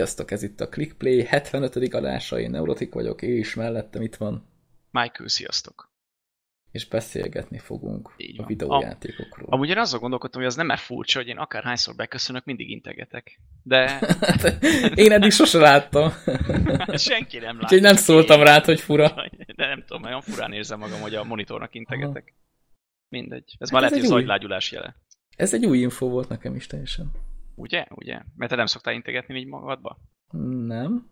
Sziasztok, ez itt a ClickPlay 75. adása, én Neurotik vagyok, és mellettem itt van. Michael, sziasztok! És beszélgetni fogunk Így a videójátékokról. Amúgy én azzal gondolkodtam, hogy az nem-e furcsa, hogy én akárhányszor beköszönök, mindig integetek. De Én eddig sose láttam, senki nem látja. úgyhogy nem szóltam én. rád, hogy fura. De nem tudom, olyan furán érzem magam, hogy a monitornak integetek. Mindegy. Ez Hát már ez lehet, hogy zagylágyulás jele. Ez egy új info volt nekem is teljesen. Ugye? Ugye? Mert te nem szoktál integetni így magadba? Nem?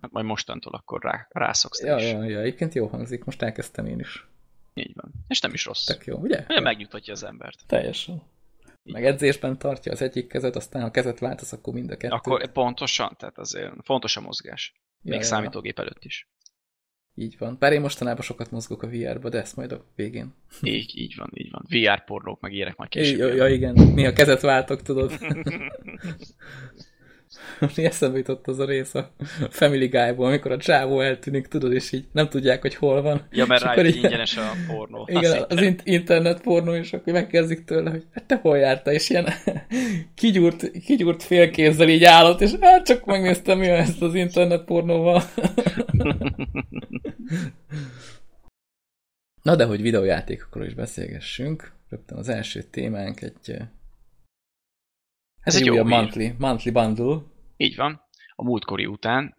Hát majd mostantól akkor rá, rászoksz Ja, is. ja, ja, egyébként jó hangzik, most elkezdtem én is. Így van. És nem is rossz. Tök jó, ugye? Nagyon megnyugtatja az embert. Teljesen. Meg edzésben tartja az egyik kezet, aztán ha kezet váltasz, akkor mind a kettőt. Akkor pontosan, tehát azért fontos a mozgás. Ja, Még ja, számítógép előtt is. Így van. Bár én mostanában sokat mozgok a VR-ba, de ezt majd a végén. Így, így van, így van. VR pornók, meg ilyenek majd Ja, később. ja, igen. Néha kezet váltok, tudod. Mi eszembe jutott az a rész a Family Guy-ból, amikor a csávó eltűnik, tudod, és így nem tudják, hogy hol van. Ja, mert hogy így- ingyenes a pornó. Igen, az in- internet pornó, és akkor megkérdezik tőle, hogy hát te hol jártál, és ilyen kigyúrt, kigyúrt félkézzel így állott, és hát csak megnéztem, mi ezt az internet pornóval. Na de, hogy videójátékokról is beszélgessünk, rögtön az első témánk egy, Ez egy jó újabb monthly, monthly bundle. Így van. A múltkori után.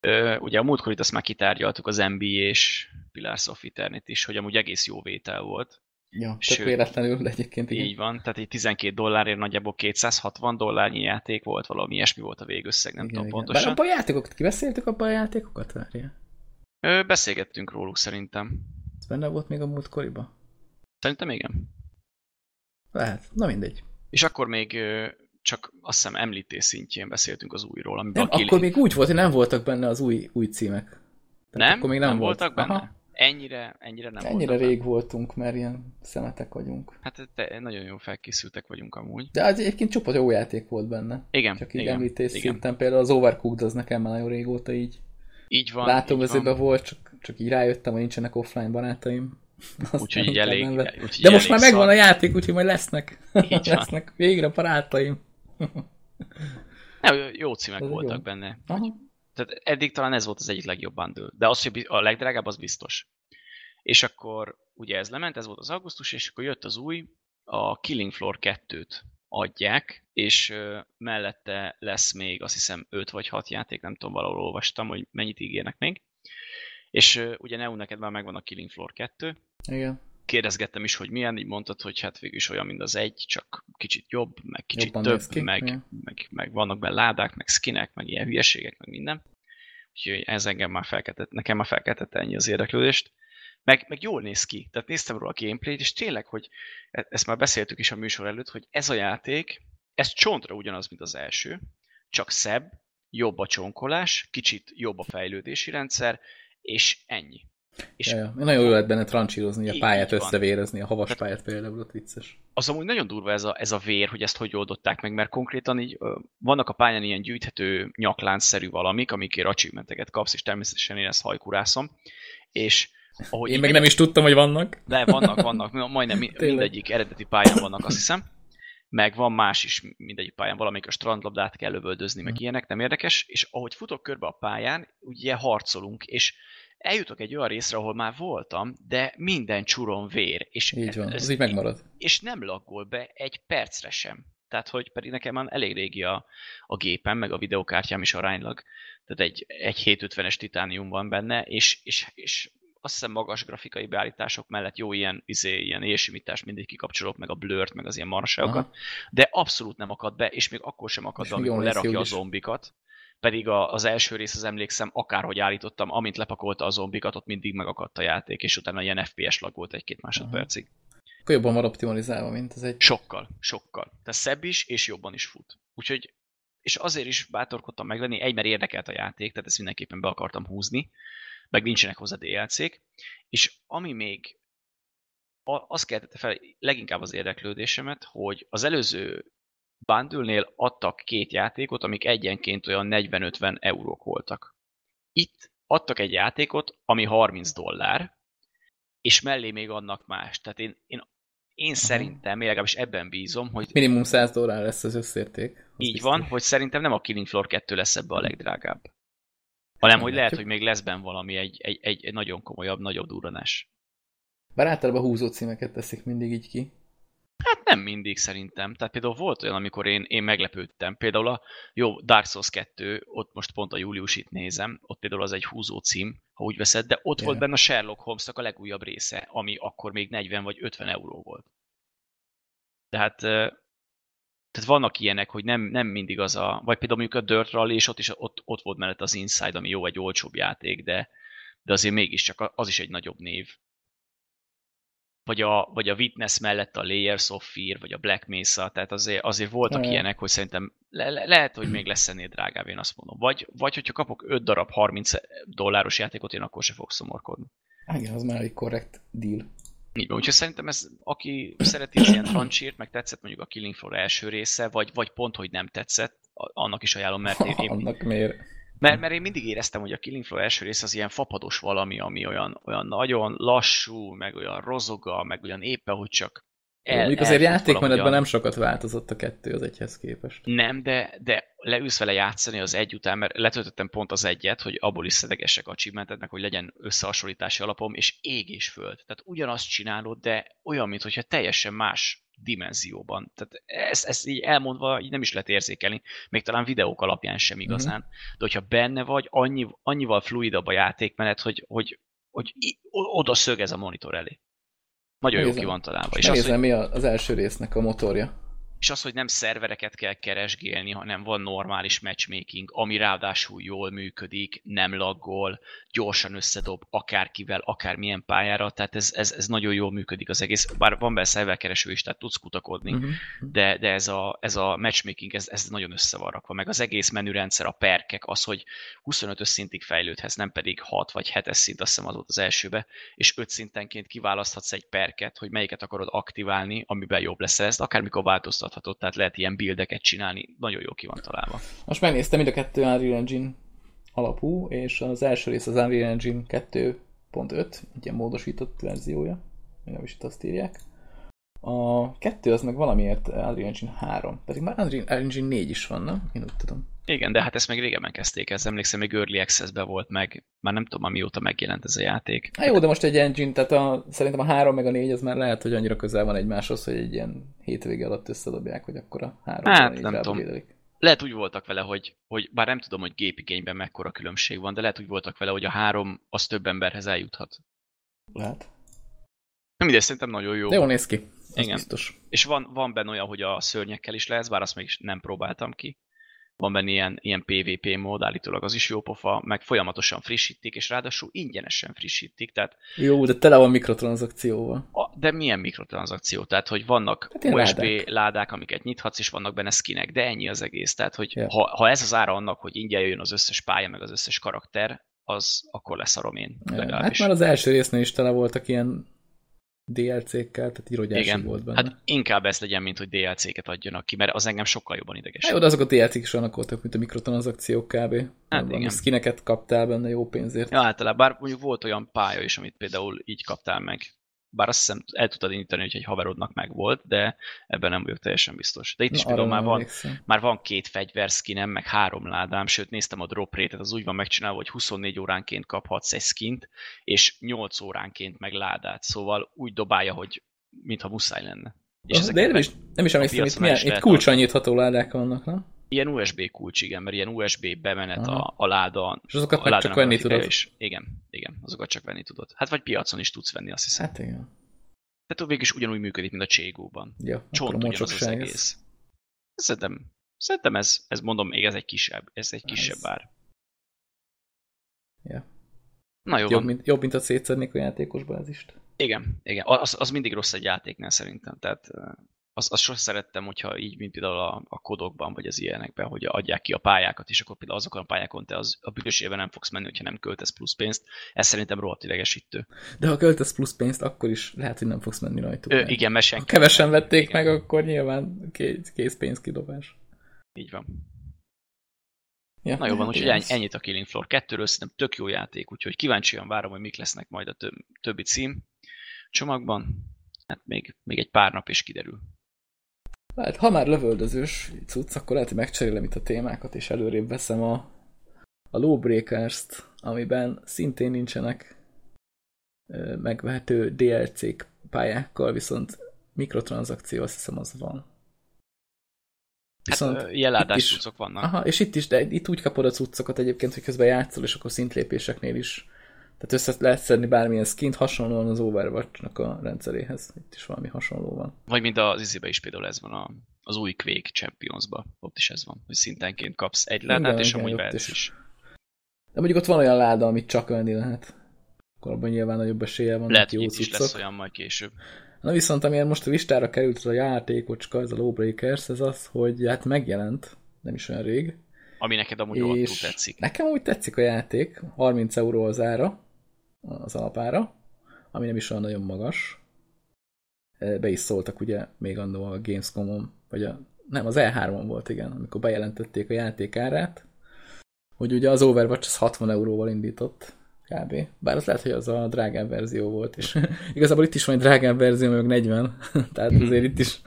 Ö, ugye a múltkorit azt már kitárgyaltuk az NBA és Pillars of Eternity is, hogy amúgy egész jó vétel volt. Ja, tök Sőt. véletlenül, de egyébként igen. Így van, tehát egy 12 dollárért nagyjából 260 dollárnyi játék volt, valami ilyesmi volt a végösszeg, nem igen, tudom igen. pontosan. Bár abban a játékokat, kibeszéltük abban a játékokat, várja. Ö, beszélgettünk róluk szerintem. Ez benne volt még a múltkoriban? Szerintem igen. Lehet, na mindegy. És akkor még csak azt hiszem említés szintjén beszéltünk az újról, amiben Nem, Killing- akkor még úgy volt, hogy nem voltak benne az új, új címek. Tehát nem? Akkor még nem, nem volt. voltak benne? Aha. Ennyire, ennyire nem Ennyire voltak rég voltunk, mert ilyen szemetek vagyunk. Hát te, nagyon jó felkészültek vagyunk amúgy. De az egyébként csupa jó játék volt benne. Igen, Csak így igen, említés igen. szinten. Például az Overcooked az nekem már nagyon régóta így. Így van. Látom, van. be volt, csak, csak így rájöttem, hogy nincsenek offline barátaim. Úgyhogy így elég, úgyhogy De most már elég megvan a játék, úgyhogy majd lesznek. Így lesznek végre barátaim. Nem, jó címek Ez voltak jó. benne. Aha. Tehát eddig talán ez volt az egyik legjobb bundle. De az, hogy a legdrágább, az biztos. És akkor ugye ez lement, ez volt az augusztus, és akkor jött az új, a Killing Floor 2-t adják, és mellette lesz még azt hiszem 5 vagy 6 játék, nem tudom, valahol olvastam, hogy mennyit ígérnek még. És ugye Neu, neked már megvan a Killing Floor 2, Igen. Kérdezgettem is, hogy milyen, így mondtad, hogy hát végül is olyan, mint az egy, csak kicsit jobb, meg kicsit Jobban több, ki, meg, igen. meg, meg, vannak benne ládák, meg skinek, meg ilyen hülyeségek, meg minden. Úgyhogy ez engem már felkeltett, nekem már felkeltette ennyi az érdeklődést. Meg, meg jól néz ki. Tehát néztem róla a gameplayt, és tényleg, hogy e- ezt már beszéltük is a műsor előtt, hogy ez a játék, ez csontra ugyanaz, mint az első, csak szebb, jobb a csonkolás, kicsit jobb a fejlődési rendszer, és ennyi. És Ja, ja. Nagyon jó lehet benne trancsírozni, a pályát összevérezni, a havas pályát például, ott vicces. az amúgy nagyon durva ez a, ez a vér, hogy ezt hogy oldották meg, mert konkrétan így vannak a pályán ilyen gyűjthető nyakláncszerű valamik, amikért achievementeket kapsz, és természetesen én ezt hajkurászom, és ahogy Én meg nem is tudtam, hogy vannak. De vannak, vannak, majdnem mindegyik eredeti pályán vannak, azt hiszem. Meg van más is mindegyik pályán, valamelyik a strandlabdát kell lövöldözni, meg Mhm. ilyenek, nem érdekes. És ahogy futok körbe a pályán, ugye harcolunk, és eljutok egy olyan részre, ahol már voltam, de minden csuron vér. És Így van, ez így megmarad. és nem laggol be egy percre sem. Tehát, hogy pedig nekem már elég régi a, a gépem, meg a videokártyám is aránylag. Tehát egy, egy 750-es titánium van benne, és, és, és azt hiszem magas grafikai beállítások mellett jó ilyen, izé, ilyen élsimítás mindig kikapcsolok, meg a blurt, meg az ilyen marságokat, Aha. de abszolút nem akad be, és még akkor sem akad be, amikor lerakja a zombikat. Pedig a, az első rész, az emlékszem, akárhogy állítottam, amint lepakolta a zombikat, ott mindig megakadt a játék, és utána ilyen FPS lag volt egy-két másodpercig. Akkor jobban van optimalizálva, mint az egy. Sokkal, sokkal. Tehát szebb is, és jobban is fut. Úgyhogy, és azért is bátorkodtam megvenni, egy, mert érdekelt a játék, tehát ezt mindenképpen be akartam húzni, meg nincsenek hozzá DLC-k, és ami még az keltette fel leginkább az érdeklődésemet, hogy az előző bundle adtak két játékot, amik egyenként olyan 40-50 eurók voltak. Itt adtak egy játékot, ami 30 dollár, és mellé még annak más. Tehát én, én én szerintem, én legalábbis ebben bízom, hogy Minimum 100 dollár lesz az összérték. Az így biztos. van, hogy szerintem nem a Killing Floor 2 lesz ebbe a legdrágább. Hanem, hogy lehet, hogy még lesz benne valami egy, egy, egy, egy nagyon komolyabb, nagyobb duranás. Bár általában húzó címeket teszik mindig így ki. Hát nem mindig szerintem. Tehát például volt olyan, amikor én, én meglepődtem. Például a jó Dark Souls 2, ott most pont a júliusit nézem, ott például az egy húzó cím, ha úgy veszed, de ott Ja. volt benne a Sherlock holmes a legújabb része, ami akkor még 40 vagy 50 euró volt. Tehát, tehát vannak ilyenek, hogy nem, nem mindig az a, vagy például mondjuk a Dirt Rally, és ott is ott, ott volt mellett az Inside, ami jó, egy olcsóbb játék, de, de azért mégiscsak az is egy nagyobb név vagy a, vagy a Witness mellett a Layers of Fear, vagy a Black Mesa, tehát azért, azért voltak Ja. ilyenek, hogy szerintem le, le, lehet, hogy még lesz ennél drágább, én azt mondom. Vagy, vagy hogyha kapok 5 darab 30 dolláros játékot, én akkor se fogok szomorkodni. Igen, az már egy korrekt deal. Így van, úgyhogy szerintem ez, aki szereti ilyen trancsírt, meg tetszett mondjuk a Killing Floor első része, vagy, vagy pont, hogy nem tetszett, annak is ajánlom, mert én, Annak miért? Mert, mert én mindig éreztem, hogy a Killing Floor első rész az ilyen fapados valami, ami olyan, olyan nagyon lassú, meg olyan rozoga, meg olyan éppen, hogy csak El, Mondjuk azért játékmenetben nem sokat változott a kettő az egyhez képest. Nem, de, de leülsz vele játszani az egy után, mert letöltöttem pont az egyet, hogy abból is szedegesek achievementet, meg hogy legyen összehasonlítási alapom, és ég és föld. Tehát ugyanazt csinálod, de olyan, mintha teljesen más dimenzióban. Tehát ezt, ezt így elmondva így nem is lehet érzékelni, még talán videók alapján sem igazán. De hogyha benne vagy, annyi, annyival fluidabb a játékmenet, hogy, hogy, hogy oda szög ez a monitor elé. Nagyon jó Megnézem. ki van találva. És És az, hogy mi az első résznek a motorja. És az, hogy nem szervereket kell keresgélni, hanem van normális matchmaking, ami ráadásul jól működik, nem laggol, gyorsan összedob akárkivel, akármilyen pályára, tehát ez, ez, ez nagyon jól működik az egész, bár van benne szerverkereső is, tehát tudsz kutakodni, Uh-huh. de, de ez, a, ez a matchmaking, ez, ez nagyon össze van rakva, meg az egész menürendszer, a perkek, az, hogy 25-ös szintig fejlődhetsz, nem pedig 6 vagy 7-es szint, azt hiszem az volt az elsőbe, és 5 szintenként kiválaszthatsz egy perket, hogy melyiket akarod aktiválni, amiben jobb lesz ezt, akármikor változtathatod, tehát lehet ilyen buildeket csinálni, nagyon jó ki van találva. Most megnéztem, mind a kettő Unreal Engine alapú, és az első rész az Unreal Engine 2.5, egy ilyen módosított verziója, legalábbis itt azt írják. A kettő az meg valamiért Unreal Engine 3, pedig már Unreal Engine 4 is van, nem? Én úgy tudom. Igen, de hát ezt meg régebben kezdték, ez emlékszem, még Early Access-be volt meg, már nem tudom, mióta megjelent ez a játék. Hát jó, de most egy engine, tehát a, szerintem a 3 meg a 4 az már lehet, hogy annyira közel van egymáshoz, hogy egy ilyen hétvége alatt összedobják, hogy akkor a 3 Hát, nem tudom. lehet úgy voltak vele, hogy, hogy bár nem tudom, hogy gépigényben mekkora különbség van, de lehet úgy voltak vele, hogy a három az több emberhez eljuthat. Lehet. Nem mindegy, szerintem nagyon jó. De jól néz ki. Az Igen. biztos. És van, van benne olyan, hogy a szörnyekkel is lesz, bár azt még nem próbáltam ki. Van benne ilyen, ilyen PvP mód, állítólag az is jó pofa, meg folyamatosan frissítik, és ráadásul ingyenesen frissítik, tehát Jó, de tele van mikrotranszakcióval. a, de milyen mikrotranszakció? Tehát, hogy vannak Hát USB ládák. ládák. amiket nyithatsz, és vannak benne skinek, de ennyi az egész. Tehát, hogy Ja. ha, ha ez az ára annak, hogy ingyen jön az összes pálya, meg az összes karakter, az akkor leszarom én Ja, Hát már az első résznél is tele voltak ilyen DLC-kkel, tehát írógyás Igen, volt benne. hát inkább ez legyen, mint hogy DLC-ket adjanak ki, mert az engem sokkal jobban ideges. Hát azok a DLC-k is olyanok voltak, mint a mikrotranszakciók kb. Hát igen. Skineket kaptál benne jó pénzért. Ja, általában, bár mondjuk volt olyan pálya is, amit például így kaptál meg. Bár azt hiszem el tudtad indítani, hogy egy haverodnak meg volt, de ebben nem vagyok teljesen biztos. De itt is Na, például arra már van, már van két fegyverszkinem, meg három ládám, sőt néztem a drop rate az úgy van megcsinálva, hogy 24 óránként kaphatsz egy skint, és 8 óránként meg ládát, szóval úgy dobálja, hogy mintha muszáj lenne. És de nem is, nem is emlékszem, itt, milyen, is itt nyitható ládák vannak, nem? Ilyen USB kulcs, igen, mert ilyen USB bemenet Aha. a, a láda. És azokat a meg csak venni tudod. is. Igen, igen, azokat csak venni tudod. Hát vagy piacon is tudsz venni, azt hiszem. Hát igen. Tehát végig is ugyanúgy működik, mint a Cségóban. Ja, Csont ugyanaz az mocsokság ez. egész. Szerintem, szerintem ez, ez mondom, még ez egy kisebb, ez egy kisebb Ez- ár. Ja. Na jó Jobb, van. mint, jobb, mint a szétszednék a játékos bázist. Igen, igen. Az, az mindig rossz egy játéknál szerintem. Tehát eh, azt, azt sosem szerettem, hogyha így, mint például a, a kodokban, vagy az ilyenekben, hogy adják ki a pályákat, és akkor például azokon a pályákon te az, a büdös évben nem fogsz menni, hogyha nem költesz plusz pénzt. Ez szerintem rohadt idegesítő. De ha költesz plusz pénzt, akkor is lehet, hogy nem fogsz menni rajtuk. Ö, igen, mert senki Ha kevesen vették igen, meg, akkor nyilván kész, kész pénzkidobás. Így van. Ja, Na jó van, hát úgyhogy ennyit a Killing Floor 2-ről, szerintem tök jó játék, úgyhogy kíváncsian várom, hogy mik lesznek majd a több, többi cím csomagban. Hát még, még egy pár nap is kiderül. Hát, ha már lövöldözős cucc, akkor lehet, hogy megcserélem itt a témákat, és előrébb veszem a, a Lawbreakers-t, amiben szintén nincsenek ö, megvehető DLC-k pályákkal, viszont mikrotranszakció, azt hiszem az van. Viszont hát jeládás cuccok vannak. Aha, és itt is, de itt úgy kapod a cuccokat egyébként, hogy közben játszol, és akkor szintlépéseknél is tehát össze lehet szedni bármilyen skint, hasonlóan az Overwatch-nak a rendszeréhez. Itt is valami hasonló van. Vagy mint az izébe is például ez van a, az új Quake Champions-ba. Ott is ez van, hogy szintenként kapsz egy ládát, igen, és igen, amúgy vehetsz is. is. De mondjuk ott van olyan láda, amit csak ölni lehet. Akkor abban nyilván nagyobb esélye van. Lehet, hogy itt is lesz olyan majd később. Na viszont amilyen most a listára került az a játékocska, ez a Lawbreakers, ez az, hogy hát megjelent, nem is olyan rég. Ami neked amúgy és tetszik. Nekem úgy tetszik a játék, 30 euró az ára, az alapára, ami nem is olyan nagyon magas. Be is szóltak ugye még annó a Gamescom-on, vagy a, nem, az E3-on volt, igen, amikor bejelentették a játék árát, hogy ugye az Overwatch az 60 euróval indított, kb. Bár az lehet, hogy az a drágább verzió volt, és igazából itt is van egy drágább verzió, meg 40, tehát azért itt is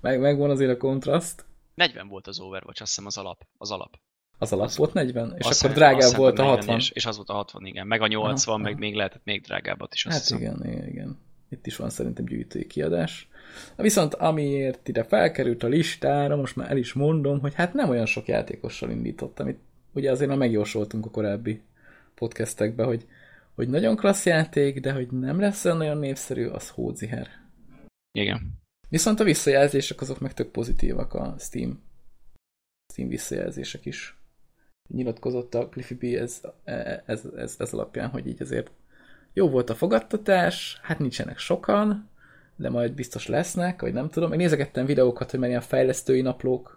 meg, megvan azért a kontraszt. 40 volt az Overwatch, azt hiszem az alap. Az alap. Az alap volt 40? És azt akkor drágább volt a 60? És, és az volt a 60, igen. Meg a 80, aha, meg aha. még lehetett még drágábbat is. Azt hát hiszem. igen, igen, igen. Itt is van szerintem gyűjtői kiadás. Viszont amiért ide felkerült a listára, most már el is mondom, hogy hát nem olyan sok játékossal indítottam. Itt ugye azért már megjósoltunk a korábbi podcastekbe, hogy, hogy nagyon klassz játék, de hogy nem lesz olyan nagyon népszerű, az hódziher. Igen. Viszont a visszajelzések azok meg tök pozitívak a Steam, Steam visszajelzések is nyilatkozott a Cliffy B ez, ez, ez, ez alapján, hogy így azért jó volt a fogadtatás, hát nincsenek sokan, de majd biztos lesznek, vagy nem tudom. Én nézegettem videókat, hogy már ilyen fejlesztői naplókat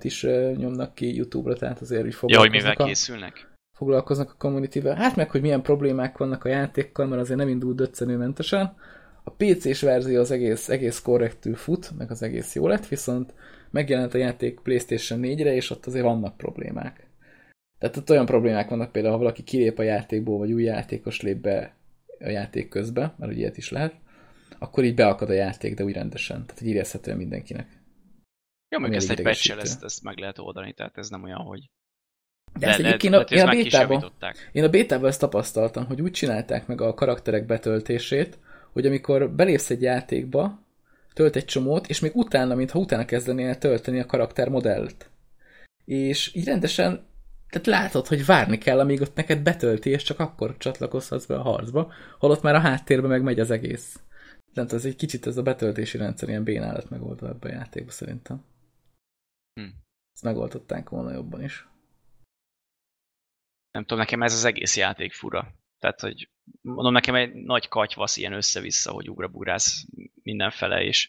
is nyomnak ki YouTube-ra, tehát azért úgy foglalkoznak. Ja, hogy mivel készülnek? A, foglalkoznak a community -vel. Hát meg, hogy milyen problémák vannak a játékkal, mert azért nem indult döccenőmentesen. A PC-s verzió az egész, egész korrektül fut, meg az egész jó lett, viszont megjelent a játék PlayStation 4-re, és ott azért vannak problémák. Tehát ott olyan problémák vannak például, ha valaki kilép a játékból, vagy új játékos lép be a játék közbe, mert ugye ilyet is lehet, akkor így beakad a játék, de úgy rendesen. Tehát így érezhetően mindenkinek. Jó, meg ezt egy patch ezt, ezt meg lehet oldani, tehát ez nem olyan, hogy de ezt egyébként a, én, a bétában, én a bétában ezt tapasztaltam, hogy úgy csinálták meg a karakterek betöltését, hogy amikor belépsz egy játékba, tölt egy csomót, és még utána, mintha utána kezdenél tölteni a karakter modellt. És így rendesen, tehát látod, hogy várni kell, amíg ott neked betölti, és csak akkor csatlakozhatsz be a harcba, holott már a háttérbe meg megy az egész. Nem tudom, ez egy kicsit ez a betöltési rendszer ilyen bénálat megoldva ebbe a játékba szerintem. Hm. Ezt megoldották volna jobban is. Nem tudom, nekem ez az egész játék fura. Tehát, hogy mondom, nekem egy nagy katyvasz ilyen össze-vissza, hogy ugrabugrász mindenfele, és,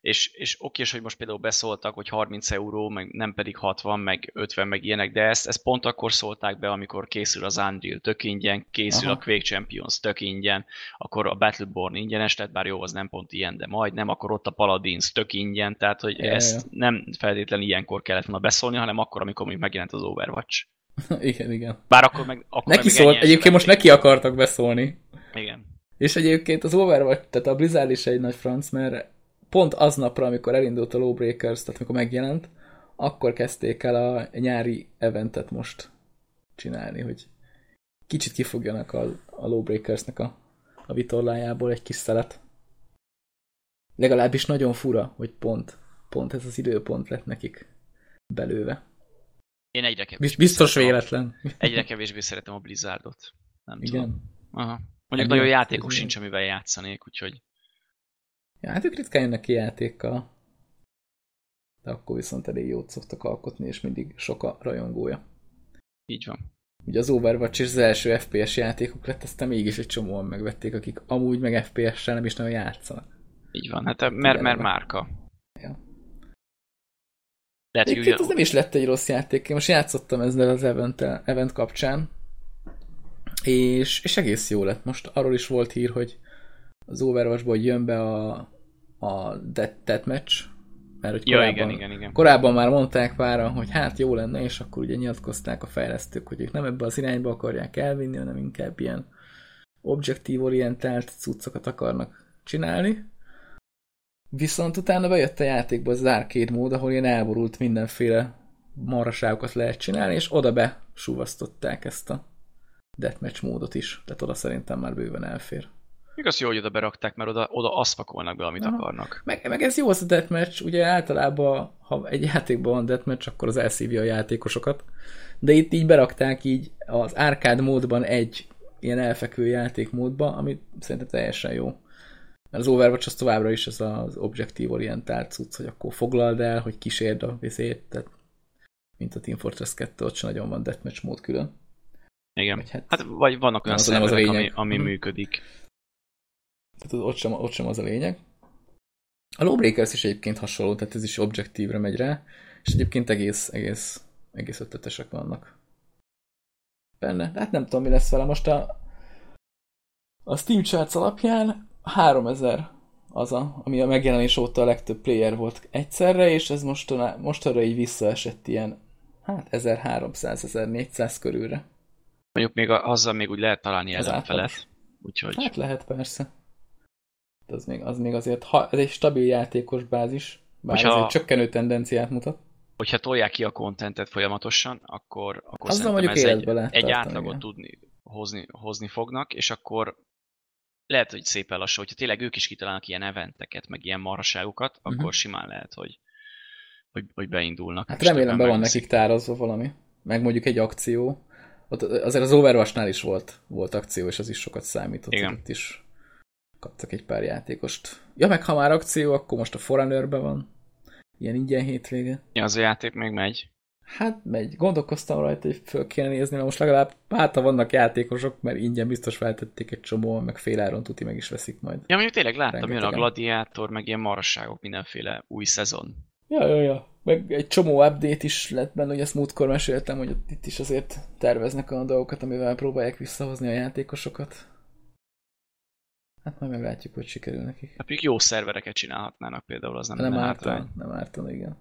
és, és oké, hogy most például beszóltak, hogy 30 euró, meg nem pedig 60, meg 50, meg ilyenek, de ezt, ezt pont akkor szólták be, amikor készül az Unreal tök ingyen, készül Aha. a Quake Champions tök ingyen, akkor a Battleborn ingyenes, tehát bár jó, az nem pont ilyen, de majd nem, akkor ott a Paladins tök ingyen, tehát hogy ja, ezt ja. nem feltétlenül ilyenkor kellett volna beszólni, hanem akkor, amikor még megjelent az Overwatch. igen, igen. Bár akkor meg... Akkor neki meg szólt, egyébként most neki akartak beszólni. Igen. És egyébként az Overwatch, tehát a Blizzard is egy nagy franc, mert pont aznapra, amikor elindult a Lawbreakers, tehát amikor megjelent, akkor kezdték el a nyári eventet most csinálni, hogy kicsit kifogjanak a, a Lawbreakersnek a, a vitorlájából egy kis szelet. Legalábbis nagyon fura, hogy pont, pont ez az időpont lett nekik belőve. Én egyre kevésbé Biztos véletlen. A, egyre kevésbé szeretem a Blizzardot. Nem Igen. tudom. Aha. Mondjuk nagyon játékos sincs, amivel játszanék, úgyhogy... Ja, hát ők ritkán jönnek ki játékkal. De akkor viszont elég jót szoktak alkotni, és mindig sok a rajongója. Így van. Ugye az Overwatch is az első FPS játékok lett, aztán mégis egy csomóan megvették, akik amúgy meg FPS-sel nem is nagyon játszanak. Így van, hát mert, mert márka. Lehet, hogy ugyan... ez nem is lett egy rossz játék. Én most játszottam ezzel az event, event kapcsán, és, és egész jó lett. Most arról is volt hír, hogy az Overwatchból jön be a, a Death, Match, mert hogy korábban, ja, igen, igen, igen. korábban már mondták pára, hogy hát jó lenne, és akkor ugye nyilatkozták a fejlesztők, hogy ők nem ebbe az irányba akarják elvinni, hanem inkább ilyen objektív orientált cuccokat akarnak csinálni, viszont utána bejött a játékba az arcade mód, ahol ilyen elborult mindenféle maraságokat lehet csinálni, és oda besúvasztották ezt a deathmatch módot is. Tehát oda szerintem már bőven elfér. Igaz jó, hogy oda berakták, mert oda, oda azt pakolnak be, amit Aha. akarnak. Meg, meg ez jó az a deathmatch, ugye általában, ha egy játékban van deathmatch, akkor az elszívja a játékosokat. De itt így berakták így az arcade módban egy ilyen elfekvő játékmódba, ami szerintem teljesen jó. Mert az Overwatch az továbbra is ez az objektív orientált cucc, hogy akkor foglald el, hogy kísérd a vizét, tehát mint a Team Fortress 2, ott sem nagyon van deathmatch mód külön. Igen. Vagy hát, hát vagy vannak olyan szerverek, ami, ami hmm. működik. Tehát ott sem, ott sem az a lényeg. A Lawbreakers is egyébként hasonló, tehát ez is objektívre megy rá, és egyébként egész, egész, egész ötletesek vannak benne. Hát nem tudom, mi lesz vele. Most a, a Steam Charts alapján 3000 az, a, ami a megjelenés óta a legtöbb player volt egyszerre, és ez most mostanra így visszaesett ilyen, hát 1300-1400 körülre. Mondjuk még azzal még úgy lehet találni ellenfelet. Úgyhogy... Hát lehet persze. Az még, az még azért, ha ez egy stabil játékos bázis, bár Hogyha... ez egy csökkenő tendenciát mutat. Hogyha tolják ki a kontentet folyamatosan, akkor, akkor Azzal szerintem ez egy, egy átlagot igen. tudni hozni, hozni fognak, és akkor lehet, hogy szépen lassan, hogyha tényleg ők is kitalálnak ilyen eventeket, meg ilyen marhaságokat, uh-huh. akkor simán lehet, hogy, hogy, hogy beindulnak. Hát remélem be van nekik tárazva valami. Meg mondjuk egy akció. Ott azért az Overwatch-nál is volt, volt akció, és az is sokat számított. Igen. Itt is kaptak egy pár játékost. Ja, meg ha már akció, akkor most a Forerunner van. Ilyen ingyen hétvége. Ja, az a játék még megy. Hát megy. Gondolkoztam rajta, hogy föl kéne nézni, mert most legalább hát vannak játékosok, mert ingyen biztos feltették egy csomó, meg féláron tuti meg is veszik majd. Ja, mondjuk tényleg láttam, jön a gladiátor, meg ilyen marasságok, mindenféle új szezon. Ja, ja, ja. Meg egy csomó update is lett benne, hogy ezt múltkor meséltem, hogy itt is azért terveznek olyan dolgokat, amivel próbálják visszahozni a játékosokat. Hát majd meglátjuk, hogy sikerül nekik. Hát jó szervereket csinálhatnának például, az nem, nem ártana. Nem ártana, igen.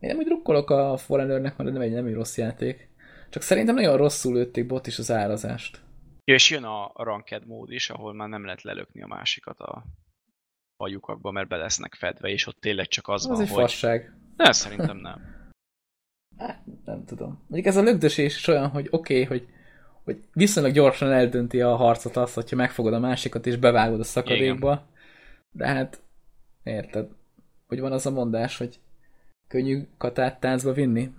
Én nem úgy drukkolok a Foreignernek, mert nem egy, nem egy rossz játék. Csak szerintem nagyon rosszul lőtték bot is az árazást. Ja, és jön a ranked mód is, ahol már nem lehet lelökni a másikat a, a lyukakba, mert be lesznek fedve, és ott tényleg csak az, az van, egy hogy... fasság. Nem, szerintem nem. Hát, nem tudom. Mondjuk ez a lögdösés is olyan, hogy oké, okay, hogy, hogy viszonylag gyorsan eldönti a harcot azt, hogyha megfogod a másikat és bevágod a szakadékba. Igen. De hát, érted? Hogy van az a mondás, hogy könnyű katát táncba vinni?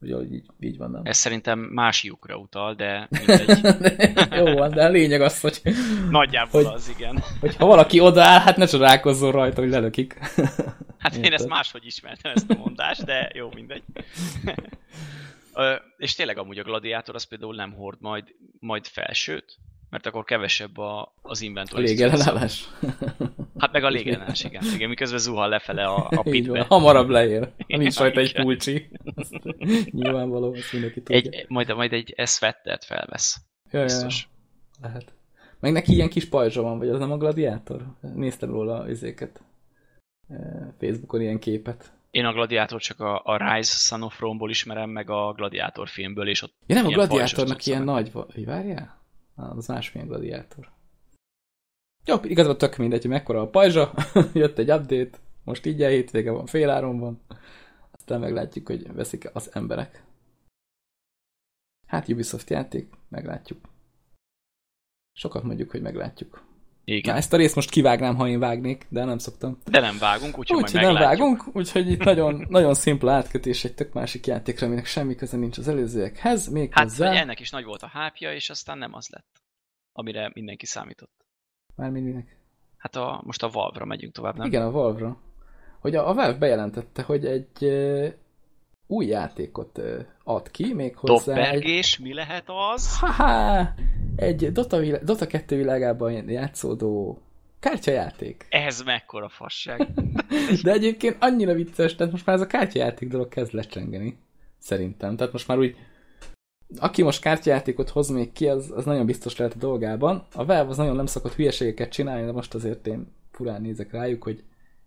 Ugye, hogy így, így van, nem? Ez szerintem más lyukra utal, de. Jó van, de a lényeg az, hogy... Nagyjából hogy, az, igen. Hogy ha valaki odaáll, hát ne csodálkozzon rajta, hogy lelökik. Hát én ezt máshogy ismertem, ezt a mondást, de jó, mindegy. Ö, és tényleg amúgy a gladiátor az például nem hord majd, majd felsőt, mert akkor kevesebb a, az inventory. A légellenállás. Hát meg a légellenállás, igen. igen. Miközben zuhal lefele a, a pitbe. Hamarabb leér. Igen, Nincs rajta egy pulcsi. Nyilvánvaló, ezt mindenki tudja. Egy, majd, majd egy S-vettet felvesz. Ja, Biztos. Ja, lehet. Meg neki ilyen kis pajzsa van, vagy az nem a gladiátor? Néztem róla izéket. Facebookon ilyen képet. Én a Gladiátor csak a, a Rise Son of Rome-ból ismerem, meg a Gladiátor filmből, és ott Ja nem, a Gladiátornak ilyen nagy... Várjál? Az másmilyen gladiátor. Jó, igazából tök mindegy, hogy mekkora a pajzsa, jött egy update, most így a hétvége van, féláron van, aztán meglátjuk, hogy veszik az emberek. Hát Ubisoft játék, meglátjuk. Sokat mondjuk, hogy meglátjuk. Igen. Na, ezt a részt most kivágnám, ha én vágnék, de nem szoktam. De nem vágunk, úgyhogy úgy, majd nem vágunk, úgyhogy itt nagyon, nagyon szimpla átkötés egy tök másik játékra, aminek semmi köze nincs az előzőekhez. Még hát, hozzá... ennek is nagy volt a hápja, és aztán nem az lett, amire mindenki számított. Mármint minek? Hát a, most a Valve-ra megyünk tovább, nem? Igen, a Valve-ra. Hogy a, a Valve bejelentette, hogy egy új játékot ad ki, még hozzá Doppergés, egy... mi lehet az? Haha, egy Dota, vilá... Dota 2 világában játszódó kártyajáték. Ez mekkora fasság. De egyébként annyira vicces, tehát most már ez a kártyajáték dolog kezd lecsengeni. Szerintem. Tehát most már úgy aki most kártyajátékot hoz még ki, az, az nagyon biztos lehet a dolgában. A Valve az nagyon nem szokott hülyeségeket csinálni, de most azért én furán nézek rájuk, hogy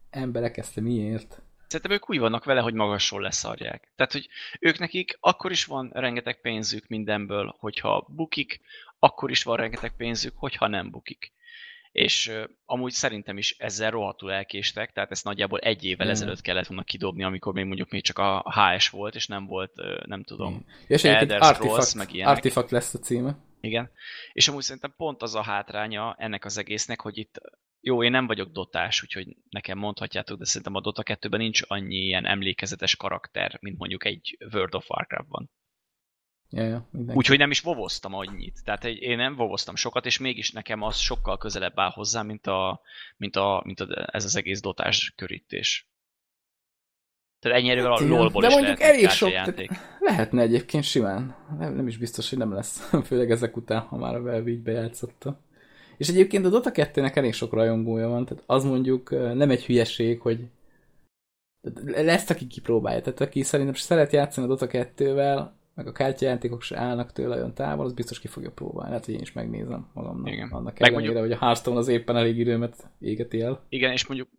emberek ezt miért. Szerintem ők úgy vannak vele, hogy magasról leszarják. Tehát, hogy ők nekik akkor is van rengeteg pénzük mindenből, hogyha bukik, akkor is van rengeteg pénzük, hogyha nem bukik. és uh, amúgy szerintem is ezzel rohadtul elkéstek, tehát ezt nagyjából egy évvel Mm. ezelőtt kellett volna kidobni, amikor még mondjuk még csak a HS volt, és nem volt, uh, nem tudom, Mm. És Elder Scrolls, meg ilyenek. Artifact lesz a címe. Igen. És amúgy szerintem pont az a hátránya ennek az egésznek, hogy itt jó, én nem vagyok dotás, úgyhogy nekem mondhatjátok, de szerintem a Dota 2-ben nincs annyi ilyen emlékezetes karakter, mint mondjuk egy World of Warcraft-ban. Ja, ja. Úgyhogy nem is vovoztam annyit. Tehát én nem vovoztam sokat, és mégis nekem az sokkal közelebb áll hozzá, mint, a, mint, a, mint a, ez az egész dotás körítés. Tehát ennyi erővel a LOL-ból de is mondjuk elég sok- játék. Lehetne egyébként simán. Nem, nem is biztos, hogy nem lesz. Főleg ezek után, ha már a Valve így bejátszotta. És egyébként a Dota 2-nek elég sok rajongója van, tehát az mondjuk nem egy hülyeség, hogy lesz, aki kipróbálja. Tehát aki szerintem szeret játszani a Dota 2-vel, meg a kártyajátékok se állnak tőle olyan távol, az biztos ki fogja próbálni. Hát, hogy én is megnézem magamnak. Igen. Annak ellenére, hogy a Hearthstone az éppen elég időmet égeti el. Igen, és mondjuk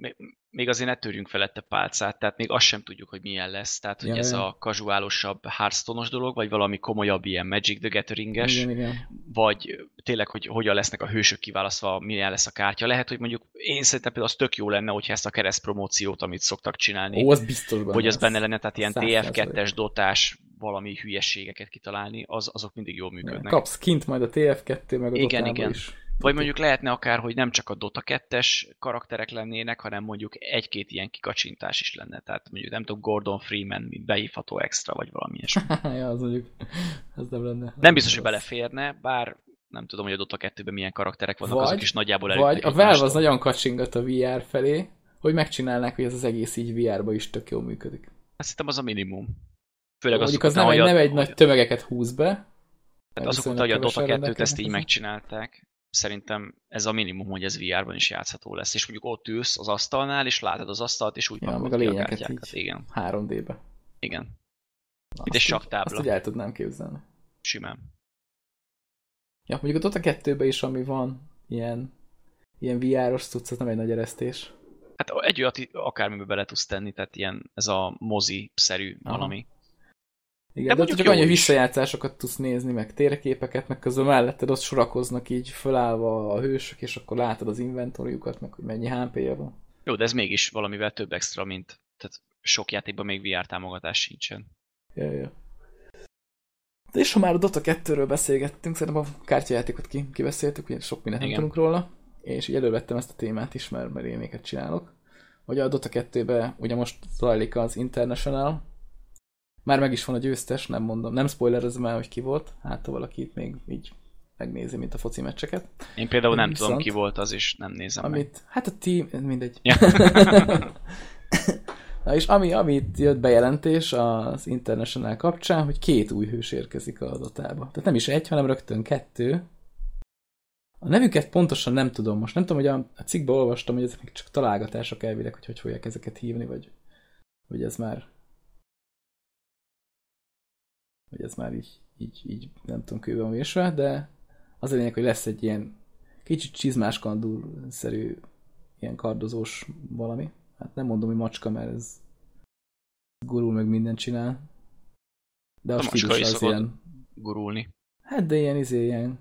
még- azért ne törjünk felette pálcát, tehát még azt sem tudjuk, hogy milyen lesz. Tehát, hogy Ja, ez ja. a kazuálosabb hearthstone dolog, vagy valami komolyabb ilyen Magic the Gathering-es, Igen, igen. vagy tényleg, hogy hogyan lesznek a hősök kiválasztva, milyen lesz a kártya. Lehet, hogy mondjuk én szerintem például az tök jó lenne, hogyha ezt a kereszt promóciót, amit szoktak csinálni, Ó, az biztos benne hogy az lesz. benne lenne, tehát ilyen Száz TF2-es dotás, valami hülyeségeket kitalálni, az, azok mindig jól működnek. Kapsz kint majd a TF2, meg a Igen, igen. is. Vagy mondjuk lehetne akár, hogy nem csak a Dota 2-es karakterek lennének, hanem mondjuk egy-két ilyen kikacsintás is lenne. Tehát mondjuk nem tudom, Gordon Freeman, mint behívható extra, vagy valami ilyesmi. ja, az mondjuk, az nem lenne. Nem biztos, hogy beleférne, bár nem tudom, hogy a Dota 2-ben milyen karakterek vannak, Vagy- azok is nagyjából Vagy elütnek a. Valve az nagyon kacsingat a VR felé, hogy megcsinálnák, hogy ez az egész így VR-ba is tök jól működik. Azt hiszem az a minimum. Főleg Mondjuk az nem egy, a- nem egy nagy tömegeket húz be. Mert azok után, hogy a Dota kevesen 2-t ezt így megcsinálták, szerintem ez a minimum, hogy ez VR-ban is játszható lesz. És mondjuk ott ülsz az asztalnál, és látod az asztalt, és úgy Ja, meg a lényeket kártyákat. így. Igen, 3D-be. igen. Na, azt egy saktábla. Azt el tudnám képzelni. Simán. Ja, mondjuk a Dota 2 is, ami van, ilyen, ilyen VR-os cucc, az nem egy nagy eresztés. Hát egy olyat akármibe bele tudsz tenni, tehát ilyen, ez a mozi-szerű Aha. valami. Igen, De de, csak annyi, hogy is. visszajátszásokat tudsz nézni, meg térképeket, meg közben melletted ott sorakoznak így fölállva a hősök, és akkor látod az inventoriukat, meg hogy mennyi HP-je van. Jó, de ez mégis valamivel több extra, mint tehát sok játékban még VR támogatás sincsen. Ja, ja. De és ha már a Dota 2-ről beszélgettünk, szerintem a kártyajátékot ki, kibeszéltük, ugye sok mindent nem tudunk róla, és így elővettem ezt a témát is, mert, mert én csinálok. Hogy a Dota 2-be ugye most zajlik az International, már meg is van a győztes, nem mondom, nem spoilerezem el, hogy ki volt, hát ha valaki itt még így megnézi, mint a foci meccseket. Én például nem tudom, Viszont- ki volt az, és nem nézem meg. Amit, hát a team, mindegy. Ja. Na és ami, amit jött bejelentés az International kapcsán, hogy két új hős érkezik a Dotába. Tehát nem is egy, hanem rögtön kettő. A nevüket pontosan nem tudom most. Nem tudom, hogy a, a cikkben olvastam, hogy ezek még csak találgatások elvileg, hogy hogy fogják ezeket hívni, vagy hogy ez már hogy ez már így, így, így nem tudom kőbe van vésve, de az a lényeg, hogy lesz egy ilyen kicsit csizmás kandúr-szerű ilyen kardozós valami. Hát nem mondom, hogy macska, mert ez gurul meg mindent csinál. De a, A macska is az ilyen, Gurulni. hát de ilyen, izé, ilyen,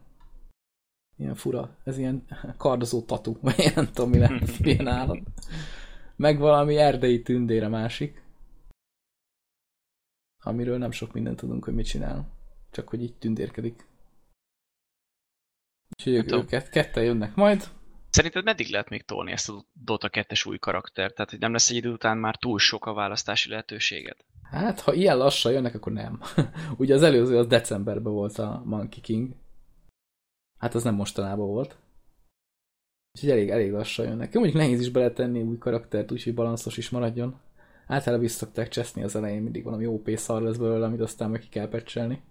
ilyen fura, ez ilyen kardozó tatu, vagy én nem tudom, mi lehet, ilyen állat. Meg valami erdei tündér a másik, amiről nem sok mindent tudunk, hogy mit csinál. Csak hogy így tündérkedik. Úgyhogy ők, őket ketten jönnek majd. Szerinted meddig lehet még tolni ezt a Dota 2-es új karakter? Tehát, hogy nem lesz egy idő után már túl sok a választási lehetőséged? Hát, ha ilyen lassan jönnek, akkor nem. Ugye az előző az decemberben volt a Monkey King. Hát az nem mostanában volt. Úgyhogy elég, elég lassan jönnek. Mondjuk nehéz is beletenni új karaktert, úgyhogy balanszos is maradjon. Általában vissza szokták cseszni az elején, mindig valami OP szar lesz belőle, amit aztán meg ki kell pecselni.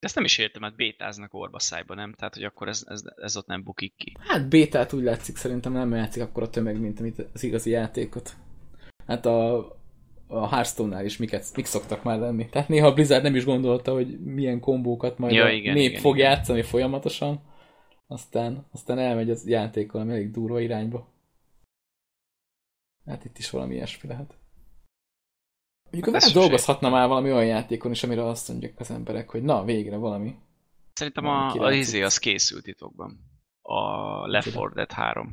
De ezt nem is értem, hát bétáznak orba szájba, nem? Tehát, hogy akkor ez, ez, ez ott nem bukik ki. Hát bétát úgy látszik, szerintem nem játszik akkor a tömeg, mint amit az igazi játékot. Hát a, a Hearthstone-nál is miket, mik szoktak már lenni. Tehát néha a Blizzard nem is gondolta, hogy milyen kombókat majd Ja, a igen, nép igen, fog igen. játszani folyamatosan. Aztán, aztán elmegy az játék valami elég durva irányba. Hát itt is valami ilyesmi lehet. Mondjuk a dolgozhatna már valami olyan játékon is, amire azt mondják az emberek, hogy na, végre valami. Szerintem Valami a, a izé az készült titokban. a Left 4 Dead 3.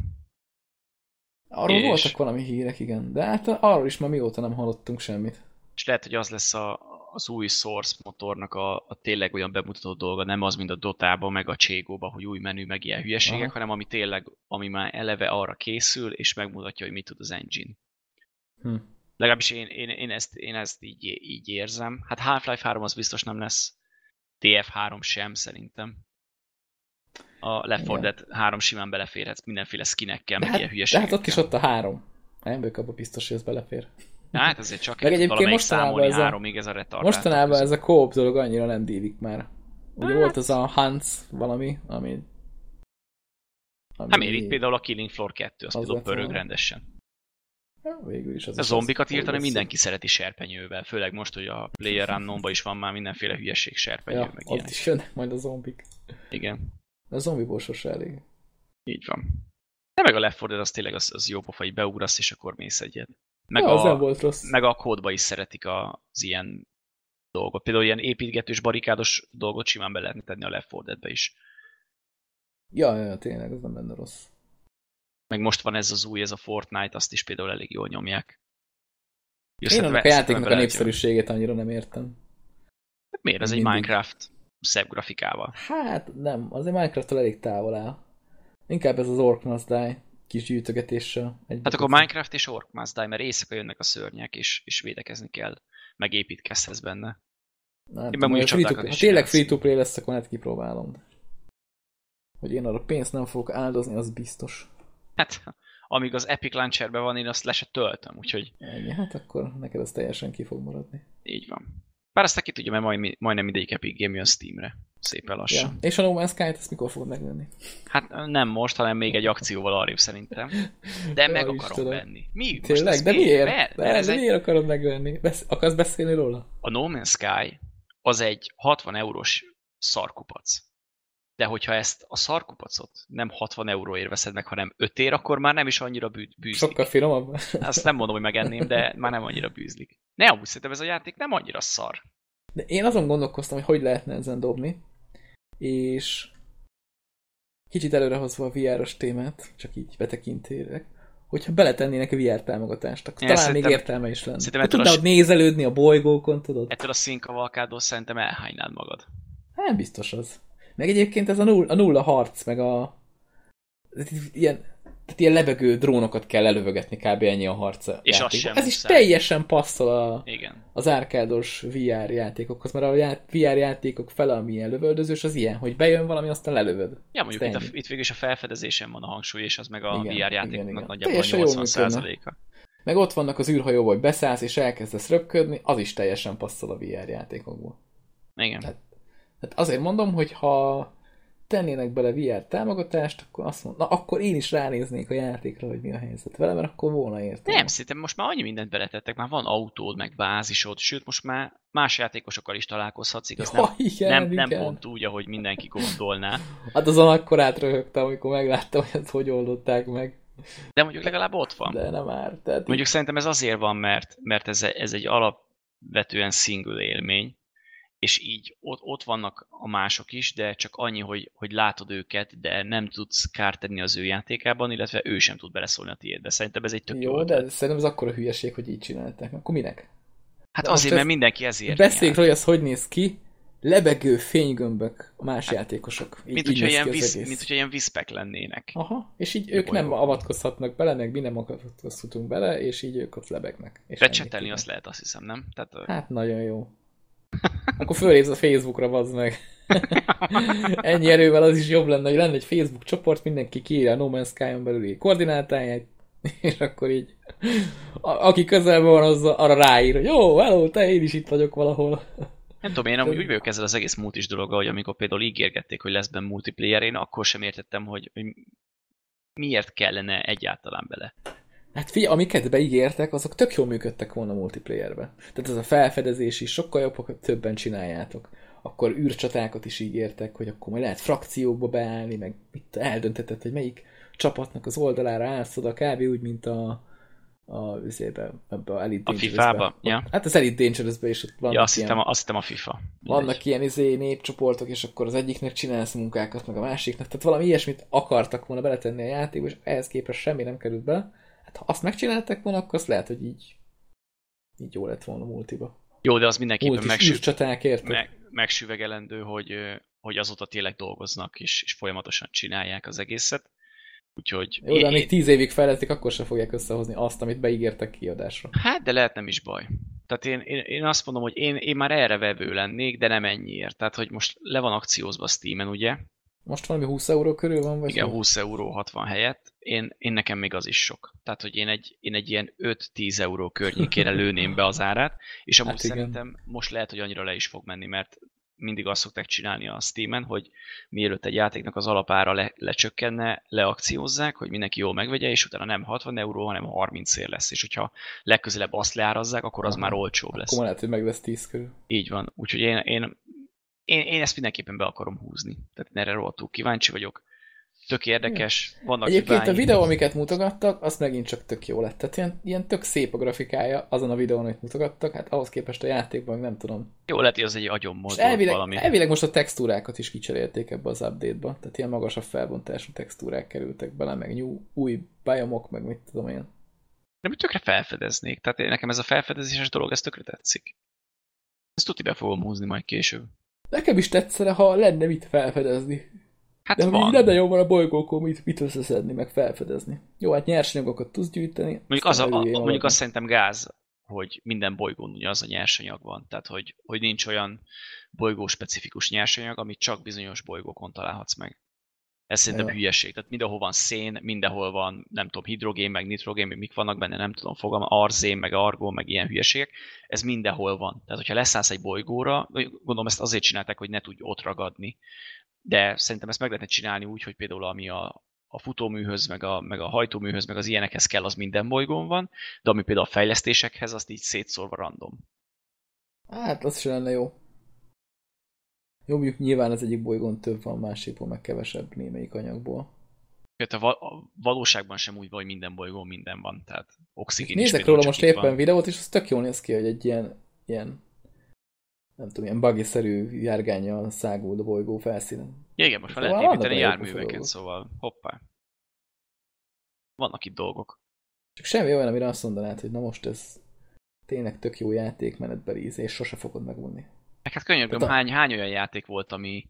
Arról És- voltak valami hírek, igen. De hát arról is már mióta nem hallottunk semmit. És lehet, hogy az lesz a, az új Source motornak a, a tényleg olyan bemutató dolga, nem az, mint a Dotában, meg a Cségóban, hogy új menü, meg ilyen hülyeségek, Aha. hanem ami tényleg, ami már eleve arra készül, és megmutatja, hogy mit tud az engine. Hm. Legalábbis én, én, én, ezt, én ezt így, így érzem. Hát Half-Life 3 az biztos nem lesz. TF3 sem szerintem. A Left 4 Igen. Dead 3 simán beleférhetsz mindenféle skinekkel, meg hát, ilyen de hülyeségekkel. hát ott is ott a három. Nem vagyok abban biztos, hogy ez belefér. Hát azért csak Meg egy egyébként mostanában ez a- háromig ez a retardát. Mostanában ez a co dolog annyira nem dílik már. Ugye Hát- volt az a Hans valami, ami... ami Hát miért itt például a Killing Floor 2, az, Az például pörög rendesen. Végül is az A zombikat írtani mindenki szereti serpenyővel, főleg most, hogy a Player Unknown-ban is van már mindenféle hülyeség serpenyő, Ja, meg ott ilyenek. is jönnek majd a zombik. Igen, a zombiból sose elég. így van. De meg a Left 4 Dead az tényleg az, az jó pofa, hogy beugrasz, és akkor mész egyet. Meg, ja, a, volt rossz. meg a kódba is szeretik az ilyen dolgot. Például ilyen építgetős, barikádos dolgot simán be lehetne tenni a Left 4 Deadbe is. Ja, ja, tényleg, ez nem benne rossz. Meg most van ez az új, ez a Fortnite, azt is például elég jól nyomják. Jó, Én annak a játéknak a népszerűségét annyira nem értem. Hát Miért? Ez egy Mindig. Minecraft szebb grafikával. Hát nem, azért Minecraft-tól elég távol áll. Inkább ez az Orc Must Die kis gyűjtögetéssel. Hát akkor Minecraft és Orc Must Die, mert éjszaka jönnek a szörnyek, és, és védekezni kell. Meg építkezhetsz benne. Hát, Én mondjuk free to, ha tényleg free-to-play lesz, akkor hát kipróbálom. Hogy én arra pénzt nem fogok áldozni, az biztos. Hát, amíg az Epic Launcherben van, én azt le se töltöm, úgyhogy Ennyi, hát akkor neked ez teljesen ki fog maradni. így van. Bár azt ki tudja, mert majd, majdnem mindegyik Epic Game jön Steamre. Szépen lassan. Ja. És a No Man's Sky-t ezt mikor fogod megvenni? Hát nem most, hanem még egy akcióval arrébb szerintem. De meg akarom Istenem. venni. Mi? Most Tényleg? ez De mi? miért? Mert, De, mert ez de egy, miért akarod megvenni? Besz akarsz beszélni róla? a No Man's Sky az egy 60 eurós szarkupac. De hogyha ezt a szarkupacot nem 60 euróért veszed meg, hanem 5 ér, akkor már nem is annyira bű, bűzlik. Sokkal finomabb. Azt nem mondom, hogy megenném, de már nem annyira bűzlik. Ne, amúgy szerintem ez a játék nem annyira szar. De én azon gondolkoztam, hogy hogy lehetne ezen dobni, és kicsit előrehozva a VR-os témát, csak így betekintélek, hogyha beletennének VR támogatást, akkor Én talán még értelme is lenne. szerintem a tudnál ott nézelődni a bolygókon, tudod? Ettől a színkavalkádól szerintem elhánynál magad. Nem biztos az. Meg egyébként ez a nulla, a nulla harc, meg a ilyen, tehát ilyen lebegő drónokat kell elővögetni, kb. ennyi a harc a És az sem Ez is muszáj. teljesen passzol a, Igen. az árkádos VR játékokhoz, mert a já- VR játékok fele, ami ilyen lövöldözős, az ilyen, hogy bejön valami, aztán lelövöd. Ja, mondjuk Ez itt, a, ennyi. itt végül is a felfedezésen van a hangsúly, és az meg a Igen, VR játékoknak igen, nagyjából Teljesen jól 80%-a. Meg ott vannak az űrhajóból, hogy beszállsz és elkezdesz röpködni, az is teljesen passzol a VR játékokból. Igen. Tehát- Hát azért mondom, hogy ha tennének bele VR támogatást, akkor azt mondom, na akkor én is ránéznék a játékra, hogy mi a helyzet vele, mert akkor volna értelme. Nem, szerintem most már annyi mindent beletettek, már van autód, meg bázisod, sőt most már más játékosokkal is találkozhatsz, igaz? Ja, Nem, igen, nem, nem igen. pont úgy, ahogy mindenki gondolná. Hát azon akkor átröhögtem, amikor megláttam, hogy ezt hogy oldották meg. De mondjuk legalább ott van. De nem már. Tehát Mondjuk szerintem ez azért van, mert, mert ez, ez egy alapvetően single élmény, és így ott, ott vannak a mások is, de csak annyi, hogy, hogy látod őket, de nem tudsz kárt tenni az ő játékában, illetve ő sem tud beleszólni a tiédbe. Szerintem ez egy tök jó jó, de szerintem ez akkora hülyeség, hogy így csinálták. Akkor minek? Hát de azért, mert mindenki ezért Beszéljük róla, hogy az hogy néz ki. Lebegő fénygömbök a más játékosok. Így, Hát, Mint így hogyha, ilyen visz, mint hogyha ilyen viszpek lennének. Aha, és így ők nem bolygókon. avatkozhatnak bele, meg mi nem avatkozhatunk bele, és így ők ott lebegnek. És Recsetelni azt lehet, azt hiszem, nem? Tehát, Hát nagyon jó. Akkor fölépsz a Facebookra, bazd meg. Ennyi erővel az is jobb lenne, hogy lenne egy Facebook csoport, mindenki kiírja a No Man's Sky-on belüli koordinátáját, és akkor így a, aki közelben van, az arra ráír, hogy jó, hello, te, én is itt vagyok valahol. nem tudom, én amúgy úgy vagyok ezzel az egész multis dologgal, hogy amikor például ígérgették, hogy lesz benne multiplayer, én akkor sem értettem, hogy, hogy miért kellene egyáltalán bele. Hát figyelj, amiket beígértek, azok tök jól működtek volna multiplayerbe. Tehát ez a felfedezés is sokkal jobb, hogy többen csináljátok. Akkor űrcsatákat is ígértek, hogy akkor majd lehet frakciókba beállni, meg mit eldönteted, hogy melyik csapatnak az oldalára állsz oda, kb. úgy, mint a, a üzébe, ebbe a Elite A FIFA-ba? Ja. Hát az Elite Dangerous-be is ott vannak Ja, azt ilyen, hittem, azt hittem a FIFA. vannak ilyen izé népcsoportok, és akkor az egyiknek csinálsz munkákat, meg a másiknak. Tehát valami ilyesmit akartak volna beletenni a játékba, és ehhez képest semmi nem került bele. Hát ha azt megcsináltak volna, akkor azt lehet, hogy így, így jó lett volna multiba. Jó, de az mindenképpen Multis megsü- űrcsaták, érted? meg, megsüvegelendő, hogy, hogy azóta tényleg dolgoznak, és, és folyamatosan csinálják az egészet. Úgyhogy... Jó, de még tíz évig fejlesztik, akkor sem fogják összehozni azt, amit beígértek kiadásra. Hát, de lehet nem is baj. Tehát én, én, én azt mondom, hogy én, én már erre vevő lennék, de nem ennyiért. Tehát, hogy most le van akciózva a Steam-en, ugye? Most valami 20 euró körül van, vagy? Igen, mi? 20 euró 60 helyett. Én, én nekem még az is sok. Tehát, hogy én egy, én egy ilyen 5-10 euró környékére lőném be az árát, és amúgy Hát igen. szerintem most lehet, hogy annyira le is fog menni, mert mindig azt szokták csinálni a Steam-en, hogy mielőtt egy játéknak az alapára le, lecsökkenne, leakciózzák, hogy mindenki jól megvegye, és utána nem 60 euró, hanem 30 ér lesz. És hogyha legközelebb azt leárazzák, akkor az Aha. már olcsóbb lesz. Akkor lehet, hogy meg lesz 10 körül. Így van. Úgyhogy én, én, én, én ezt mindenképpen be akarom húzni. Tehát erre rohadtul kíváncsi vagyok. Tök érdekes. Vannak Egyébként a hibái. videó, amiket mutogattak, az megint csak tök jó lett. Tehát ilyen, ilyen tök szép a grafikája azon a videón, amit mutogattak, hát ahhoz képest a játékban nem tudom. Jó, lehet, hogy az egy agyon elvileg, valami. elvileg most a textúrákat is kicserélték ebbe az update-ba, tehát ilyen magasabb felbontású textúrák kerültek bele, meg new, új biomok, meg mit tudom én. De mit tökre felfedeznék. Tehát nekem ez a felfedezéses dolog, ez tökre tetszik. Ezt tuti be fogom húzni majd később. Nekem is tetszene, ha lenne mit felfedezni. Hát De van. van. lenne jó van a bolygókon mit, mit összeszedni, meg felfedezni. Jó, hát nyersanyagokat tudsz gyűjteni. Mondjuk, az, a, a, mondjuk azt szerintem gáz, hogy minden bolygón ugye az a nyersanyag van. Tehát, hogy, hogy nincs olyan bolygó-specifikus nyersanyag, amit csak bizonyos bolygókon találhatsz meg. Ez szerintem hülyeség. Tehát mindenhol van szén, mindenhol van, nem tudom, hidrogén, meg nitrogén, meg mik vannak benne, nem tudom, fogam, arzén, meg argón, meg ilyen hülyeségek. Ez mindenhol van. Tehát, hogyha leszállsz egy bolygóra, gondolom ezt azért csinálták, hogy ne tudj ott ragadni. De szerintem ezt meg lehetne csinálni úgy, hogy például ami a, a futóműhöz, meg a, meg a hajtóműhöz, meg az ilyenekhez kell, az minden bolygón van, de ami például a fejlesztésekhez, azt így szétszórva random. Hát, az sem lenne jó. Jó, mondjuk nyilván az egyik bolygón több van, másikból meg kevesebb némelyik anyagból. Tehát a, a valóságban sem úgy van, hogy minden bolygón minden van, tehát oxigén Nézek róla most éppen van. videót, és az tök jól néz ki, hogy egy ilyen, ilyen nem tudom, ilyen buggy-szerű járgánya száguld a bolygó felszínen. Ja, igen, most már Szóval lehet építeni járműveket, szóval hoppá. Vannak itt dolgok. Csak semmi olyan, amire azt mondanád, hogy na most ez tényleg tök jó játékmenetbeli íz, és sose fogod megunni. Meg hát könyörgöm, Tehát hány, hány olyan játék volt, ami,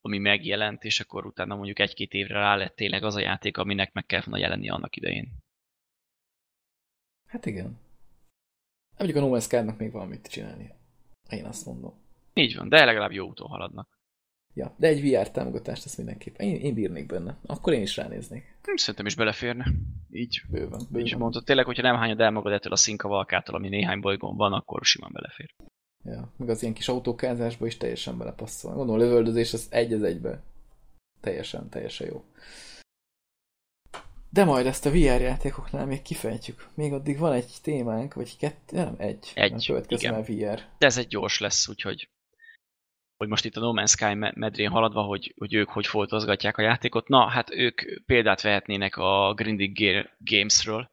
ami megjelent, és akkor utána mondjuk egy-két évre rá lett tényleg az a játék, aminek meg kellett volna jelenni annak idején. Hát igen. Nem mondjuk a No Man's Sky-nak még valamit csinálni. Én azt mondom. Így van, de legalább jó úton haladnak. Ja, de egy VR támogatást ezt mindenképpen. Én, én bírnék benne. Akkor én is ránéznék. Hm, Szerintem is beleférne. Így. Bőven. Így bőven. mondtad, tényleg, hogyha nem hányod el magad ettől a szinkavalkától, ami néhány bolygón van, akkor simán belefér. Ja, meg az ilyen kis autókázásba is teljesen belepasszol. Gondolom, a lövöldözés az egy az egybe. Teljesen, teljesen jó. De majd ezt a VR játékoknál még kifejtjük. Még addig van egy témánk, vagy kettő, nem, egy. Egy, igen. már VR. De ez egy gyors lesz, úgyhogy hogy most itt a No Man's Sky me- medrén haladva, hogy, hogy ők hogy foltozgatják a játékot. Na, hát ők példát vehetnének a Grindig Ga- Gamesről,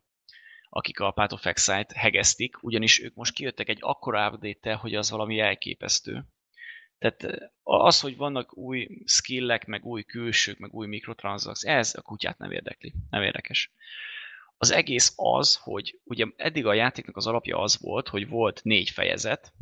akik a Path of Exile-t hegesztik, ugyanis ők most kijöttek egy akkora update hogy az valami elképesztő. Tehát eh, az, hogy vannak új skillek, meg új külsők, meg új mikrotranszakciók, ez a kutyát nem érdekli, nem érdekes. Az egész az, hogy ugye eddig a játéknak az alapja az volt, hogy volt négy fejezet,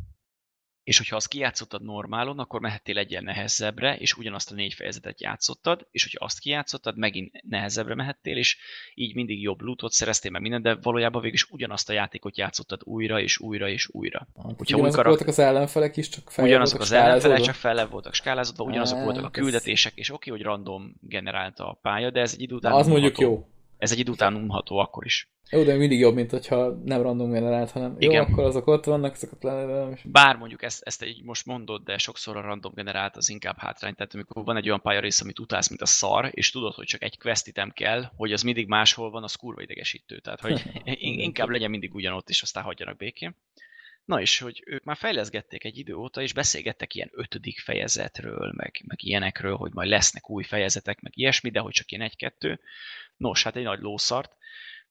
és hogyha azt kijátszottad normálon, akkor mehettél egy ilyen nehezebbre, és ugyanazt a négy fejezetet játszottad, és hogyha azt kijátszottad, megint nehezebbre mehettél, és így mindig jobb lootot szereztél meg minden, de valójában végig is ugyanazt a játékot játszottad újra, és újra, és újra. Hát, Hogyha ugyanazok karak- voltak az ellenfelek is, csak feljebb Ugyanazok az ellenfelek, csak fel voltak skálázódva, ugyanazok voltak a ez- küldetések, és oké, hogy random generálta a pálya, de ez egy idő után az mondjuk jó. Ez egy idő után unható akkor is. Jó, de mindig jobb, mint hogyha nem random generált, hanem Igen. jó, akkor azok ott vannak, azokat le... Bár mondjuk ezt, ezt így most mondod, de sokszor a random generált az inkább hátrány. Tehát amikor van egy olyan pályarész, amit utálsz, mint a szar, és tudod, hogy csak egy quest item kell, hogy az mindig máshol van, az kurva idegesítő. Tehát, hogy in- inkább legyen mindig ugyanott, és aztán hagyjanak békén. Na és, hogy ők már fejleszgették egy idő óta, és beszélgettek ilyen ötödik fejezetről, meg, meg ilyenekről, hogy majd lesznek új fejezetek, meg ilyesmi, de hogy csak ilyen egy-kettő. Nos, hát egy nagy lószart,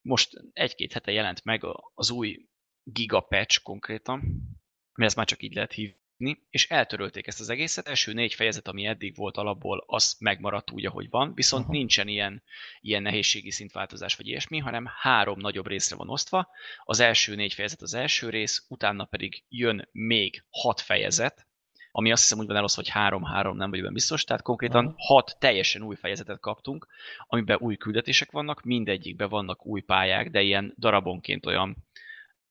most egy-két hete jelent meg az új Giga Patch konkrétan, mert ezt már csak így lehet hívni, és eltörölték ezt az egészet. Első négy fejezet, ami eddig volt alapból, az megmaradt úgy, ahogy van, viszont Aha. nincsen ilyen, ilyen nehézségi szintváltozás vagy ilyesmi, hanem három nagyobb részre van osztva. Az első négy fejezet az első rész, utána pedig jön még hat fejezet, ami azt hiszem úgy van elosztva, hogy 3-3, nem vagyok biztos, tehát konkrétan uh-huh. hat teljesen új fejezetet kaptunk, amiben új küldetések vannak, mindegyikben vannak új pályák, de ilyen darabonként olyan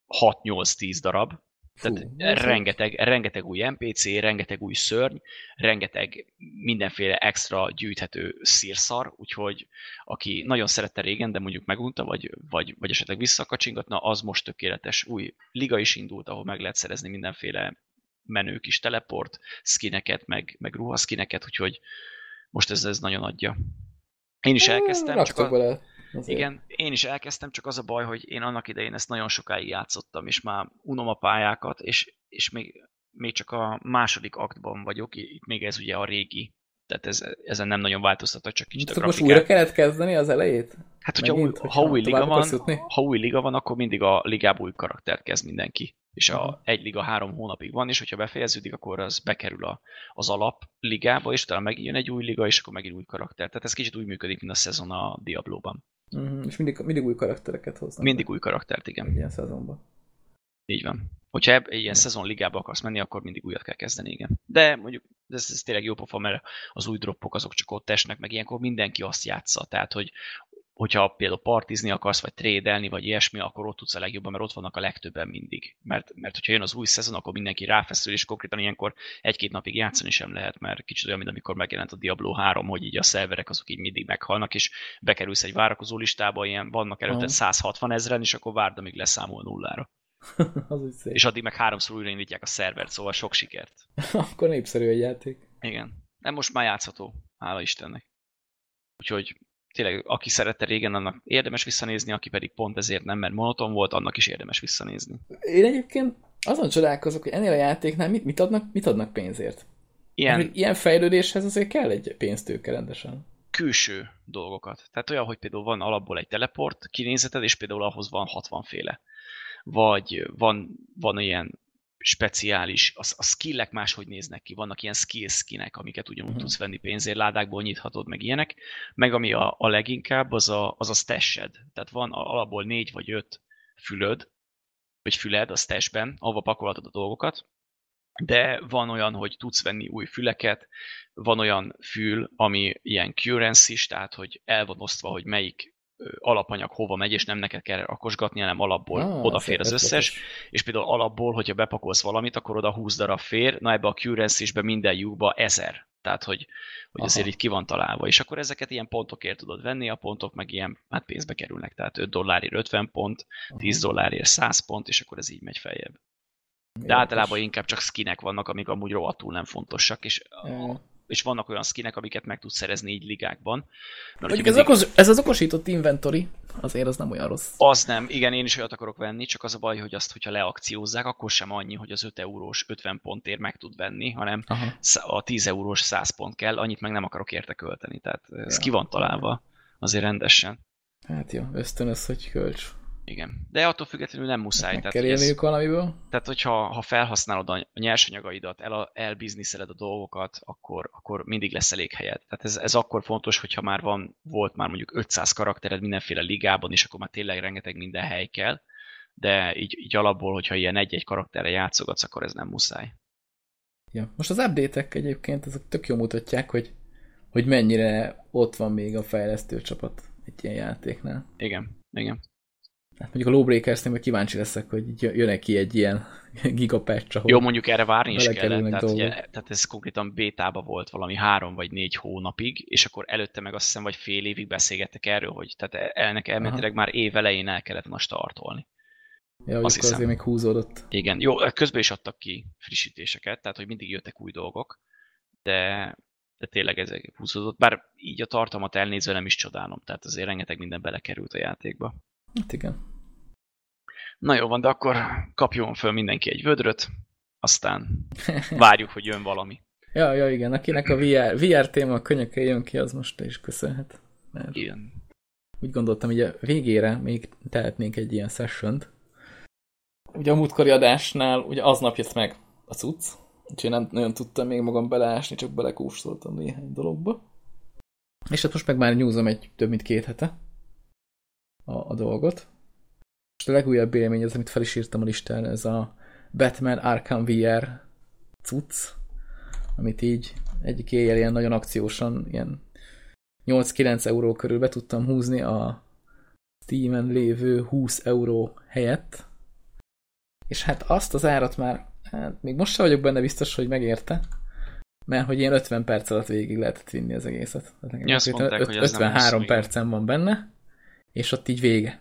6-8-10 darab, Fú, Tehát rengeteg, rengeteg új NPC, rengeteg új szörny, rengeteg mindenféle extra gyűjthető szírszar, úgyhogy aki nagyon szerette régen, de mondjuk megunta, vagy, vagy, vagy esetleg visszakacsingatna, az most tökéletes. Új liga is indult, ahol meg lehet szerezni mindenféle menő kis teleport skineket, meg, meg ruhaskineket, úgyhogy most ez, ez nagyon adja. Én is elkezdtem, csak a... Azért. Igen, én is elkezdtem, csak az a baj, hogy én annak idején ezt nagyon sokáig játszottam, és már unom a pályákat, és, és még, még csak a második aktban vagyok, itt még ez ugye a régi tehát ez, ezen nem nagyon változtatott, csak kicsit a Most újra kellett kezdeni az elejét? Hát, hogyha, Megint, új, ha, új liga van, ha új liga van, akkor mindig a ligából új karaktert kezd mindenki. És a uh-huh. egy liga három hónapig van, és hogyha befejeződik, akkor az bekerül a, az alap ligába, és utána megint jön egy új liga, és akkor megint új karakter. Tehát ez kicsit úgy működik, mint a szezon a Diablo-ban. Uh-huh. És mindig, mindig új karaktereket hoznak. Mindig új karaktert, igen. Ilyen szezonban. Így van. Hogyha egy ilyen szezon ligába akarsz menni, akkor mindig újat kell kezdeni, igen. De mondjuk ez, ez tényleg jó pofa, mert az új droppok azok csak ott esnek, meg ilyenkor mindenki azt játsza. Tehát, hogy hogyha például partizni akarsz, vagy trédelni, vagy ilyesmi, akkor ott tudsz a legjobban, mert ott vannak a legtöbben mindig. Mert, mert hogyha jön az új szezon, akkor mindenki ráfeszül, és konkrétan ilyenkor egy-két napig játszani sem lehet, mert kicsit olyan, mint amikor megjelent a Diablo 3, hogy így a szerverek azok így mindig meghalnak, és bekerülsz egy várakozó listába, ilyen vannak előtte 160 ezeren, és akkor várd, amíg leszámol nullára. az. És addig meg háromszor újraindítják a szervert, szóval sok sikert. Akkor népszerű egy játék. Igen. Nem most már játszható, hála Istennek. Úgyhogy tényleg, aki szerette régen, annak érdemes visszanézni, aki pedig pont ezért nem, mert monoton volt, annak is érdemes visszanézni. Én egyébként azon csodálkozok, hogy ennél a játéknál mit, mit, adnak, mit adnak pénzért. Ilyen, mert, ilyen fejlődéshez azért kell egy pénztőke rendesen. Külső dolgokat. Tehát olyan, hogy például van alapból egy teleport kinézeted, és például ahhoz van 60 féle vagy van, van ilyen speciális, a, a skillek máshogy néznek ki, vannak ilyen skill skinek, amiket ugyanúgy uh-huh. tudsz venni pénzért, ládákból nyithatod, meg ilyenek, meg ami a, a leginkább, az a, az a stashed. Tehát van alapból négy vagy öt fülöd, vagy füled a stashben, ahova pakolhatod a dolgokat, de van olyan, hogy tudsz venni új füleket, van olyan fül, ami ilyen currency tehát hogy el van osztva, hogy melyik alapanyag hova megy, és nem neked kell rakosgatni, hanem alapból ah, odafér az összes, és például alapból, hogyha bepakolsz valamit, akkor oda 20 darab fér, na ebbe a currency minden lyukba ezer. Tehát, hogy, hogy azért így ki van találva. És akkor ezeket ilyen pontokért tudod venni, a pontok meg ilyen hát pénzbe kerülnek. Tehát 5 dollárért 50 pont, 10 dollárért 100 pont, és akkor ez így megy feljebb. De Érdekes. általában inkább csak skinek vannak, amik amúgy rohadtul nem fontosak, és és vannak olyan skinek, amiket meg tudsz szerezni így ligákban. Mert ez, mindig... okos, ez az okosított inventory, azért az nem olyan rossz. Az nem, igen, én is olyat akarok venni, csak az a baj, hogy azt, hogyha leakciózzák, akkor sem annyi, hogy az 5 eurós 50 pontért meg tud venni, hanem Aha. a 10 eurós 100 pont kell, annyit meg nem akarok érte költeni, tehát ez ja. ki van találva azért rendesen. Hát jó, ösztönöz, hogy kölcs. Igen. De attól függetlenül nem muszáj. Meg tehát, kell ez, valamiből. Tehát, hogyha ha felhasználod a nyersanyagaidat, el, elbizniszeled a dolgokat, akkor, akkor mindig lesz elég helyed. Tehát ez, ez akkor fontos, hogyha már van, volt már mondjuk 500 karaktered mindenféle ligában, és akkor már tényleg rengeteg minden hely kell, de így, így alapból, hogyha ilyen egy-egy karakterre játszogatsz, akkor ez nem muszáj. Ja. Most az update-ek egyébként ezek tök jó mutatják, hogy, hogy mennyire ott van még a fejlesztő csapat egy ilyen játéknál. Igen, igen. Hát mondjuk a Lawbreakers-nél meg kíváncsi leszek, hogy jön ki egy ilyen gigapatch, ahol Jó, mondjuk erre várni is kellett, tehát, ugye, tehát ez konkrétan bétába volt valami három vagy négy hónapig, és akkor előtte meg azt hiszem, vagy fél évig beszélgettek erről, hogy tehát ennek elméletileg már év elején el kellett most startolni. Ja, azt hiszem. azért még húzódott. Igen, jó, közben is adtak ki frissítéseket, tehát hogy mindig jöttek új dolgok, de, de tényleg ez húzódott, bár így a tartalmat elnézve nem is csodálom, tehát azért rengeteg minden belekerült a játékba. Hát igen. Na jó van, de akkor kapjon föl mindenki egy vödröt, aztán várjuk, hogy jön valami. Ja, ja, igen, akinek a VR, VR téma a könyöke jön ki, az most is köszönhet. Mert... Igen. úgy gondoltam, hogy a végére még tehetnénk egy ilyen session Ugye a múltkori adásnál ugye aznap jött meg a cucc, úgyhogy nem nagyon tudtam még magam beleásni, csak belekóstoltam néhány dologba. És hát most meg már nyúzom egy több mint két hete a, a dolgot. Most a legújabb élmény az, amit fel is írtam a listán, ez a Batman Arkham VR cucc, amit így egyik éjjel ilyen nagyon akciósan, ilyen 8-9 euró körül be tudtam húzni a Steam-en lévő 20 euró helyett. És hát azt az árat már, hát még most sem vagyok benne biztos, hogy megérte, mert hogy ilyen 50 perc alatt végig lehetett vinni az egészet. Ja, azt mondták, 5, hogy 53 percen van benne, és ott így vége.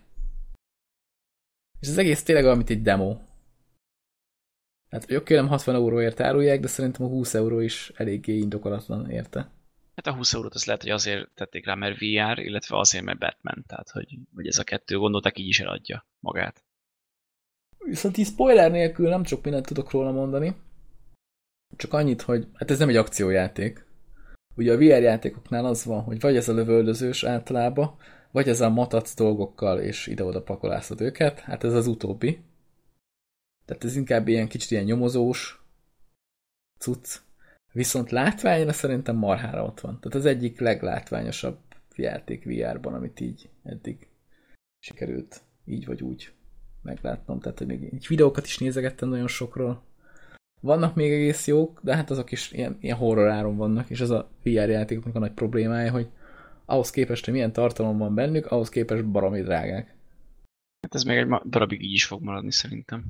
És az egész tényleg olyan, mint egy demo. Hát oké, nem 60 euróért árulják, de szerintem a 20 euró is eléggé indokolatlan érte. Hát a 20 eurót az lehet, hogy azért tették rá, mert VR, illetve azért, mert Batman. Tehát, hogy, hogy ez a kettő gondoltak, így is eladja magát. Viszont így spoiler nélkül nem csak mindent tudok róla mondani. Csak annyit, hogy hát ez nem egy akciójáték. Ugye a VR játékoknál az van, hogy vagy ez a lövöldözős általában, vagy ez a matac dolgokkal, és ide-oda pakolászod őket. Hát ez az utóbbi. Tehát ez inkább ilyen kicsit ilyen nyomozós cucc. Viszont látványra szerintem marhára ott van. Tehát az egyik leglátványosabb játék VR-ban, amit így eddig sikerült így vagy úgy meglátnom. Tehát, hogy még így videókat is nézegettem nagyon sokról. Vannak még egész jók, de hát azok is ilyen, ilyen horror áron vannak, és ez a VR játékoknak a nagy problémája, hogy ahhoz képest, hogy milyen tartalom van bennük, ahhoz képest baromi drágák. Hát ez még egy darabig így is fog maradni szerintem.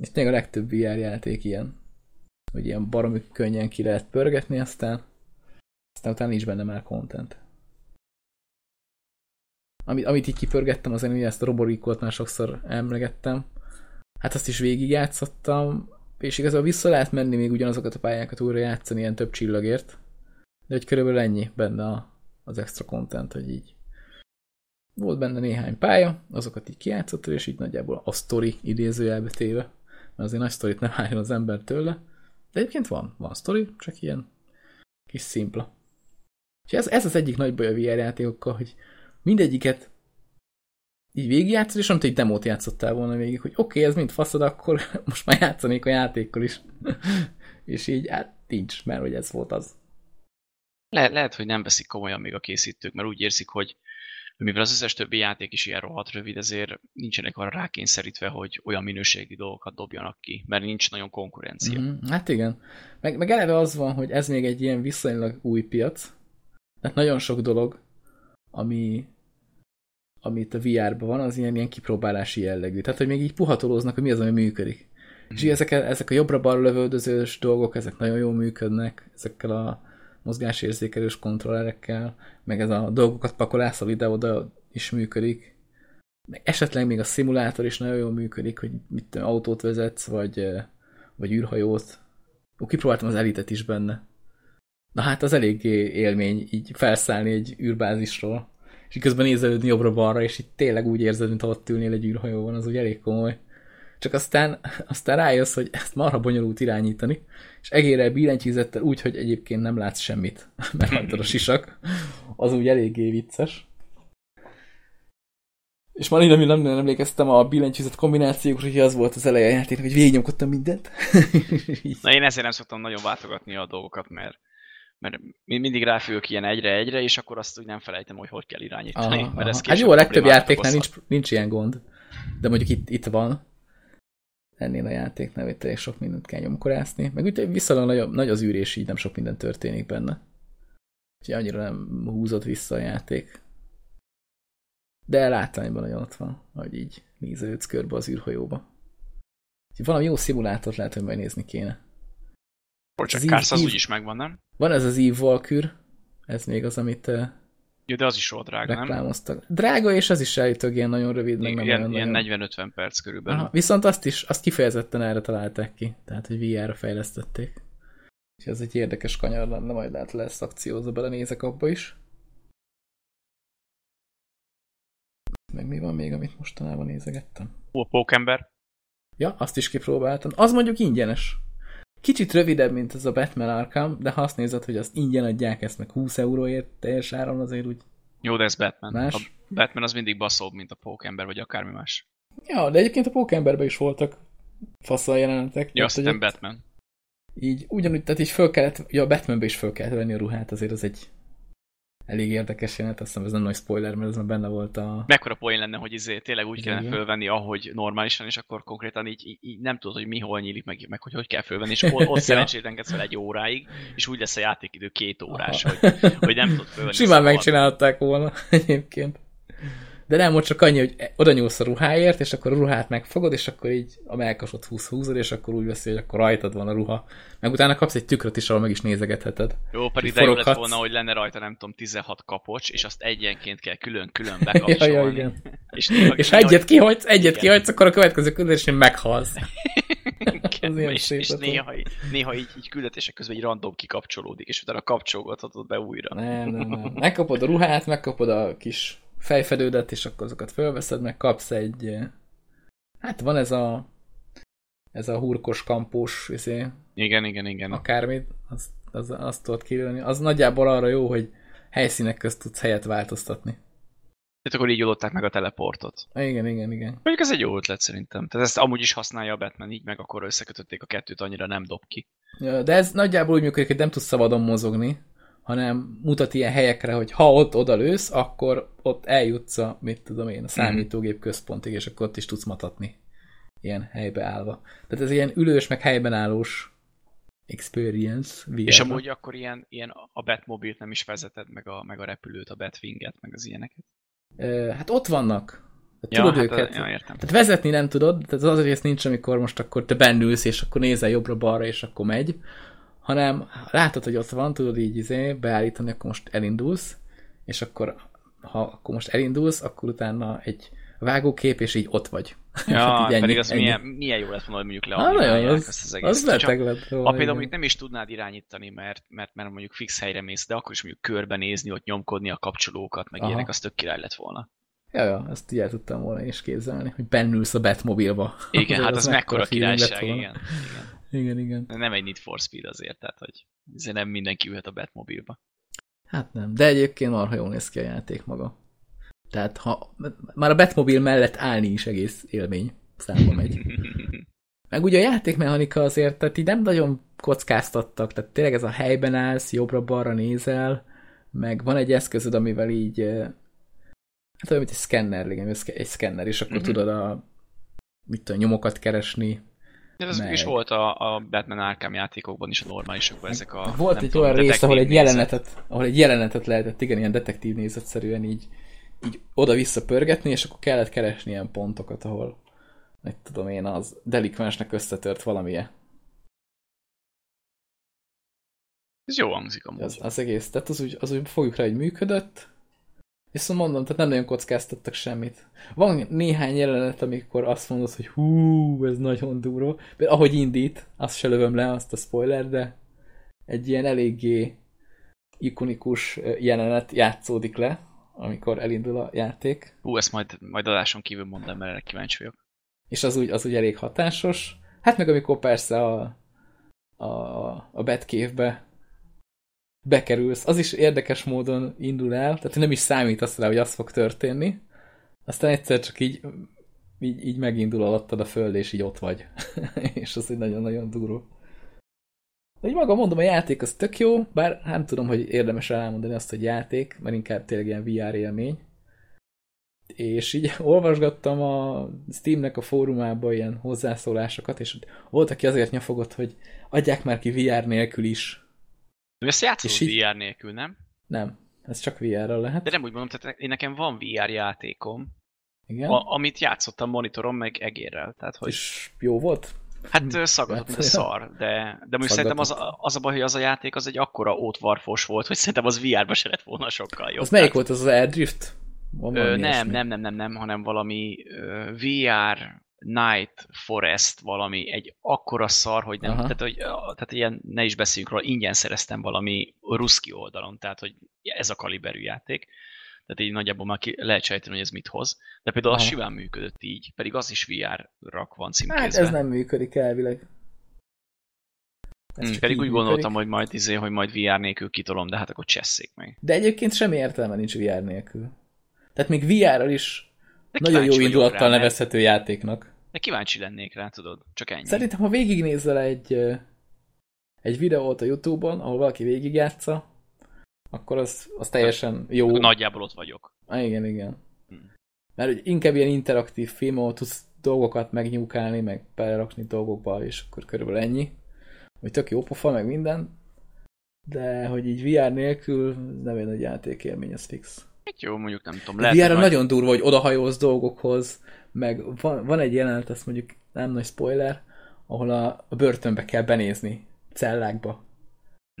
És tényleg a legtöbb VR játék ilyen. Hogy ilyen baromi könnyen ki lehet pörgetni, aztán aztán utána nincs benne már content. Amit, amit így kipörgettem, az én ezt a Roborikot már sokszor emlegettem. Hát azt is végigjátszottam, és igazából vissza lehet menni még ugyanazokat a pályákat újra játszani ilyen több csillagért. De hogy körülbelül ennyi benne a, az extra content, hogy így volt benne néhány pálya, azokat így kijátszottad, és így nagyjából a sztori idézőjelbe téve, mert azért nagy sztorit nem álljon az ember tőle, de egyébként van, van sztori, csak ilyen kis szimpla. És ez, ez az egyik nagy baj a VR játékokkal, hogy mindegyiket így végigjátszol, és amit egy demót játszottál volna végig, hogy oké, okay, ez mind faszod, akkor most már játszanék a játékkal is. és így, hát nincs, mert hogy ez volt az. Le lehet, hogy nem veszik komolyan még a készítők, mert úgy érzik, hogy mivel az összes többi játék is ilyen rohadt rövid, ezért nincsenek arra rákényszerítve, hogy olyan minőségi dolgokat dobjanak ki, mert nincs nagyon konkurencia. Mm, hát igen. Meg, meg eleve az van, hogy ez még egy ilyen viszonylag új piac, tehát nagyon sok dolog, ami, amit a VR-ban van, az ilyen, ilyen kipróbálási jellegű. Tehát, hogy még így puhatolóznak, hogy mi az, ami működik. Mm. És így ezek, ezek a jobbra-balra lövöldözős dolgok, ezek nagyon jól működnek, ezekkel a mozgásérzékelős kontrollerekkel, meg ez a dolgokat pakolászol ide-oda is működik. Meg esetleg még a szimulátor is nagyon jól működik, hogy mit autót vezetsz, vagy, vagy űrhajót. Ó, kipróbáltam az elitet is benne. Na hát az eléggé élmény így felszállni egy űrbázisról, és közben nézelődni jobbra-balra, és itt tényleg úgy érzed, mint ott ülnél egy űrhajóban, az úgy elég komoly. Csak aztán, aztán rájössz, hogy ezt marha bonyolult irányítani, és egére billentyűzettel úgy, hogy egyébként nem látsz semmit, mert rajtad a sisak, az úgy eléggé vicces. És már nem, nem, nem emlékeztem a billentyűzet kombinációkra, hogy az volt az eleje a játék, hogy végignyomkodtam mindent. Na én ezért nem szoktam nagyon váltogatni a dolgokat, mert mert mindig ráfülök ilyen egyre-egyre, és akkor azt úgy nem felejtem, hogy hogy kell irányítani. Aha, mert aha. Ez hát jó, a legtöbb játéknál nincs, nincs ilyen gond, de mondjuk itt, itt van ennél a játéknál, hogy tényleg sok mindent kell nyomkorászni. Meg úgy viszonylag nagy, nagy az űr, és így nem sok minden történik benne. Úgyhogy annyira nem húzott vissza a játék. De látványban nagyon ott van, hogy így nézelődsz körbe az űrhajóba. Úgyhogy valami jó szimulátort lehet, hogy majd nézni kéne. Project Cars az úgyis megvan, nem? Van ez az Eve Valkyr, ez még az, amit jó, de az is volt drága, reklámoztak. Nem? Drága, és az is eljutok ilyen nagyon rövid, meg nem ilyen nagyon... 40-50 perc körülbelül. Aha, viszont azt is, azt kifejezetten erre találták ki, tehát, hogy VR-ra fejlesztették. És ez egy érdekes kanyar lenne, majd lehet lesz akciózva, belenézek abba is. Meg mi van még, amit mostanában nézegettem? A Pókember. Ja, azt is kipróbáltam. Az mondjuk ingyenes. Kicsit rövidebb, mint az a Batman Arkham, de ha azt nézed, hogy azt ingyen adják ezt meg 20 euróért teljes áron, azért úgy Jó, de ez Batman. Más? A Batman az mindig baszóbb, mint a pókember, vagy akármi más. Ja, de egyébként a Pókemberben is voltak faszal jelenetek. Ja, azt Batman. Így, ugyanúgy, tehát így föl kellett, ja, a Batmanbe is föl kellett venni a ruhát, azért az egy elég érdekes jelenet, azt hiszem ez nem nagy spoiler, mert ez már benne volt a... Mekkora poén lenne, hogy izé tényleg úgy kellene fölvenni, ahogy normálisan, és akkor konkrétan így, így, így nem tudod, hogy mi hol nyílik, meg, meg hogy hogy kell fölvenni, és ott, ott szerencsétlenkedsz fel egy óráig, és úgy lesz a játékidő két órás, Aha. hogy, hogy nem tudod fölvenni. Simán Szóval- megcsinálták volna egyébként. De nem, ott csak annyi, hogy oda nyúlsz a ruháért, és akkor a ruhát megfogod, és akkor így a melkasot húz húzod, és akkor úgy veszi, hogy akkor rajtad van a ruha. Meg utána kapsz egy tükröt is, ahol meg is nézegetheted. Jó, pedig de jó lett volna, hogy lenne rajta, nem tudom, 16 kapocs, és azt egyenként kell külön-külön Ja, bekapcsolni. ja, igen. És, És ha egyet kihagysz, egyet kihagysz, akkor a következő küldetésén meghalsz. Igen, és, és néha, így- néha így, így küldetések közben egy random kikapcsolódik, és utána kapcsolgathatod be újra. Nem, nem, nem. Megkapod a ruhát, megkapod a kis fejfedődet, és akkor azokat fölveszed, meg kapsz egy... Hát van ez a ez a hurkos kampós izé, Igen, igen, igen. akármit, azt, az, azt tudod kilőni. Az nagyjából arra jó, hogy helyszínek közt tudsz helyet változtatni. Tehát akkor így oldották meg a teleportot. Igen, igen, igen. Mondjuk ez egy jó ötlet szerintem. Tehát ezt amúgy is használja a Batman, így meg akkor összekötötték a kettőt, annyira nem dob ki. Ja, De ez nagyjából úgy működik, hogy nem tudsz szabadon mozogni, hanem mutat ilyen helyekre, hogy ha ott oda lősz, akkor ott eljutsz a, mit tudom én, a számítógép központig, és akkor ott is tudsz matatni. Ilyen helybe állva. Tehát ez ilyen ülős, meg helyben állós experience. VR-ban. És amúgy akkor ilyen, ilyen a Batmobilt nem is vezeted, meg a, meg a repülőt, a Batwinget, meg az ilyeneket. Ö, Hát ott vannak. Tehát Ja, tudod hát, őket. ja, értem. Tehát vezetni nem tudod, tehát az az rész nincs, amikor most akkor te bennülsz, és akkor nézel jobbra-balra, és akkor megy, hanem látod, hogy ott van, tudod így izé, beállítani, akkor most elindulsz, és akkor ha akkor most elindulsz, akkor utána egy vágókép, és így ott vagy. Ja, Hát ennyi- pedig az ennyi. milyen, milyen jó lett volna, hogy mondjuk Ah, nagyon, az, ezt az az beteg lett volna, Ha például mondjuk nem is tudnád irányítani, mert, mert, mert mondjuk fix helyre mész, de akkor is mondjuk körbenézni, ott nyomkodni a kapcsolókat, meg Aha. ilyenek, az tök király lett volna. Ja, ja, ezt így el tudtam volna is képzelni, hogy bennülsz a Batmobilba. Igen, hát az mekkora feeling lett királyság, igen. igen. Igen, igen. Nem egy Need for Speed azért, tehát hogy ezért nem mindenki ülhet a Batmobilba. Hát nem, de egyébként marha jól néz ki a játék maga. Tehát ha már a Batmobil mellett állni is egész élmény számba megy. Meg ugye a játékmechanika azért, tehát így nem nagyon kockáztattak, tehát tényleg ez a helyben állsz, jobbra-balra nézel, meg van egy eszközöd, amivel így, eh, hát olyan, mint egy szkenner, igen, egy szkenner, és akkor Mhm. tudod a, mit tudom, nyomokat keresni. De ez Meg. is volt a, a Batman Arkham játékokban is a normálisokban ezek a... Volt egy tudom, olyan rész, ahol egy jelenetet, ahol egy jelenetet lehetett, igen, ilyen detektív nézetszerűen így, így oda-vissza pörgetni, és akkor kellett keresni ilyen pontokat, ahol, meg tudom én, az delikvensnek összetört valamilyen. Ez jó hangzik amúgy. Az, az egész, tehát az úgy, az úgy fogjuk rá, hogy működött, viszont mondom, tehát nem nagyon kockáztattak semmit. Van néhány jelenet, amikor azt mondod, hogy hú, ez nagyon. De ahogy indít, azt se lövöm le, azt a spoiler, de egy ilyen eléggé ikonikus jelenet játszódik le, amikor elindul a játék, Hú, ezt majd, majd adáson kívül mondom, mert erre kíváncsi vagyok. és az úgy, az úgy elég hatásos. Hát meg amikor persze a, a, a Batcave-be bekerülsz, az is érdekes módon indul el, tehát nem is számítasz rá, hogy az fog történni, aztán egyszer csak így, így, így megindul alattad a föld, és így ott vagy. és az egy nagyon-nagyon durva. Így maga mondom, a játék az tök jó, bár nem tudom, hogy érdemes elmondani azt, hogy játék, mert inkább tényleg ilyen VR élmény. És így olvasgattam a Steamnek a fórumában ilyen hozzászólásokat, és volt, aki azért nyafogott, hogy adják már ki VR nélkül is. De ezt játszod És így- VR nélkül, nem? Nem, ez csak VR-ral lehet. De nem úgy mondom, tehát én nekem van VR játékom, Igen. a, amit játszottam monitoron, meg egérrel. Tehát, hogy És jó volt? Hát ö, szaggatott, mint a Hát, szar, de, de most szerintem az, az a baj, hogy az a játék az egy akkora ótvarfos volt, hogy szerintem az VR-ba se lett volna sokkal jobb. Az melyik volt az az Airdrift? Ö, nem, nem, nem, nem, nem, hanem valami ö, VR Night Forest valami, egy akkora szar, hogy nem, Aha. tehát, hogy, tehát ilyen, ne is beszéljünk róla, ingyen szereztem valami ruszki oldalon, tehát hogy ez a kaliberű játék. Tehát így nagyjából már ki lehet sejteni, hogy ez mit hoz. De például az Aha. simán működött így, pedig az is VR-rak van Hát címkézve. ez nem működik elvileg. Ez hmm, pedig úgy működik. gondoltam, hogy majd izé, hogy majd VR nélkül kitolom, de hát akkor csesszék meg. De egyébként semmi értelme nincs VR nélkül. Tehát még VR-ral is nagyon jó indulattal rá, nevezhető játéknak. De kíváncsi lennék rá, tudod? Csak ennyi. Szerintem, ha végignézel egy, egy videót a Youtube-on, ahol valaki végigjátsza, akkor az, az teljesen jó. Nagyjából ott vagyok. Ah, igen, igen. Hmm. Mert inkább ilyen interaktív film, ahol tudsz dolgokat megnyúkálni, meg belerakni dolgokba, és akkor körülbelül ennyi. Hogy tök jó pofa, meg minden. De hogy így VR nélkül nem egy nagy játékélmény, ez fix. Hát jó, mondjuk nem tudom. Lehet, VR majd... nagyon durva, hogy odahajóz dolgokhoz, meg van, van egy jelenet, ezt mondjuk nem nagy spoiler, ahol a, a börtönbe kell benézni, cellákba.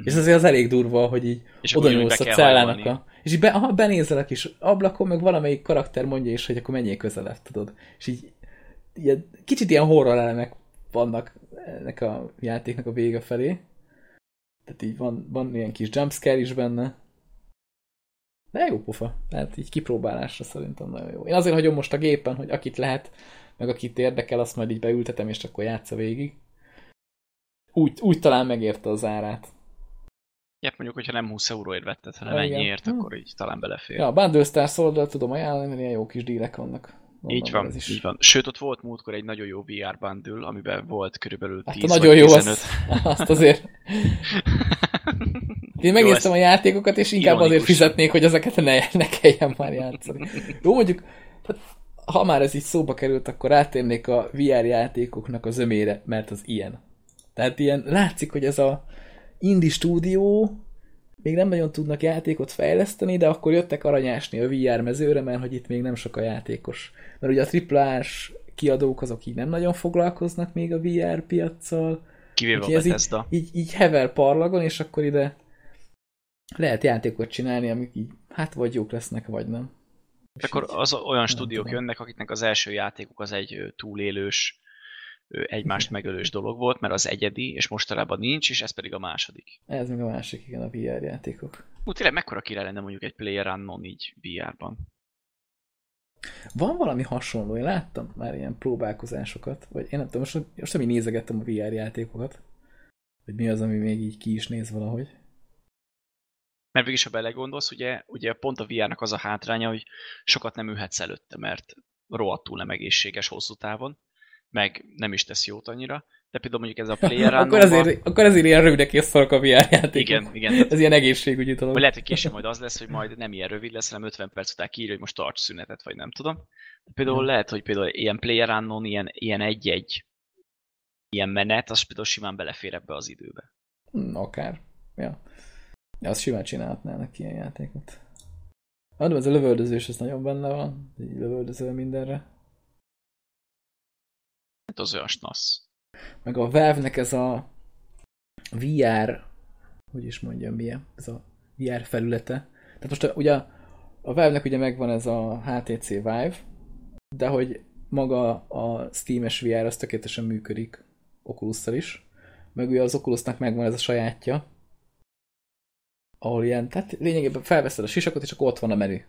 Mm. És azért az elég durva, hogy így oda nyúlsz a cellának a... És így be, aha, benézel a kis ablakon, meg valamelyik karakter mondja is, hogy akkor menjél közelebb, tudod. És így ilyen, kicsit ilyen horror elemek vannak ennek a játéknak a vége felé. Tehát így van, van ilyen kis jumpscare is benne. De jó pofa. Tehát így kipróbálásra szerintem nagyon jó. Én azért hagyom most a gépen, hogy akit lehet, meg akit érdekel, azt majd így beültetem, és akkor játsza végig. Úgy, úgy talán megérte az árát. Ja, mondjuk, hogyha nem 20 euróért vetted, hanem ennyiért, hm. akkor így talán belefér. Ja, a Bundle Stars oldalt tudom ajánlani, mert ilyen jó kis dílek vannak. Így van, is. így van. Sőt, ott volt múltkor egy nagyon jó VR bundle, amiben volt körülbelül 10 hát nagyon jó, 15. Azt, azt azért. Én megnéztem jó, a játékokat, és inkább ironikus. azért fizetnék, hogy ezeket ne, ne kelljen már játszani. Jó, mondjuk, hát, ha már ez így szóba került, akkor rátérnék a VR játékoknak az ömére, mert az ilyen. Tehát ilyen, látszik, hogy ez a indie stúdió még nem nagyon tudnak játékot fejleszteni, de akkor jöttek aranyásni a VR mezőre, mert hogy itt még nem sok a játékos. Mert ugye a triplás kiadók azok így nem nagyon foglalkoznak még a VR piaccal. Kivéve a Bethesda. Így, így, így hever parlagon, és akkor ide lehet játékot csinálni, amik így, hát vagy jók lesznek, vagy nem. És akkor az olyan stúdiók tudom. jönnek, akiknek az első játékuk az egy túlélős, egymást megölős dolog volt, mert az egyedi, és mostanában nincs, és ez pedig a második. Ez meg a másik, igen, a VR játékok. Úgy tényleg mekkora király lenne mondjuk egy Player Unknown így VR-ban? Van valami hasonló, én láttam már ilyen próbálkozásokat, vagy én nem tudom, most, most nem így nézegettem a VR játékokat, hogy mi az, ami még így ki is néz valahogy. Mert végig, ha belegondolsz, ugye, ugye pont a VR-nak az a hátránya, hogy sokat nem ülhetsz előtte, mert rohadtul nem egészséges hosszú távon, meg nem is tesz jót annyira. De például mondjuk ez a player akkor, azért, akkor azért ilyen rövidek és szarok a VR játékok. Igen, igen. Tehát, ez ilyen egészségügyi dolog. Vagy lehet, hogy később majd az lesz, hogy majd nem ilyen rövid lesz, hanem 50 perc után kiírja, hogy most tarts szünetet, vagy nem tudom. De például hmm. lehet, hogy például ilyen player unknown, ilyen, ilyen egy-egy ilyen menet, az például simán belefér ebbe az időbe. Hmm, akár. Ja. Ja azt simán csinálhatnának ilyen játékot. Adom, ez a lövöldözés, ez nagyon benne van. Így lövöldözöl mindenre. Hát az olyan snasz. Meg a Valve-nek ez a VR, hogy is mondjam, milyen, ez a VR felülete. Tehát most ugye a Valve-nek ugye megvan ez a HTC Vive, de hogy maga a Steam-es VR az tökéletesen működik oculus is, meg ugye az Oculusnak megvan ez a sajátja, ahol ilyen, tehát lényegében felveszed a sisakot, és akkor ott van a menü.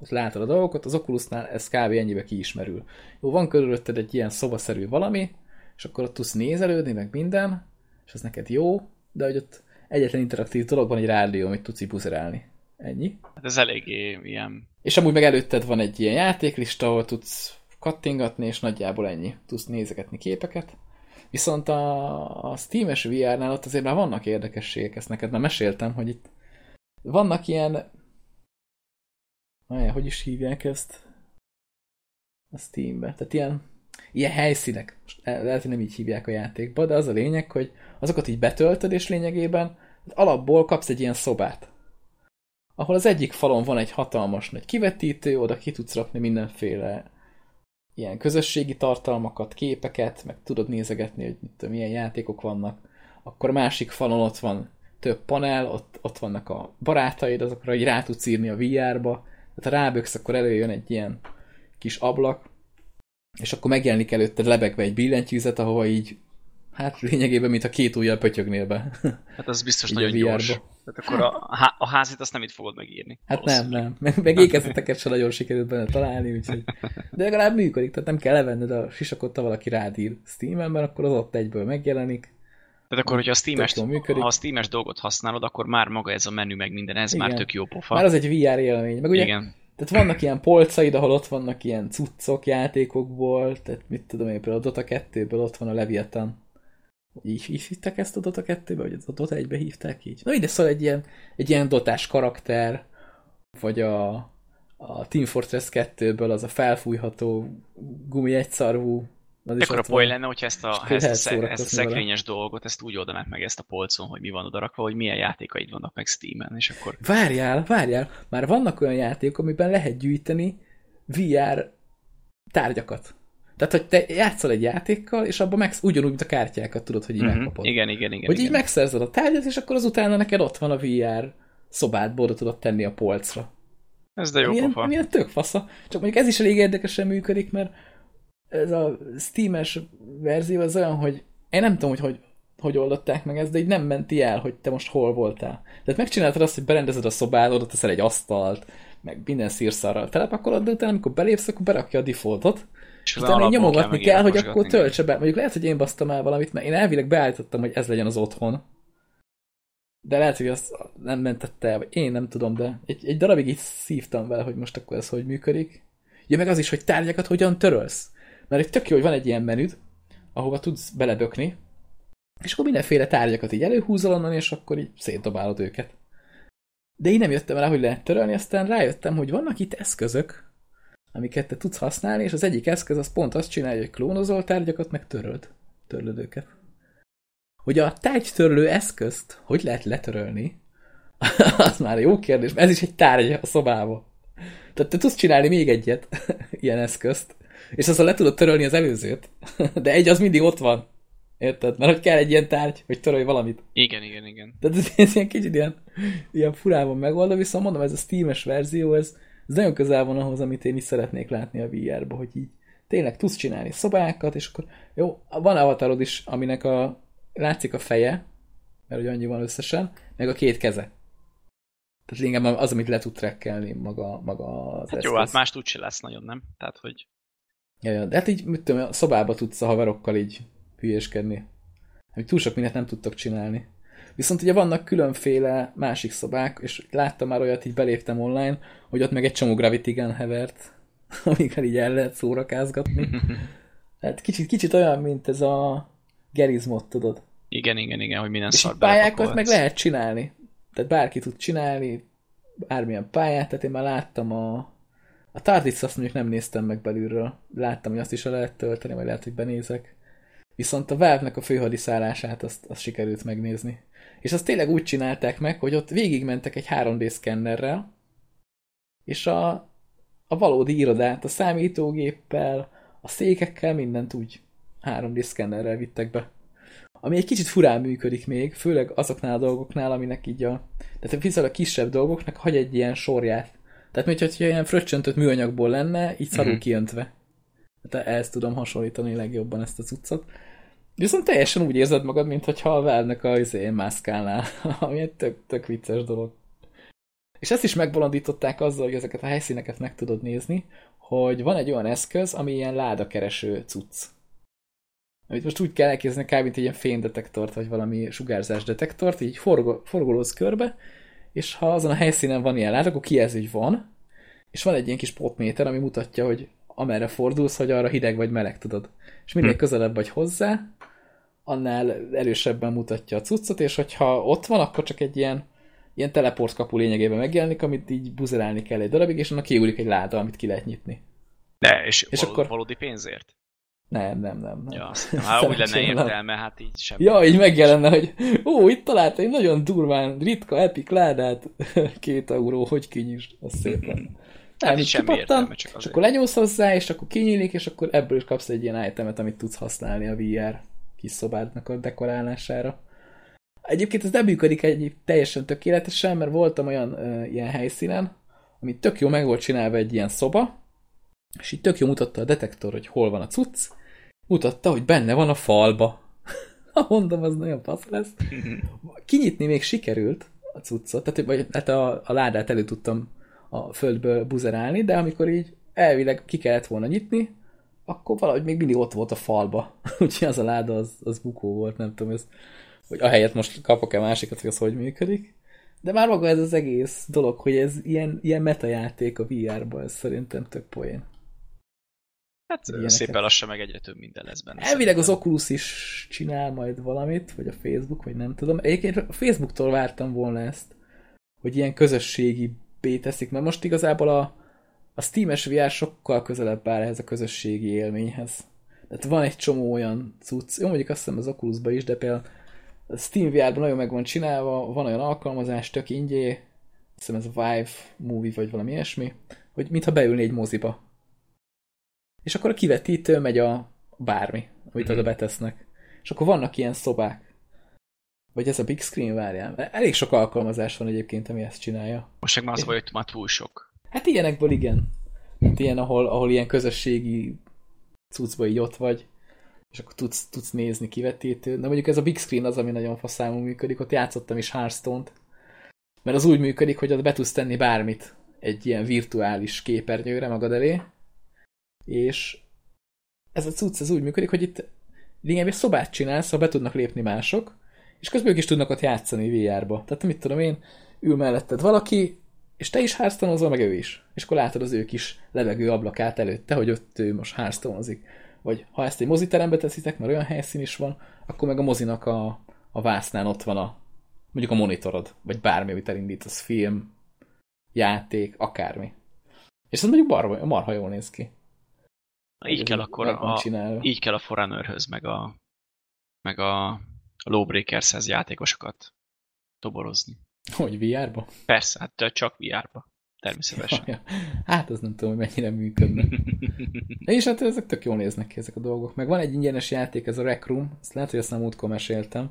Ott látod a dolgokat, az Oculusnál ez kb. ennyibe kiismerül. Jó, van körülötted egy ilyen szobaszerű valami, és akkor ott tudsz nézelődni, meg minden, és az neked jó, de hogy ott egyetlen interaktív dolog van egy rádió, amit tudsz buzerálni. Ennyi. Hát ez eléggé ilyen... És amúgy meg előtted van egy ilyen játéklista, ahol tudsz kattingatni, és nagyjából ennyi. Tudsz nézegetni képeket. Viszont a, a Steam-es VR-nál ott azért már vannak érdekességek, ezt neked már meséltem, hogy itt vannak ilyen hogy is hívják ezt? A Steambe. Tehát ilyen, ilyen helyszínek. Lehet, hogy nem így hívják a játékba, de az a lényeg, hogy azokat így betöltöd, és lényegében alapból kapsz egy ilyen szobát. Ahol az egyik falon van egy hatalmas nagy kivetítő, oda ki tudsz rakni mindenféle ilyen közösségi tartalmakat, képeket, meg tudod nézegetni, hogy mit tudom, milyen játékok vannak. Akkor másik falon ott van több panel, ott, ott vannak a barátaid, azokra hogy rá tudsz írni a VR-ba, tehát ha ráböksz, akkor előjön egy ilyen kis ablak, és akkor megjelenik előtte lebegve egy billentyűzet, ahova így, hát lényegében, mint a két ujjal pötyögnél be. Hát az biztos nagyon gyors. Tehát akkor a, a házit azt nem itt fogod megírni. Hát nem, nem. Meg, meg ékezeteket sem nagyon sikerült benne találni, úgyhogy... De legalább működik, tehát nem kell levenned a sisakot, ha valaki rád ír Steam-en, mert akkor az ott egyből megjelenik. Tehát akkor, hogyha a Steam-es, ha a Steam-es dolgot használod, akkor már maga ez a menü, meg minden, ez Igen. már tök jó pofa. Már az egy VR élmény. Meg ugye, Igen. tehát vannak ilyen polcaid, ahol ott vannak ilyen cuccok játékokból, tehát mit tudom én, például a Dota 2-ből ott van a Leviathan. Így, így hittek ezt a Dota 2-be, vagy a Dota 1-be hívták így? Na ide szóval egy ilyen, egy ilyen dotás karakter, vagy a, a Team Fortress 2-ből az a felfújható gumi egyszarvú. Az is a poén lenne, hogyha ezt a, ezt sze- ezt a szórakozni vele. szekrényes dolgot, ezt úgy oldanák meg ezt a polcon, hogy mi van odarakva, hogy milyen játékaid vannak meg Steam-en, és akkor Várjál, várjál, már vannak olyan játékok, amiben lehet gyűjteni VR tárgyakat. Tehát, hogy te játszol egy játékkal, és abban meg ugyanúgy, mint a kártyákat tudod, hogy így Mhm. megkapod. Igen, igen, igen. hogy igen. így megszerzed a tárgyat, és akkor az utána neked ott van a VR szobádból, oda tudod tenni a polcra. Ez de jó Milyen, pofa. milyen tök fasza. Csak mondjuk ez is elég érdekesen működik, mert ez a Steam-es verzió az olyan, hogy én nem tudom, hogy hogy, hogy oldották meg ezt, de így nem menti el, hogy te most hol voltál. Tehát megcsináltad azt, hogy berendezed a szobád, oda teszel egy asztalt, meg minden szírszarral telepakolod, de utána, amikor belépsz, akkor berakja a defaultot, És utána nyomogatni meg kell, hogy akkor töltse be. Mondjuk lehet, hogy én basztam el valamit, mert én elvileg beállítottam, hogy ez legyen az otthon. De lehet, hogy azt nem mentette el, vagy én nem tudom, de egy, egy darabig így szívtam vele, hogy most akkor ez hogy működik. Ja, meg az is, hogy tárgyakat hogyan törölsz. Mert egy tök jó, hogy van egy ilyen menüd, ahova tudsz belebökni, és akkor mindenféle tárgyakat így előhúzol onnan, és akkor így szétdobálod őket. De én nem jöttem rá, hogy lehet törölni, aztán rájöttem, hogy vannak itt eszközök, amiket te tudsz használni, és az egyik eszköz az pont azt csinálja, hogy klónozol tárgyakat, meg töröld. Törlöd őket. Hogy a tárgytörlő eszközt hogy lehet letörölni, az már jó kérdés, ez is egy tárgy a szobába. Tehát te tudsz csinálni még egyet, ilyen eszközt, és azzal le tudod törölni az előzőt, de egy az mindig ott van. Érted? Mert hogy kell egy ilyen tárgy, hogy törölj valamit. Igen, igen, igen. Tehát ez, ez ilyen kicsit ilyen, ilyen furában megoldva, viszont mondom, ez a Steam-es verzió, ez, ez nagyon közel van ahhoz, amit én is szeretnék látni a VR-ba, hogy így tényleg tudsz csinálni szobákat, és akkor jó, van avatarod is, aminek a látszik a feje, mert hogy annyi van összesen, meg a két keze. Tehát lényegében az, amit le tud trekkelni maga, maga az Hát jó, hát más úgyse lesz nagyon, nem? Tehát, hogy Ja, ja, de hát így, mit tudom, a szobába tudsz a haverokkal így hülyéskedni. Hogy túl sok mindent nem tudtok csinálni. Viszont ugye vannak különféle másik szobák, és láttam már olyat, így beléptem online, hogy ott meg egy csomó Gravity Gun hevert, amikkel így el lehet szórakázgatni. Hát kicsit, kicsit olyan, mint ez a Gerizmod, tudod. igen, igen, igen, hogy minden És pályákat meg lehet csinálni. Tehát bárki tud csinálni bármilyen pályát, tehát én már láttam a a Tardis azt mondjuk nem néztem meg belülről. Láttam, hogy azt is el lehet tölteni, vagy lehet, hogy benézek. Viszont a Valve-nek a főhadiszállását azt, azt sikerült megnézni. És azt tényleg úgy csinálták meg, hogy ott végigmentek egy 3D szkennerrel, és a, a valódi irodát a számítógéppel, a székekkel, mindent úgy 3D szkennerrel vittek be. Ami egy kicsit furán működik még, főleg azoknál a dolgoknál, aminek így a... Tehát viszont a kisebb dolgoknak hagy egy ilyen sorját. Tehát, mint hogyha ilyen fröccsöntött műanyagból lenne, így szarul Mhm. kiöntve. Tehát ehhez tudom hasonlítani legjobban ezt a cuccot. Viszont teljesen úgy érzed magad, mintha a Valve-nek a izé, mászkálnál, ami egy tök, tök vicces dolog. És ezt is megbolondították azzal, hogy ezeket a helyszíneket meg tudod nézni, hogy van egy olyan eszköz, ami ilyen ládakereső cucc. Amit most úgy kell elképzelni, kb. mint egy ilyen fénydetektort, vagy valami sugárzás detektort, így forgol, forgolódsz körbe, és ha azon a helyszínen van ilyen láda, akkor kijelzi, hogy van, és van egy ilyen kis potméter, ami mutatja, hogy amerre fordulsz, hogy arra hideg vagy meleg, tudod. És minél Hm. közelebb vagy hozzá, annál erősebben mutatja a cuccot, és hogyha ott van, akkor csak egy ilyen, ilyen teleport kapu lényegében megjelenik, amit így buzerálni kell egy darabig, és annak kiugrik egy láda, amit ki lehet nyitni. De, és, És való, akkor- valódi pénzért? Nem, nem, nem. nem. Ja, hát úgy lenne értelme, hát így sem. Ja, így megjelenne, hogy ó, itt találtam egy nagyon durván, ritka, epic ládát, két euró, hogy kinyisd, az szépen. Hát Nem, így semmi értelme, csak és azért. akkor lenyúlsz hozzá, és akkor kinyílik, és akkor ebből is kapsz egy ilyen itemet, amit tudsz használni a VR kis szobádnak a dekorálására. Egyébként ez nem működik egy teljesen tökéletesen, mert voltam olyan ö, ilyen helyszínen, ami tök jó meg volt csinálva egy ilyen szoba, és így tök jó mutatta a detektor, hogy hol van a cucc, mutatta, hogy benne van a falba. Ha mondom, az nagyon fasz lesz. Kinyitni még sikerült a cuccot, tehát vagy, hát a, a ládát elő tudtam a földből buzerálni, de amikor így elvileg ki kellett volna nyitni, akkor valahogy még mindig ott volt a falba. Úgyhogy az a láda az, az bukó volt, nem tudom, ez hogy ahelyett most kapok-e másikat, hogy az hogy működik. De már maga ez az egész dolog, hogy ez ilyen, ilyen metajáték a VR-ba, ez szerintem tök poén. Hát Ilyeneket. szépen lassan meg egyre több minden lesz benne. Elvileg az Oculus is csinál majd valamit, vagy a Facebook, vagy nem tudom. Egyébként a Facebooktól vártam volna ezt, hogy ilyen közösségi teszik, mert most igazából a, a Steam-es VR sokkal közelebb áll ehhez a közösségi élményhez. Tehát van egy csomó olyan cucc, jó mondjuk azt hiszem az oculus is, de például a Steam VR-ban nagyon meg van csinálva, van olyan alkalmazás, tök ingyé, azt hiszem ez a Vive Movie, vagy valami ilyesmi, hogy mintha beülni egy moziba. És akkor a kivetítő megy a bármi, amit oda mhm. betesznek. És akkor vannak ilyen szobák. Vagy ez a big screen, várjál. Elég sok alkalmazás van egyébként, ami ezt csinálja. Most meg már az hogy már túl sok. Hát ilyenekből igen. Hát ilyen, ahol, ahol ilyen közösségi cuccba így ott vagy, és akkor tudsz, tudsz nézni kivetítőt. De mondjuk ez a big screen az, ami nagyon faszámú működik. Ott játszottam is Hearthstone-t. Mert az úgy működik, hogy ott be tudsz tenni bármit egy ilyen virtuális képernyőre magad elé, és ez a cucc ez úgy működik, hogy itt lényegében szobát csinálsz, ha be tudnak lépni mások, és közben ők is tudnak ott játszani VR-ba. Tehát mit tudom én, ül melletted valaki, és te is háztanozol, meg ő is. És akkor látod az ő kis levegő ablakát előtte, hogy ott ő most háztanozik. Vagy ha ezt egy moziterembe teszitek, mert olyan helyszín is van, akkor meg a mozinak a, a vásznán ott van a mondjuk a monitorod, vagy bármi, amit elindítasz, film, játék, akármi. És ez mondjuk marha, marha jól néz ki. Na, így kell akkor a, így kell a Forerunnerhöz, meg a, meg a, Lawbreakershez játékosokat toborozni. Hogy VR-ba? Persze, hát csak VR-ba. Természetesen. Ja, ja. Hát az nem tudom, hogy mennyire működne. És hát ezek tök jól néznek ki ezek a dolgok. Meg van egy ingyenes játék, ez a Rec Room, ezt lehet, hogy ezt nem útkor meséltem,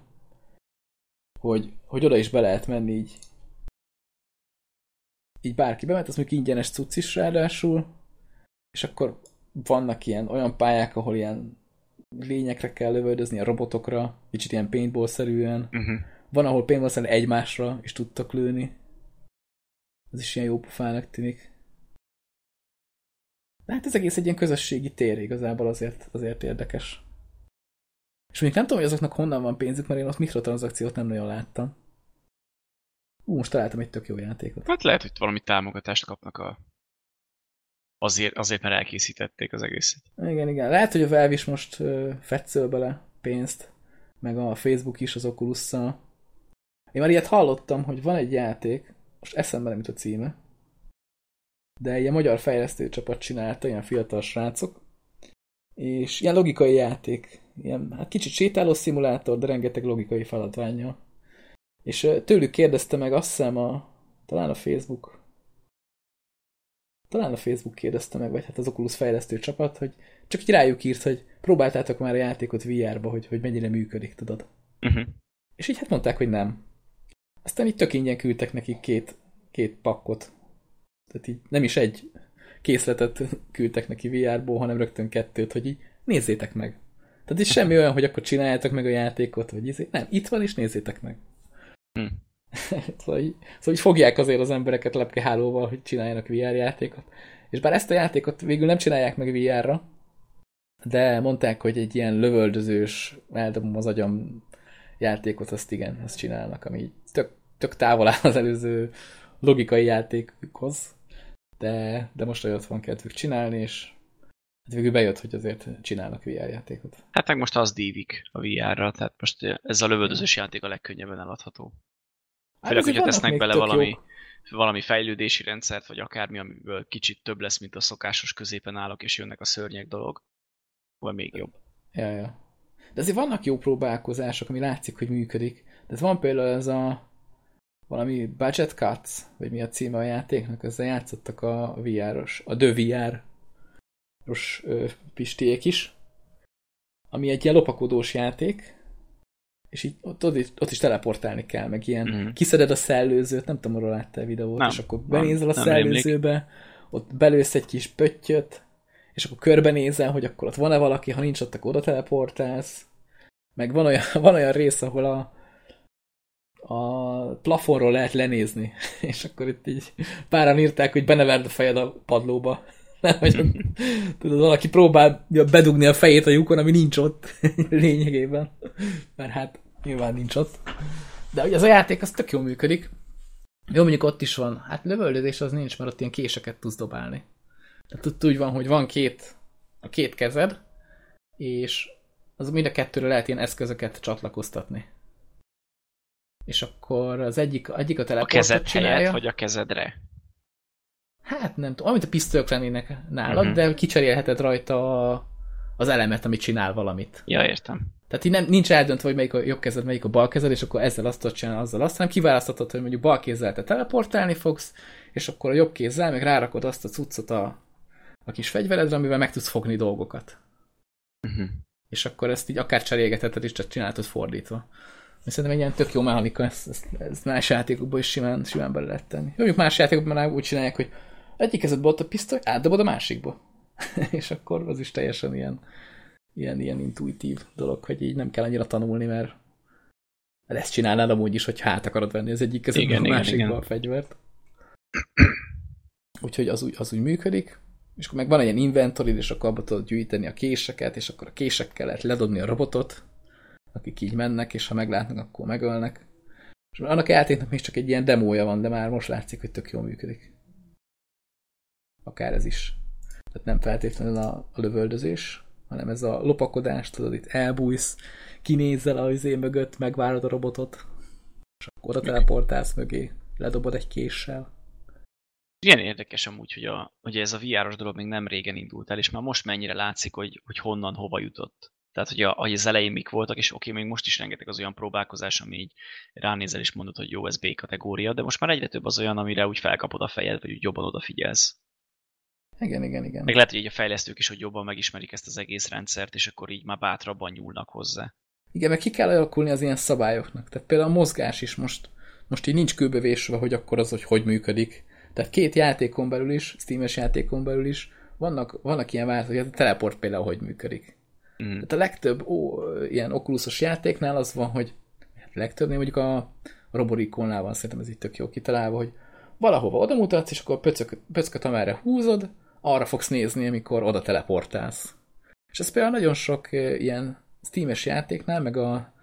hogy, hogy oda is be lehet menni így így bárki bement, az mondjuk ingyenes cucc is ráadásul, és akkor vannak ilyen olyan pályák, ahol ilyen lényekre kell lövöldözni, a robotokra, kicsit ilyen paintball-szerűen. Uh-huh. Van, ahol paintball egymásra is tudtak lőni. Ez is ilyen jó pofának tűnik. De hát ez egész egy ilyen közösségi tér igazából azért, azért érdekes. És még nem tudom, hogy azoknak honnan van pénzük, mert én ott mikrotranszakciót nem nagyon láttam. Ú, most találtam egy tök jó játékot. Hát lehet, hogy valami támogatást kapnak a Azért, azért, mert elkészítették az egészet. Igen, igen. Lehet, hogy a Valve is most fetszöl bele pénzt, meg a Facebook is az oculus -szal. Én már ilyet hallottam, hogy van egy játék, most eszembe nem jut a címe, de ilyen magyar fejlesztő csapat csinálta, ilyen fiatal srácok, és ilyen logikai játék, ilyen hát kicsit sétáló szimulátor, de rengeteg logikai feladványa. És tőlük kérdezte meg azt hiszem a, talán a Facebook talán a Facebook kérdezte meg, vagy hát az Oculus fejlesztő csapat, hogy csak így rájuk írt, hogy próbáltátok már a játékot VR-ba, hogy, hogy mennyire működik, tudod. Uh-huh. És így hát mondták, hogy nem. Aztán így tök ingyen küldtek nekik két, két pakkot. Tehát így nem is egy készletet küldtek neki VR-ból, hanem rögtön kettőt, hogy így nézzétek meg. Tehát is semmi olyan, hogy akkor csináljátok meg a játékot, vagy izé. Nem, itt van, és nézzétek meg. Hmm. szóval, szóval így fogják azért az embereket lepkehálóval, hogy csináljanak VR játékot. És bár ezt a játékot végül nem csinálják meg VR-ra, de mondták, hogy egy ilyen lövöldözős, eldobom az agyam játékot, azt igen, ezt csinálnak, ami tök, tök távol áll az előző logikai játékhoz, de, de most olyat van kedvük csinálni, és hát végül bejött, hogy azért csinálnak VR játékot. Hát meg most az dívik a VR-ra, tehát most ez a lövöldözős játék a legkönnyebben eladható. Hát Főleg, hogyha tesznek bele valami, valami fejlődési rendszert, vagy akármi, amiből kicsit több lesz, mint a szokásos középen állok, és jönnek a szörnyek dolog, vagy még jobb. Ja, ja. De azért vannak jó próbálkozások, ami látszik, hogy működik. De van például ez a valami Budget Cuts, vagy mi a címe a játéknak, ezzel játszottak a VR-os, a The VR-os pistiék is, ami egy ilyen lopakodós játék, és így ott, ott, ott is teleportálni kell, meg ilyen mm. kiszeded a szellőzőt, nem tudom, arról láttál videót, nem, és akkor benézel a szellőzőbe, emlék. ott belősz egy kis pöttyöt, és akkor körbenézel, hogy akkor ott van-e valaki, ha nincs ott, akkor oda teleportálsz. Meg van olyan, van olyan rész, ahol a, a plafonról lehet lenézni, és akkor itt így páran írták, hogy beneverd a fejed a padlóba. Nem, hogy tudod, valaki próbál bedugni a fejét a lyukon, ami nincs ott lényegében. Mert hát nyilván nincs ott. De ugye az a játék az tök jól működik. Jó, mondjuk ott is van. Hát lövöldözés az nincs, mert ott ilyen késeket tudsz dobálni. Tehát ott úgy van, hogy van két, a két kezed, és az mind a kettőre lehet ilyen eszközöket csatlakoztatni. És akkor az egyik, egyik a A teleportot kezed csinálja. helyett, vagy a kezedre? Hát nem tudom, amit a pisztolyok lennének nálad, uh-huh. de kicserélheted rajta a, az elemet, amit csinál valamit. Ja, értem. Tehát így nem, nincs eldöntve, hogy melyik a jobb kezed, melyik a bal kezed, és akkor ezzel azt tudod csinálni, azzal azt, hanem kiválaszthatod, hogy mondjuk bal kézzel te teleportálni fogsz, és akkor a jobb kézzel meg rárakod azt a cuccot a, a kis fegyveredre, amivel meg tudsz fogni dolgokat. Uh-huh. És akkor ezt így akár cserélgetheted, és csak csinálhatod fordítva. És Szerintem egy ilyen tök jó mechanika, ezt, ezt, ezt más játékokból is simán, simán bele lehet tenni. Mondjuk más játékokban már úgy csinálják, hogy egyik kezedbe ott a pisztoly, átdobod a másikba. és akkor az is teljesen ilyen, ilyen, ilyen intuitív dolog, hogy így nem kell annyira tanulni, mert ezt csinálnád amúgy is, hogy hát akarod venni az egyik kezedbe Igen, a másikba igen. a fegyvert. Úgyhogy az úgy, az úgy működik. És akkor meg van egy ilyen inventory, és akkor abba tudod gyűjteni a késeket, és akkor a késekkel lehet ledobni a robotot, akik így mennek, és ha meglátnak, akkor megölnek. És annak a játéknak még csak egy ilyen demója van, de már most látszik, hogy tök jól működik. Akár ez is. Tehát nem feltétlenül a, a lövöldözés, hanem ez a lopakodás, tudod, itt elbújsz, kinézel a izé mögött, megvárod a robotot, és akkor oda teleportálsz mögé, ledobod egy késsel. Ilyen érdekes amúgy, hogy, a, hogy ez a VR-os dolog még nem régen indult el, és már most mennyire látszik, hogy, hogy honnan, hova jutott. Tehát, hogy, a, hogy az elején mik voltak, és oké, még most is rengeteg az olyan próbálkozás, ami így ránézel és mondod, hogy jó, ez B kategória, de most már egyre több az olyan, amire úgy felkapod a fejed, vagy úgy jobban odafigyelsz. Igen, igen, igen. Meg lehet, hogy így a fejlesztők is, hogy jobban megismerik ezt az egész rendszert, és akkor így már bátrabban nyúlnak hozzá. Igen, meg ki kell alakulni az ilyen szabályoknak. Tehát például a mozgás is most, most így nincs kőbevésve, hogy akkor az, hogy hogy működik. Tehát két játékon belül is, Steam-es játékon belül is vannak, vannak ilyen változók, hogy a teleport például hogy működik. Mm. Tehát a legtöbb ó, ilyen okulusos játéknál az van, hogy hát legtöbbnél mondjuk a, Roboriconnál van, szerintem ez itt tök jó kitalálva, hogy valahova oda mutatsz, és akkor a pöcök, pöcköt amerre húzod, arra fogsz nézni, amikor oda teleportálsz. És ez például nagyon sok eh, ilyen Steam-es játéknál, meg a,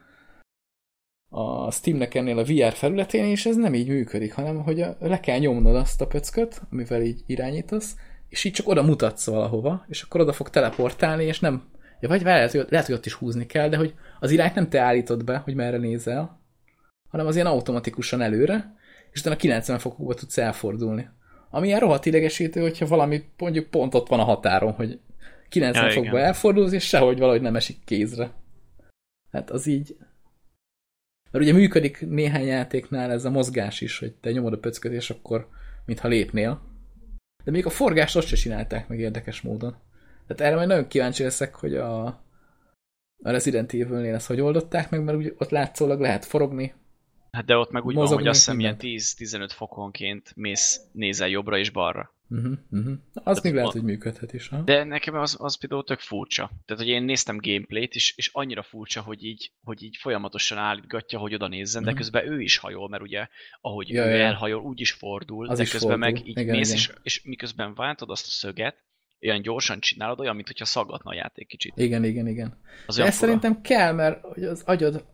a Steamnek ennél a VR felületén is ez nem így működik, hanem hogy le kell nyomnod azt a pöcköt, amivel így irányítasz, és így csak oda mutatsz valahova, és akkor oda fog teleportálni, és nem... Ja, vagy lehet, hogy, lehet, hogy ott is húzni kell, de hogy az irányt nem te állítod be, hogy merre nézel, hanem az ilyen automatikusan előre, és utána 90 fokokba tudsz elfordulni. Ami ilyen rohadt idegesítő, hogyha valami mondjuk pont ott van a határon, hogy 90 Ja, fokba elfordulsz, és sehogy valahogy nem esik kézre. Hát az így... Mert ugye működik néhány játéknál ez a mozgás is, hogy te nyomod a pöcköt, és akkor mintha lépnél. De még a forgást azt se csinálták meg érdekes módon. Tehát erre majd nagyon kíváncsi leszek, hogy a, a Resident Evil-nél ezt hogy oldották meg, mert úgy ott látszólag lehet forogni. Hát de ott meg úgy van, Mozogni hogy azt hiszem ilyen 10-15 fokonként mész, nézel jobbra és balra. Uh-huh, uh-huh. Az még lehet, hogy működhet is. Ha? De nekem az, az például tök furcsa. Tehát, hogy én néztem gameplayt, és, és annyira furcsa, hogy így, hogy így folyamatosan állítgatja, hogy oda nézzen, de Mhm. közben ő is hajol, mert ugye, ahogy Ja, ő ja, elhajol, úgy is fordul, Az de is közben fordul. meg így Igen, mész, igen. és, és miközben váltod azt a szöget, olyan gyorsan csinálod, olyan, mintha szaggatna a játék kicsit. Igen, igen, igen. Az De olyan ez fura. szerintem kell, mert az agyad,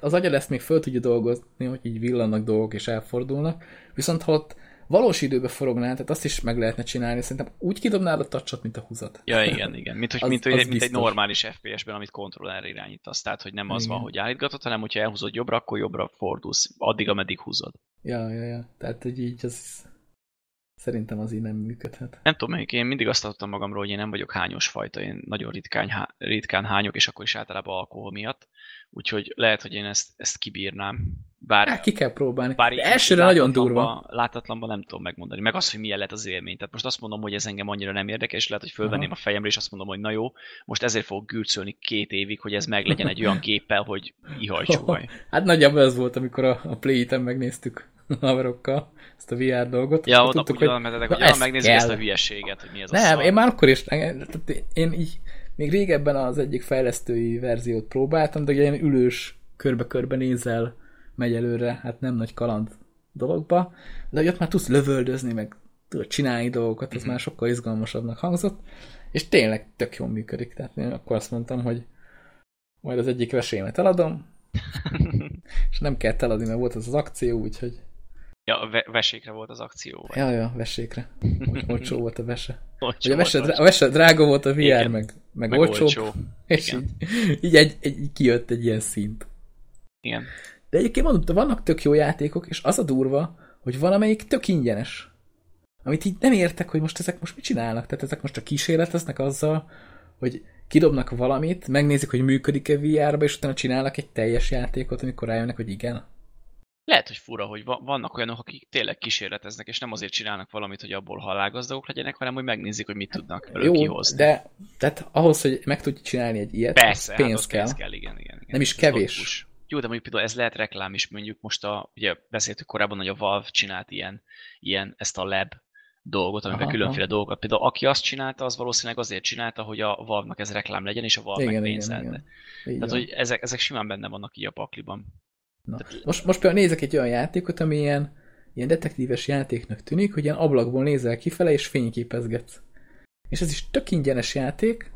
az agyad ezt még föl tudja dolgozni, hogy így villannak dolgok és elfordulnak, viszont ha ott valós időbe forognál, tehát azt is meg lehetne csinálni, szerintem úgy kidobnád a touchot, mint a húzat. Ja, igen, igen. Mint, hogy, Az- mint, az mint egy normális FPS-ben, amit kontrollerre irányítasz. Tehát, hogy nem az Igen. van, hogy állítgatod, hanem hogyha elhúzod jobbra, akkor jobbra fordulsz. Addig, ameddig húzod. Ja, ja, ja. Tehát, hogy így az szerintem az így nem működhet. Nem tudom, melyik, én mindig azt adtam magamról, hogy én nem vagyok hányos fajta, én nagyon ritkán, há- ritkán hányok, és akkor is általában alkohol miatt. Úgyhogy lehet, hogy én ezt, ezt kibírnám. Bár, Hát ki kell próbálni. bár De elsőre nagyon durva. Látatlanban nem tudom megmondani. Meg az, hogy milyen lett az élmény. Tehát most azt mondom, hogy ez engem annyira nem érdekel, és lehet, hogy fölvenném Aha. a fejemre, és azt mondom, hogy na jó, most ezért fogok gürcölni két évig, hogy ez meglegyen egy olyan géppel, hogy ihaj Hát nagyjából ez volt, amikor a, a Play-ten megnéztük a haverokkal ezt a VR dolgot. Ja, oda tudtuk, hogy, mehetek, hogy na, ja, ez megnézzük kell. ezt a hülyeséget, hogy mi ez a Nem, szar. én már akkor is, én így még régebben az egyik fejlesztői verziót próbáltam, de ilyen ülős, körbe-körbe nézel, megy előre, hát nem nagy kaland dologba, de hogy ott már tudsz lövöldözni, meg tudod csinálni dolgokat, az Mhm. már sokkal izgalmasabbnak hangzott, és tényleg tök jól működik, tehát én akkor azt mondtam, hogy majd az egyik vesémet eladom, és nem kellett eladni, mert volt az az akció, úgyhogy... Ja, ve vesékre volt az akció. Vagy? Ja, ja, vesékre. Olcsó volt a vese. Olcsó a vese, a vese drága volt a VR, Igen. meg, meg, meg olcsó, olcsó. és Igen. így, így, egy, egy, kijött egy ilyen szint. Igen. De egyébként mondom, vannak tök jó játékok, és az a durva, hogy valamelyik tök ingyenes. Amit így nem értek, hogy most ezek most mit csinálnak. Tehát ezek most csak kísérleteznek azzal, hogy kidobnak valamit, megnézik, hogy működik-e VR-ba, és utána csinálnak egy teljes játékot, amikor rájönnek, hogy igen. Lehet, hogy fura, hogy va- vannak olyanok, akik tényleg kísérleteznek, és nem azért csinálnak valamit, hogy abból halálgazdagok legyenek, hanem hogy megnézik, hogy mit tudnak belőle Jó, kihozni. de tehát ahhoz, hogy meg tudj csinálni egy ilyet, Persze, pénz hát ott kell. pénz kell, igen, igen, igen. Nem is kevés. logikus. Jó, de mondjuk például ez lehet reklám is, mondjuk most a, ugye beszéltük korábban, hogy a Valve csinált ilyen, ilyen ezt a lab dolgot, amiben Aha, különféle dolgokat. Például aki azt csinálta, az valószínűleg azért csinálta, hogy a Valve-nak ez reklám legyen, és a Valve meg Igen, igen, pénzelne. igen. Így Tehát, hogy ezek, ezek simán benne vannak így a pakliban. Na. Most, most például nézek egy olyan játékot, ami ilyen, ilyen detektíves játéknak tűnik, hogy ilyen ablakból nézel kifele, és fényképezgetsz. És ez is tök ingyenes játék,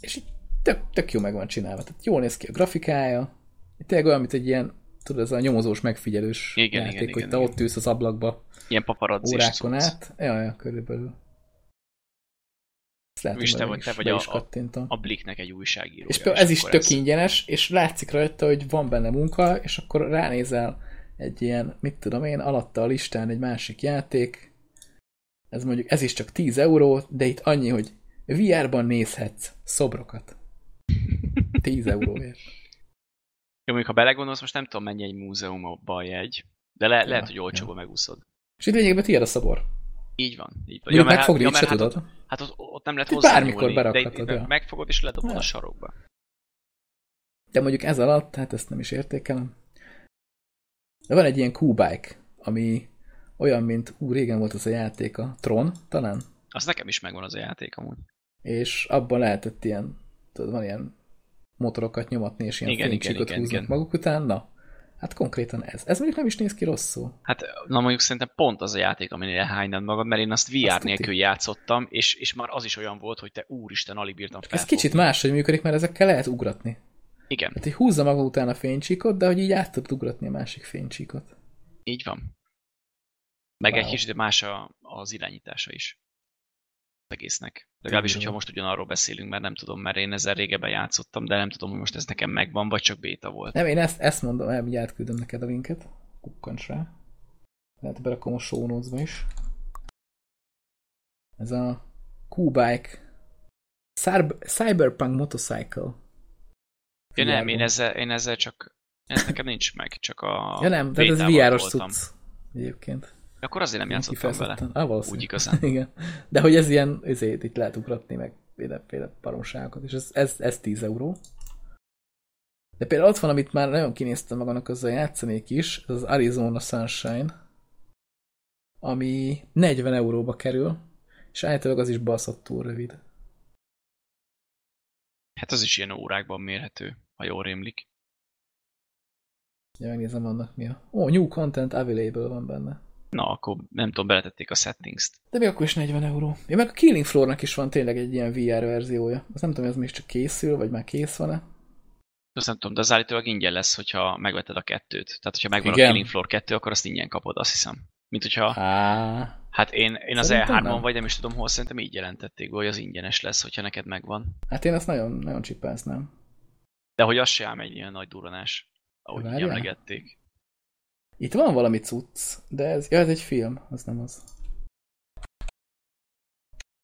és így tök, tök jó meg van csinálva. Tehát jól néz ki a grafikája, tényleg olyan, mint egy ilyen, tudod, ez a nyomozós megfigyelős Igen, játék, igen, hogy igen, te igen. ott ülsz az ablakba Ilyen órákon át. Ja, ja, körülbelül. Lehet, hogy te vagy- is- te vagy a- is kattintom. A Blicknek egy újságírója. És ez is tök ingyenes, és látszik rajta, hogy van benne munka, és akkor ránézel egy ilyen, mit tudom én, alatta a listán egy másik játék, ez mondjuk, ez is csak 10 euró, de itt annyi, hogy VR-ban nézhetsz szobrokat. 10 euróért. Jó, mondjuk ha belegondolsz, most nem tudom mennyi egy múzeumban a jegy, de le, Ja, lehet, hogy ja. olcsóban megúszod. És itt lényegében tiéd a szobor. Így van. Így van. Mondjuk mert- megfogni ja, se hát tudod. ott, hát ott, ott nem lehet hozzá bármikor de berakhatod, itt ja. megfogod és ledobod Ja. a sarokba. De mondjuk ez alatt, hát ezt nem is értékelem. De van egy ilyen Q-bike, ami olyan, mint, ú, régen volt az a játék, a Tron, talán? Az nekem is megvan az a játék amúgy. és abban lehetett ilyen, tudod, van ilyen motorokat nyomatni, és ilyen Igen, fénycsíkot húznak igen. maguk után, na, hát konkrétan ez. Ez mondjuk nem is néz ki rosszul. Hát, na mondjuk szerintem pont az a játék, aminél elhánynad magad, mert én azt VR Azt nélkül tuti. játszottam, és, és már az is olyan volt, hogy te úristen, alig bírtam Ez felfogni. kicsit máshogy működik, mert ezekkel lehet ugratni. Igen, Hát, hogy húzza maga után a fénycsíkot, de hogy így át tudod ugratni a másik fénycsíkot. így van. Meg Wow. egy kicsit más a, az irányítása is. Egésznek. Legalábbis, hogyha most ugyanarról beszélünk, mert nem tudom, mert én ezzel régebben játszottam, de nem tudom, hogy most ez nekem megvan, vagy csak béta volt. Nem, én ezt, ezt mondom, el, mindjárt átküldöm neked a linket. Kukkancs rá. Lehet berakom a show is. Ez a Q-bike Cyber- Cyberpunk Motorcycle. Ja nem, én ezzel, én ezzel csak... Ez nekem nincs meg, csak a Ja nem, tehát ez VR-os cucc. Egyébként. Akkor azért nem játszottam vele. Valószínű. Úgy igazán. Igen. De hogy ez ilyen, ezért itt lehet ugratni, meg mindenféle baromságokat, és ez, ez, ez 10 euró. De például ott van, amit már nagyon kinéztem magamnak, azzal játszanék is, ez az Arizona Sunshine, ami 40 euróba kerül, és állítólag az is baszottul rövid. Hát az is ilyen órákban mérhető, ha jól rémlik. Ja, megnézem annak mi a... Ó, new content available van benne. Na, akkor nem tudom, beletették a settings-t. De még akkor is 40 euró. Ja, meg a Killing Floor-nak is van tényleg egy ilyen VR verziója. Azt nem tudom, ez még csak készül, vagy már kész van-e. Azt nem tudom, de az állítólag ingyen lesz, hogyha megveted a kettőt. Tehát, hogyha megvan Igen. a Killing Floor 2, akkor azt ingyen kapod, azt hiszem. Mint hogyha... Á, Hát én, én az Szerintem E3-on nem. vagy nem is tudom hol, szerintem így jelentették, hogy az ingyenes lesz, hogyha neked megvan. hát én azt nagyon, nagyon csipáznám. De hogy az se ám egy ilyen nagy duranás, ahogy emlegették. Itt van valami cucc, de ez, ja, ez egy film, az nem az.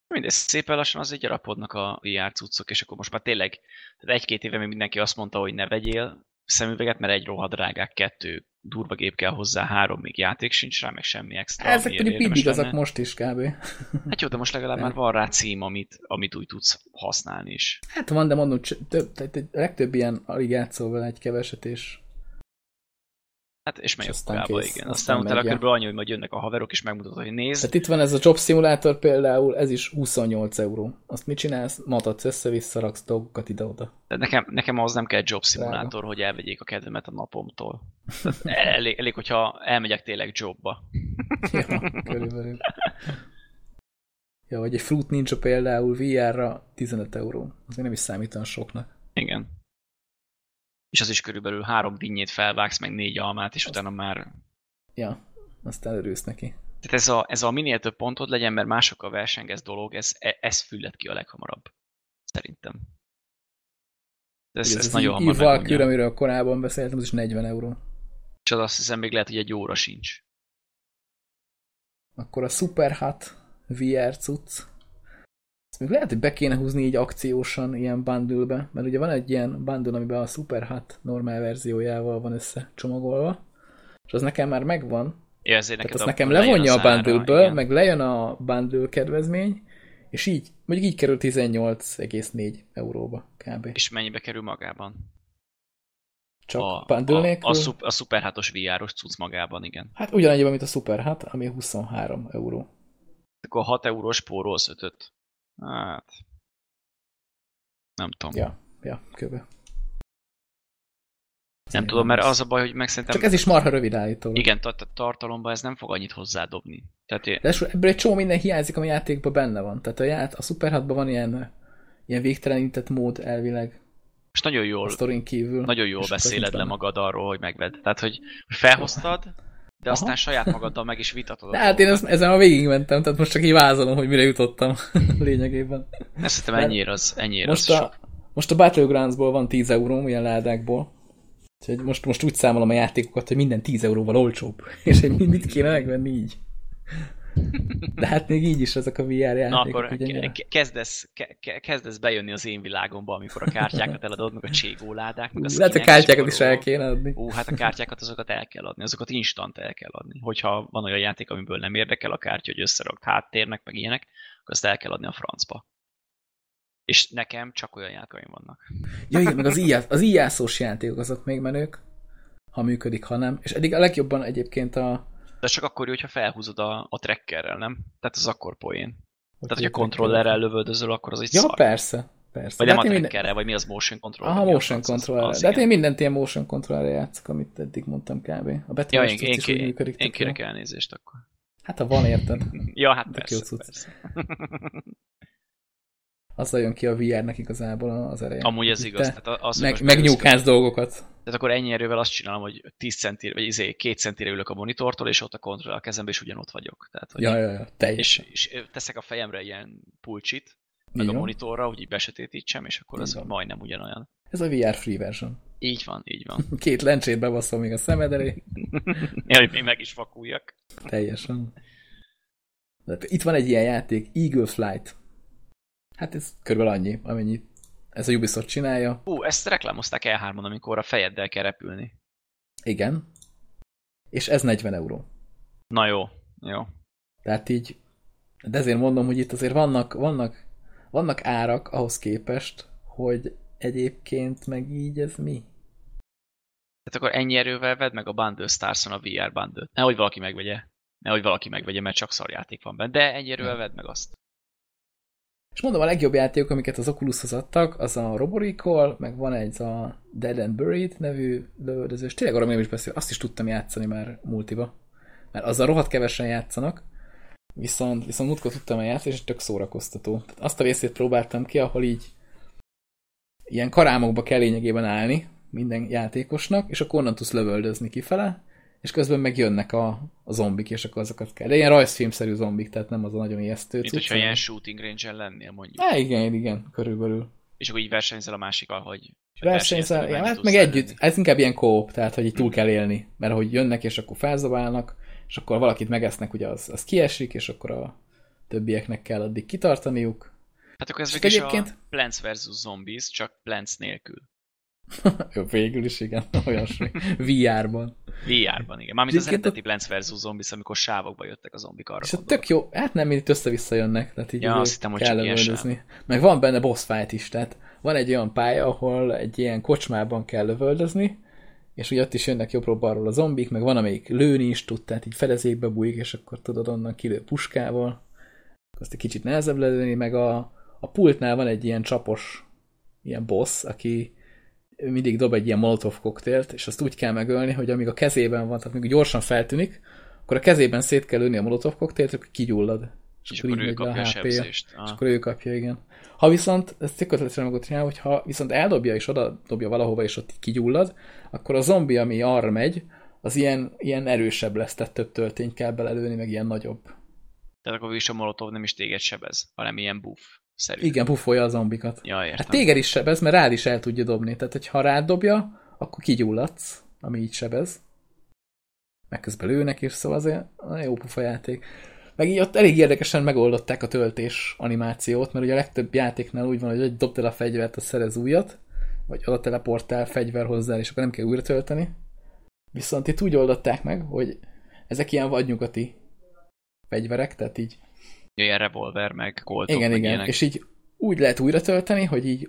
Mindegy, szépen lassan azért gyarapodnak a VR cuccok, és akkor most már tényleg, egy-két éve még mindenki azt mondta, hogy ne vegyél szemüveget, mert egy rohadt drágák, kettő durva gép kell hozzá, három még játék sincs rá, meg semmi extra. Ezek pedig mindig lenne. most is kb. Hát jó, de most legalább már van rá cím, amit, amit úgy tudsz használni is. Hát van, de mondom, több, tehát a legtöbb ilyen alig játszol vele egy keveset, és Hát és megy aztán kukába, kész, igen. aztán Aztán utána körülbelül annyi, hogy majd jönnek a haverok, és megmutatod, hogy nézd. tehát itt van ez a Job Simulator például, ez is 28 euró. Azt mit csinálsz? Matadsz össze-vissza, raksz dolgokat ide-oda. De nekem, nekem az nem kell job szimulátor, hogy elvegyék a kedvemet a napomtól. Elég, elég, hogyha elmegyek tényleg jobba. Ja, körülbelül. Ja, vagy egy Fruit Ninja például VR-ra 15 euró. Az még nem is számítan soknak. Igen. És az is körülbelül három dinnyét felvágsz, meg négy almát, és utána már... Ja, aztán örülsz neki. Tehát ez a, ez a minél több pontod legyen, mert másokkal versengez dolog, ez, e- ez füllet ki a leghamarabb. Szerintem. Ez, Ez, ez, ez nagyon hamar megunja. amiről korábban beszéltem, az is 40 euró. És az azt hiszem még lehet, hogy egy óra sincs. Akkor a Super Hot VR cucc. Ezt még lehet, hogy be kéne húzni így akciósan ilyen bundle-be, mert ugye van egy ilyen bundle, amiben a Super Hot normál verziójával van összecsomagolva, és az nekem már megvan, Ja, ezért Tehát neked azt a- nekem levonja a az igen. meg lejön a bundle kedvezmény, és így, mondjuk így kerül 18,4 euróba kb. És mennyibe kerül magában? Csak a, bundle a, nélkül. a, a Super 6-os VR-os cucc magában, igen. Hát ugyanannyiban, mint a Super Hot, ami 23 euró. Akkor 6 eurós spórolsz 5 Hát... Nem tudom. Ja, ja, kb. nem tudom, mert az a baj, hogy meg szerintem... Csak ez is marha rövid állítólag. Igen, ta- ta- tartalomban ez nem fog annyit hozzádobni. Tehát én, De ebből egy csomó minden hiányzik, ami a játékban benne van. Tehát a, ját, a Super Hotban van ilyen, ilyen végtelenített mód elvileg most nagyon a jól, sztorin kívül. nagyon jól és beszéled le magad arról, hogy megvedd. Tehát, hogy felhoztad, de aztán Aha. saját magaddal meg is vitatod. hát én ezt, ezen a végigmentem, tehát most csak így vázolom, hogy mire jutottam lényegében. Ezt szerintem ennyire az, ennyire Most az a, sok. most a Battlegroundsból van 10 euró, ilyen ládákból. Úgyhogy most, most úgy számolom a játékokat, hogy minden 10 euróval olcsóbb. És hogy mit kéne megvenni így. De hát még így is ezek a VR Na játékok. akkor ugye, ke- ke- kezdesz, ke- ke- kezdesz bejönni az én világomba, amikor a kártyákat eladod, meg a cségóládák, meg a Lehet, skinek, kártyákat is akkor- el kéne adni. Ó, hát a kártyákat azokat el kell adni, azokat instant el kell adni. Hogyha van olyan játék, amiből nem érdekel a kártya, hogy összerakt háttérnek, meg ilyenek, akkor azt el kell adni a francba. És nekem csak olyan játékaim vannak. Ja, igen, meg az, íjá, az íjászós játékok azok még menők, ha működik, ha nem. És eddig a legjobban egyébként a... De csak akkor jó, hogyha felhúzod a, a trackerrel, nem? Tehát az akkor poén. Tehát, hogyha a kontrollerrel lövöldözöl, akkor az egy Ja, szar. persze. Persze. Vagy De nem a hát minden- trackerrel, vagy mi az motion controller? Aha, a motion franc az? De hát én mindent ilyen motion controller játszok, amit eddig mondtam kb. A Ja, Battle én, én, is én, működik. én kérek elnézést akkor. Hát ha van, érted? Ja, hát jó persze, Azzal jön ki a VR-nek igazából az ereje. Amúgy ez Itt igaz. te Tehát az, Meg, megnyúkálsz dolgokat. Tehát akkor ennyi erővel azt csinálom, hogy 10 centire, vagy izé, 2 centire ülök a monitortól, és ott a kontroll a kezembe, és ugyanott vagyok. Tehát, hogy Ja, ja, ja, és, és teszek a fejemre ilyen pulcsit, meg a van. monitorra, hogy így besötétítsem, és akkor az majdnem ugyanolyan. Ez a VR free version. Így van, így van. Két lencsét bebaszol még a szemed elé. Ja, hogy még meg is vakuljak. Teljesen. Itt van egy ilyen játék, Eagle Flight. Hát ez körülbelül annyi, amennyi ez a Ubisoft csinálja. Hú, ezt reklámozták E3-on, amikor a fejeddel kell repülni. Igen. És ez 40 euró. Na jó, jó. Tehát így, de ezért mondom, hogy itt azért vannak, vannak, vannak árak ahhoz képest, hogy egyébként meg így ez mi? Tehát akkor ennyi erővel vedd meg a Bundle Stars-on a VR bundle Nehogy valaki megvegye. Nehogy valaki megvegye, mert csak szarjáték van benne. De ennyi erővel vedd meg azt. És mondom, a legjobb játékok, amiket az Oculushoz adtak, az a Roboricall, meg van egy a Dead and Buried nevű lövöldözős. Tényleg arra még is beszél, azt is tudtam játszani már multiba. Mert azzal rohadt kevesen játszanak, viszont, viszont múltkor tudtam el játszani, és tök szórakoztató. Tehát azt a részét próbáltam ki, ahol így ilyen karámokba kell lényegében állni minden játékosnak, és akkor onnan tudsz lövöldözni kifele, és közben meg jönnek a, a zombik, és akkor azokat kell. De ilyen rajzfilmszerű zombik, tehát nem az a nagyon ijesztő Mint hogyha ilyen shooting range-en lennél, mondjuk. Há, igen, igen, körülbelül. És akkor így versenyzel a másikkal, hogy Versenyzel, ja, hát meg együtt, ez inkább ilyen kóp, tehát hogy így túl kell élni, mert ahogy jönnek, és akkor felzabálnak, és akkor valakit megesznek, ugye az, az kiesik, és akkor a többieknek kell addig kitartaniuk. Hát akkor ez is egyébként- a Plants vs. Zombies, csak Plants nélkül. Jó, végül is igen, olyasmi. VR-ban. VR-ban, igen. Mármint az eredeti Plants vs. Zombies, amikor sávokba jöttek a zombik arra. És a tök jó, hát nem, itt össze-vissza jönnek, tehát így Ja, azt hittem, hogy kell lövöldözni. Meg van benne boss fight is, tehát van egy olyan pálya, ahol egy ilyen kocsmában kell lövöldözni, és ugye ott is jönnek jobbról-balról a zombik, meg van, amelyik lőni is tud, tehát így fedezékbe bújik, és akkor tudod onnan kilő puskával. Azt egy kicsit nehezebb lelőni, meg a, a pultnál van egy ilyen csapos ilyen boss, aki mindig dob egy ilyen molotov koktélt, és azt úgy kell megölni, hogy amíg a kezében van, tehát még gyorsan feltűnik, akkor a kezében szét kell lőni a molotov koktélt, akkor kigyullad. és, És akkor akkor ő a kapja a HP-ja. sebzést. És Ah. akkor ő kapja, igen. Ha viszont, ez tökéletesen meg csinál, hogy ha viszont eldobja és oda dobja valahova, és ott kigyullad, akkor a zombi, ami arra megy, az ilyen, ilyen erősebb lesz, tehát több töltényt kell belelőni, meg ilyen nagyobb. Tehát akkor is a molotov nem is téged sebez, hanem ilyen buff szerű. Igen, puffolja a zombikat. Ja, értem. Hát téged is sebez, mert rád is el tudja dobni. Tehát, hogy ha rád dobja, akkor kigyulladsz, ami így sebez. Meg közben lőnek is, szóval azért jó pufa játék. Meg így ott elég érdekesen megoldották a töltés animációt, mert ugye a legtöbb játéknál úgy van, hogy egy dobd el a fegyvert, az szerez újat, vagy oda teleportál fegyver hozzá, és akkor nem kell újra tölteni. Viszont itt úgy oldották meg, hogy ezek ilyen vadnyugati fegyverek, tehát így Ilyen revolver, meg koltok, igen, meg igen. ilyenek. És így úgy lehet újra tölteni, hogy így,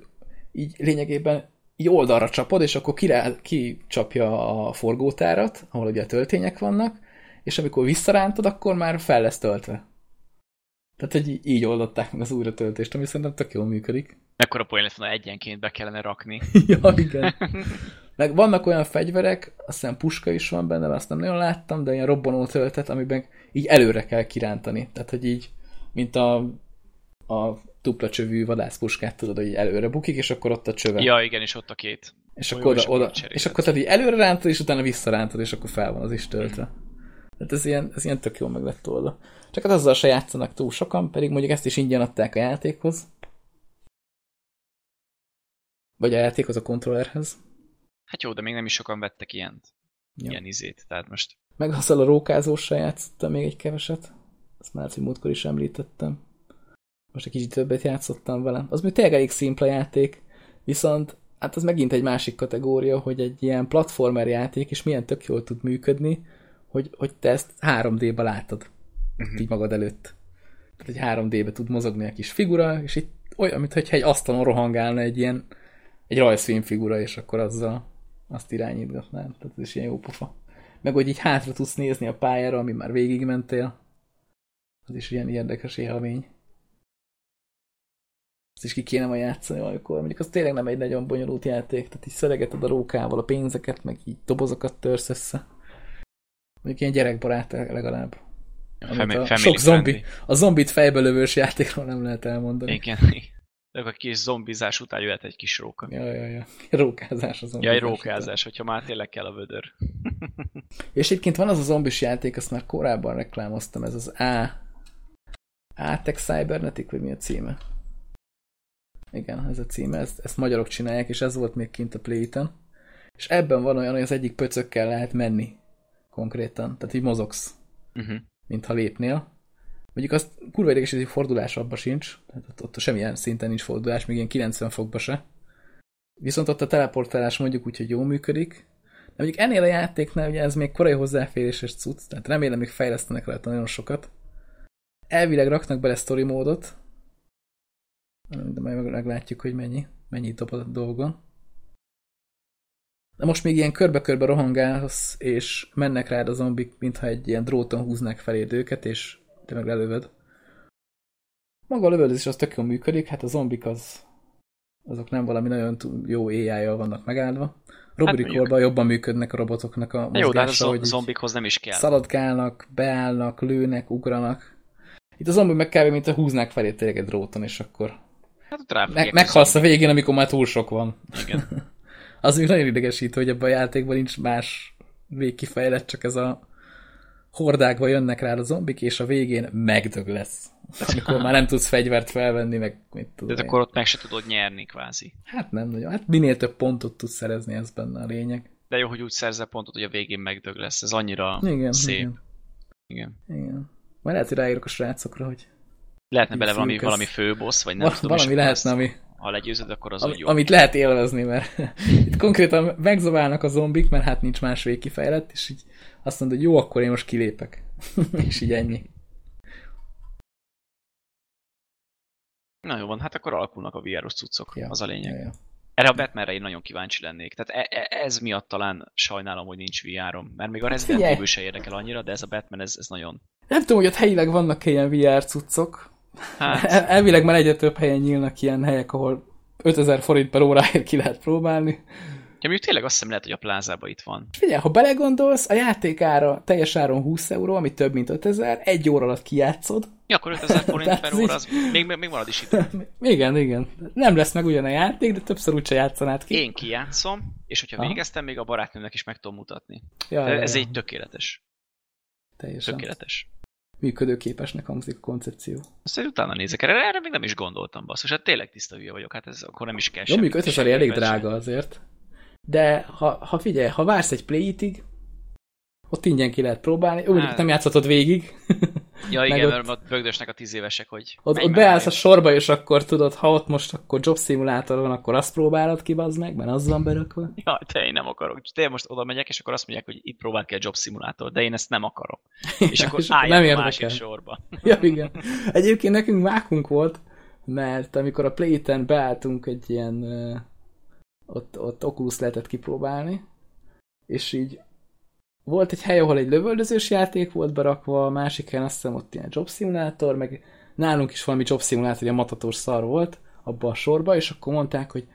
így lényegében így oldalra csapod, és akkor kirá, kicsapja a forgótárat, ahol ugye a töltények vannak, és amikor visszarántod, akkor már fel lesz töltve. Tehát, hogy így, oldották meg az újratöltést, ami szerintem tök jól működik. Mekkora poén lett volna egyenként be kellene rakni. ja, igen. Meg vannak olyan fegyverek, azt hiszem puska is van benne, azt nem nagyon láttam, de ilyen robbanó töltet, amiben így előre kell kirántani. Tehát, hogy így, mint a, a dupla csövű vadászpuskát tudod, hogy előre bukik, és akkor ott a csöve. Ja, igen, és ott a két. és Jó, akkor, oda, és akkor tehát így előre rántod, és utána visszarántod, és akkor fel van az is töltve. Tehát ez ilyen, ez ilyen tök jól meg lett oldva. Csak hát azzal se játszanak túl sokan, pedig mondjuk ezt is ingyen adták a játékhoz. Vagy a játékhoz a kontrollerhez. Hát jó, de még nem is sokan vettek ilyent. Ja. Ilyen izét. Tehát most Meg azzal a rókázóssal játszottam még egy keveset. Ezt már múltkor is említettem. Most egy kicsit többet játszottam vele. Az még tényleg elég szimpla játék, viszont hát az megint egy másik kategória, hogy egy ilyen platformer játék, és milyen tök jól tud működni, hogy, hogy te ezt 3D-be látod. Uh-huh. Így magad előtt. Tehát egy 3D-be tud mozogni a kis figura, és itt olyan, mintha egy asztalon rohangálna egy ilyen egy rajzfilm figura, és akkor azzal azt irányítgatnám. Tehát ez is ilyen jó pofa. Meg hogy így hátra tudsz nézni a pályára, ami már végigmentél. Az is ilyen érdekes élmény. Azt is ki kéne ma játszani olykor. Mondjuk az tényleg nem egy nagyon bonyolult játék, tehát így szeregeted a rókával a pénzeket, meg így dobozokat törsz össze. Mondjuk ilyen gyerekbarát legalább. Family, a family sok zombi, friendly. a zombit fejbe lövős játékról nem lehet elmondani. Igen. De a kis zombizás után jöhet egy kis róka. Ja, ja, ja. Rókázás a Ja, zombizás után. rókázás, hogyha már tényleg kell a vödör. És egyébként van az a zombis játék, azt már korábban reklámoztam, ez az A... Atec Cybernetic, vagy mi a címe? Igen, ez a címe, ezt, ezt magyarok csinálják, és ez volt még kint a Playten. És ebben van olyan, hogy az egyik pöcökkel lehet menni konkrétan, tehát így mozogsz, Uh-huh. mintha lépnél. Mondjuk azt kurva érdekes, hogy fordulás abba sincs, tehát ott, ott semmilyen szinten nincs fordulás, még ilyen 90 fokba se. Viszont ott a teleportálás mondjuk úgy, hogy jól működik. De mondjuk ennél a játéknál ugye ez még korai hozzáféréses cucc, tehát remélem még fejlesztenek rajta nagyon sokat. Elvileg raknak bele story módot, de majd meg- meglátjuk, hogy mennyi, mennyit dob a dolgon. De most még ilyen körbe-körbe rohangálsz, és mennek rád a zombik, mintha egy ilyen dróton húznák feléd őket, és te meg lelövöd. Maga a lövöldözés az tök jól működik, hát a zombik az, azok nem valami nagyon jó ai vannak megáldva. Robbery Hát jobban működnek a robotoknak a Jó, de hát a mozgása, hogy zombikhoz nem is kell. szaladgálnak, beállnak, lőnek, ugranak. Itt a zombik meg kb. mint a húznák felé tényleg egy dróton, és akkor Hát me- meghalsz a végén, amikor már túl sok van. Igen. Az még nagyon idegesítő, hogy ebben a játékban nincs más végkifejlett, csak ez a hordákba jönnek rá a zombik, és a végén megdög lesz. Amikor már nem tudsz fegyvert felvenni, meg mit tudom De én. akkor ott meg se tudod nyerni kvázi. Hát nem nagyon. Hát minél több pontot tudsz szerezni, ez benne a lényeg. De jó, hogy úgy szerzel pontot, hogy a végén megdög lesz. Ez annyira Igen, szép. igen. Igen. igen. Majd lehet, hogy ráírok a srácokra, hogy Lehetne bele valami, fiúk, ez- valami főbossz, vagy nem val- tudom. valami lehetne, ami, Ha legyőzöd, akkor az ami, jó. amit lehet élvezni, mert itt konkrétan megzabálnak a zombik, mert hát nincs más végkifejlett, és így azt mondod, hogy jó, akkor én most kilépek. és így ennyi. Na jó van, hát akkor alakulnak a VR-os cuccok. Ja, Az a lényeg. Ja, ja. Erre a Batmanre én nagyon kíváncsi lennék. Tehát e- e- ez miatt talán sajnálom, hogy nincs VR-om. Mert még a Resident Figyelj! Evil se érdekel annyira, de ez a Batman, ez, ez nagyon... Nem tudom, hogy ott helyileg vannak ilyen VR cuccok. Hát, El- Elvileg már egyre több helyen nyílnak ilyen helyek, ahol 5000 forint per óráért ki lehet próbálni. Ja, mondjuk tényleg azt hiszem lehet, hogy a plázában itt van. Figyelj, ha belegondolsz, a játékára teljes áron 20 euró, ami több mint 5000, egy óra alatt kijátszod. Ja, akkor 5000 forint per óra, az még, még marad is idő. Igen, igen. Nem lesz meg ugyan a játék, de többször úgyse játszanád ki. Én kijátszom, és hogyha Aha. végeztem, még a barátnőmnek is meg tudom mutatni. ja, De ez ja. egy tökéletes. Teljesen Tökéletes. működőképesnek hangzik a koncepció. Azt hogy utána nézek erre, erre még nem is gondoltam, basszus. Hát tényleg tiszta hülye vagyok, hát ez akkor nem is kell Jó, mondjuk semmi- 5000 elég drága azért. De ha, ha figyelj, ha vársz egy play ott ingyen ki lehet próbálni. Mondjuk Hát. nem játszhatod végig. Ja igen, mert ott bögdösnek a tíz évesek, hogy Ott, ott beállsz a sorba, és akkor tudod, ha ott most akkor job szimulátor van, akkor azt próbálod ki, bazd meg, mert az van berakva. Ja, de én nem akarok. De most oda megyek, és akkor azt mondják, hogy itt próbáld ki a job szimulátor, de én ezt nem akarom. És akkor és álljak nem a másik sorba. Ja, igen. Egyébként nekünk mákunk volt, mert amikor a Play-ten beálltunk egy ilyen, ott, ott Oculus lehetett kipróbálni, és így volt egy hely, ahol egy lövöldözős játék volt berakva, a másik helyen azt hiszem ott ilyen job szimulátor, meg nálunk is valami job szimulátor, ilyen matatós szar volt abba a sorba, és akkor mondták, hogy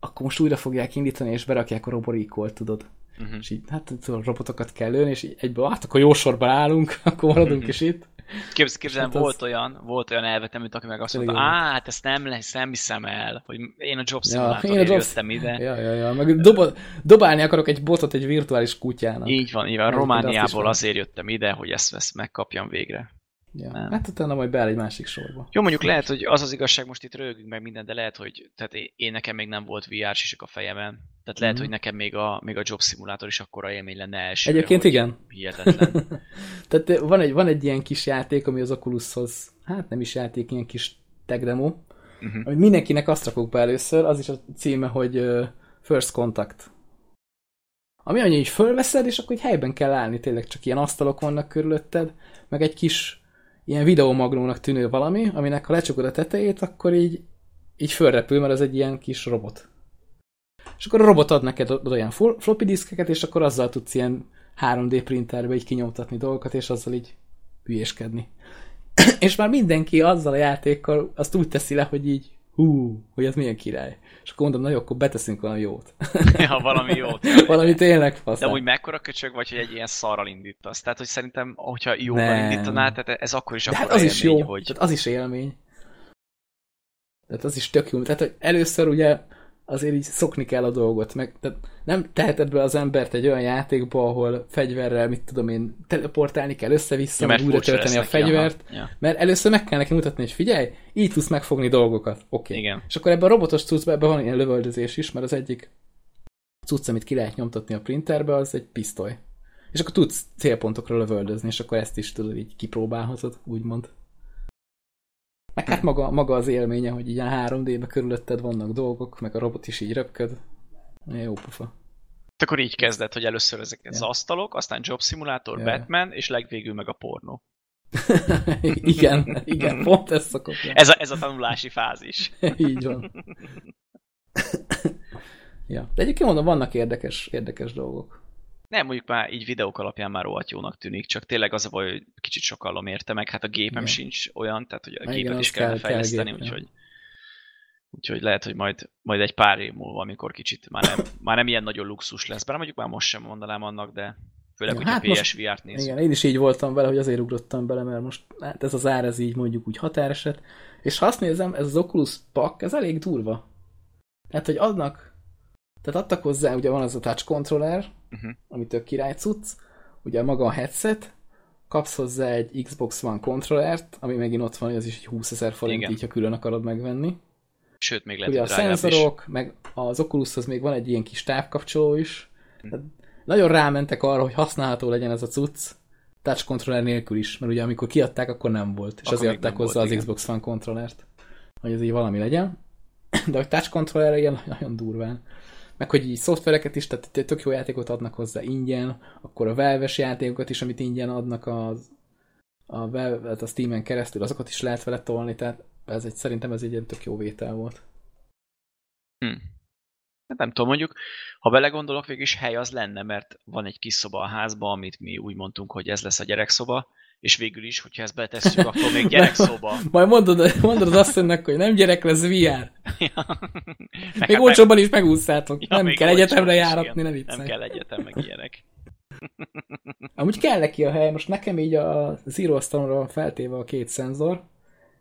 akkor most újra fogják indítani, és berakják a roborikolt, tudod. Uh-huh. És így, hát tudod, robotokat kell lőni, és így egyből, hát akkor jó sorban állunk, akkor maradunk is itt. Képzeld, képzeld Hát az- volt olyan, volt olyan elvetem, aki meg azt mondta, á, hát ezt nem lesz, nem hiszem el, hogy én a job Ja, én a job- jöttem ide. Ja, ja, ja. Meg doba, dobálni akarok egy botot egy virtuális kutyának. Így van, így van. Romániából azért jöttem ide, hogy ezt, ezt megkapjam végre. Ja. Nem. Hát utána majd beáll egy másik sorba. Jó, mondjuk lehet, hogy az az igazság, most itt rögünk meg minden, de lehet, hogy tehát én- nekem még nem volt VR sisek a fejemben. Tehát lehet, Mhm. hogy nekem még a, még a job szimulátor is akkora élmény lenne első. Egyébként igen. Hihetetlen. Tehát van egy, van egy ilyen kis játék, ami az Oculushoz, hát nem is játék, ilyen kis tech demo, Mhm. amit mindenkinek azt rakok be először, az is a címe, hogy First Contact. Ami annyi, hogy fölveszed, és akkor egy helyben kell állni, tényleg csak ilyen asztalok vannak körülötted, meg egy kis ilyen videomagnónak tűnő valami, aminek ha lecsukod a tetejét, akkor így, így fölrepül, mert az egy ilyen kis robot. És akkor a robot ad neked flo- floppy diszkeket, és akkor azzal tudsz ilyen 3D printerbe így kinyomtatni dolgokat, és azzal így hülyéskedni. és már mindenki azzal a játékkal azt úgy teszi le, hogy így hú, hogy ez milyen király. És akkor mondom, na jó, akkor beteszünk valami jót. ja, valami jó. valami tényleg fasz. De úgy mekkora köcsög vagy, hogy egy ilyen szarral indítasz. Tehát, hogy szerintem, hogyha jóval Nem. indítaná, tehát ez akkor is De akkor hát az is élmény, jó, hogy tehát az is élmény. Tehát az is tök jó. Tehát hogy először ugye azért így szokni kell a dolgot, meg tehát nem teheted be az embert egy olyan játékba, ahol fegyverrel, mit tudom én, teleportálni kell össze-vissza, Ja, újra tölteni a fegyvert, aha. Ja. mert először meg kell neki mutatni, hogy figyelj, így tudsz megfogni dolgokat. Oké. Okay. Igen. És akkor ebben a robotos cuccban ebben van ilyen lövöldözés is, mert az egyik cucc, amit ki lehet nyomtatni a printerbe, az egy pisztoly. És akkor tudsz célpontokra lövöldözni, és akkor ezt is tudod így kipróbálhatod, úgymond. Meg hát maga, maga az élménye, hogy ilyen 3D-be körülötted vannak dolgok, meg a robot is így röpköd. Jó pofa. Akkor így kezdett, hogy először ezek az Ja. asztalok, aztán Job Simulator, Ja. Batman, és legvégül meg a pornó. igen, igen, pont ezt szokott lenni. Ez a, ez a tanulási fázis. Így van. ja. De egyébként mondom, vannak érdekes, érdekes dolgok. Nem, mondjuk már így videók alapján már rohadt jónak tűnik, csak tényleg az a baj, hogy kicsit sokallom érte meg, hát a gépem Igen. sincs olyan, tehát hogy a Igen, gépet is kell- kell, kell fejleszteni, ja. úgyhogy úgyhogy lehet, hogy majd, majd egy pár év múlva, amikor kicsit már nem, már nem ilyen nagyon luxus lesz, bár mondjuk már most sem mondanám annak, de főleg, Ja, hogyha hát most- PSVR-t nézzük. Igen, én is így voltam vele, hogy azért ugrottam bele, mert most hát ez az ár, ez így mondjuk úgy határeset. És ha azt nézem, ez az Oculus Pack, ez elég durva. Tehát, hogy adnak, tehát adtak hozzá, ugye van az a touch controller, Uh-huh. ami tök király cucc, ugye maga a headset, kapsz hozzá egy Xbox One kontrollert, ami megint ott van, az is egy 20 ezer forint, Igen. így, ha külön akarod megvenni. Sőt, még lehet, Ugye a hogy drágább is. szenzorok, meg az Oculushoz még van egy ilyen kis távkapcsoló is. Hm. Tehát nagyon rámentek arra, hogy használható legyen ez a cucc, touch controller nélkül is, mert ugye amikor kiadták, akkor nem volt, és Akkor azért adták hozzá volt, az igen. Xbox One kontrollert, hogy ez így valami legyen. De a touch controller ilyen nagyon durván. Meg hogy így szoftvereket is, tehát tök jó játékot adnak hozzá ingyen, akkor a valve játékokat is, amit ingyen adnak az, a, Valve, a Steam-en keresztül, azokat is lehet vele tolni, tehát ez egy, szerintem ez egy tök jó vétel volt. Hm. Hát nem tudom, mondjuk, ha belegondolok, végig is hely az lenne, mert van egy kis szoba a házban, amit mi úgy mondtunk, hogy ez lesz a gyerekszoba, és végül is, hogyha ezt betesszük, akkor még gyerekszoba. Majd mondod, mondod az asszonynak, hogy nem gyerek lesz VR. ja. Még hát olcsóbban is megúszszátok. Ja, nem kell egyetemre járatni, ne viccelj. Nem kell egyetem, meg ilyenek. Amúgy kell neki a hely, most nekem így a zero asztalomra feltéve a két szenzor,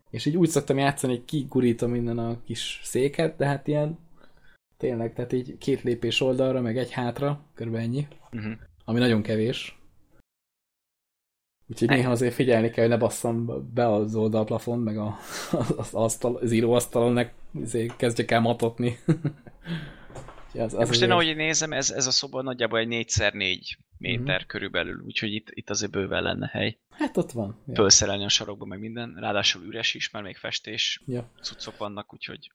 és így úgy szoktam játszani, hogy kigurítom innen a kis széket, de hát ilyen tényleg, tehát így két lépés oldalra, meg egy hátra, körülbelül ennyi, Uh-huh. ami nagyon kevés. Úgyhogy néha azért figyelni kell, hogy ne basszam be az oldalplafon, meg a, az, asztal, az íróasztalon, ne azért kezdjek el matotni. Az, az Most én ahogy nézem, ez, ez a szoba nagyjából egy 4x4 méter Mhm. körülbelül, úgyhogy itt, itt azért bőven lenne hely. Hát ott van. Ja. Fölszerelni a sarokba, meg minden. Ráadásul üres is, mert még festés Ja. cuccok vannak, úgyhogy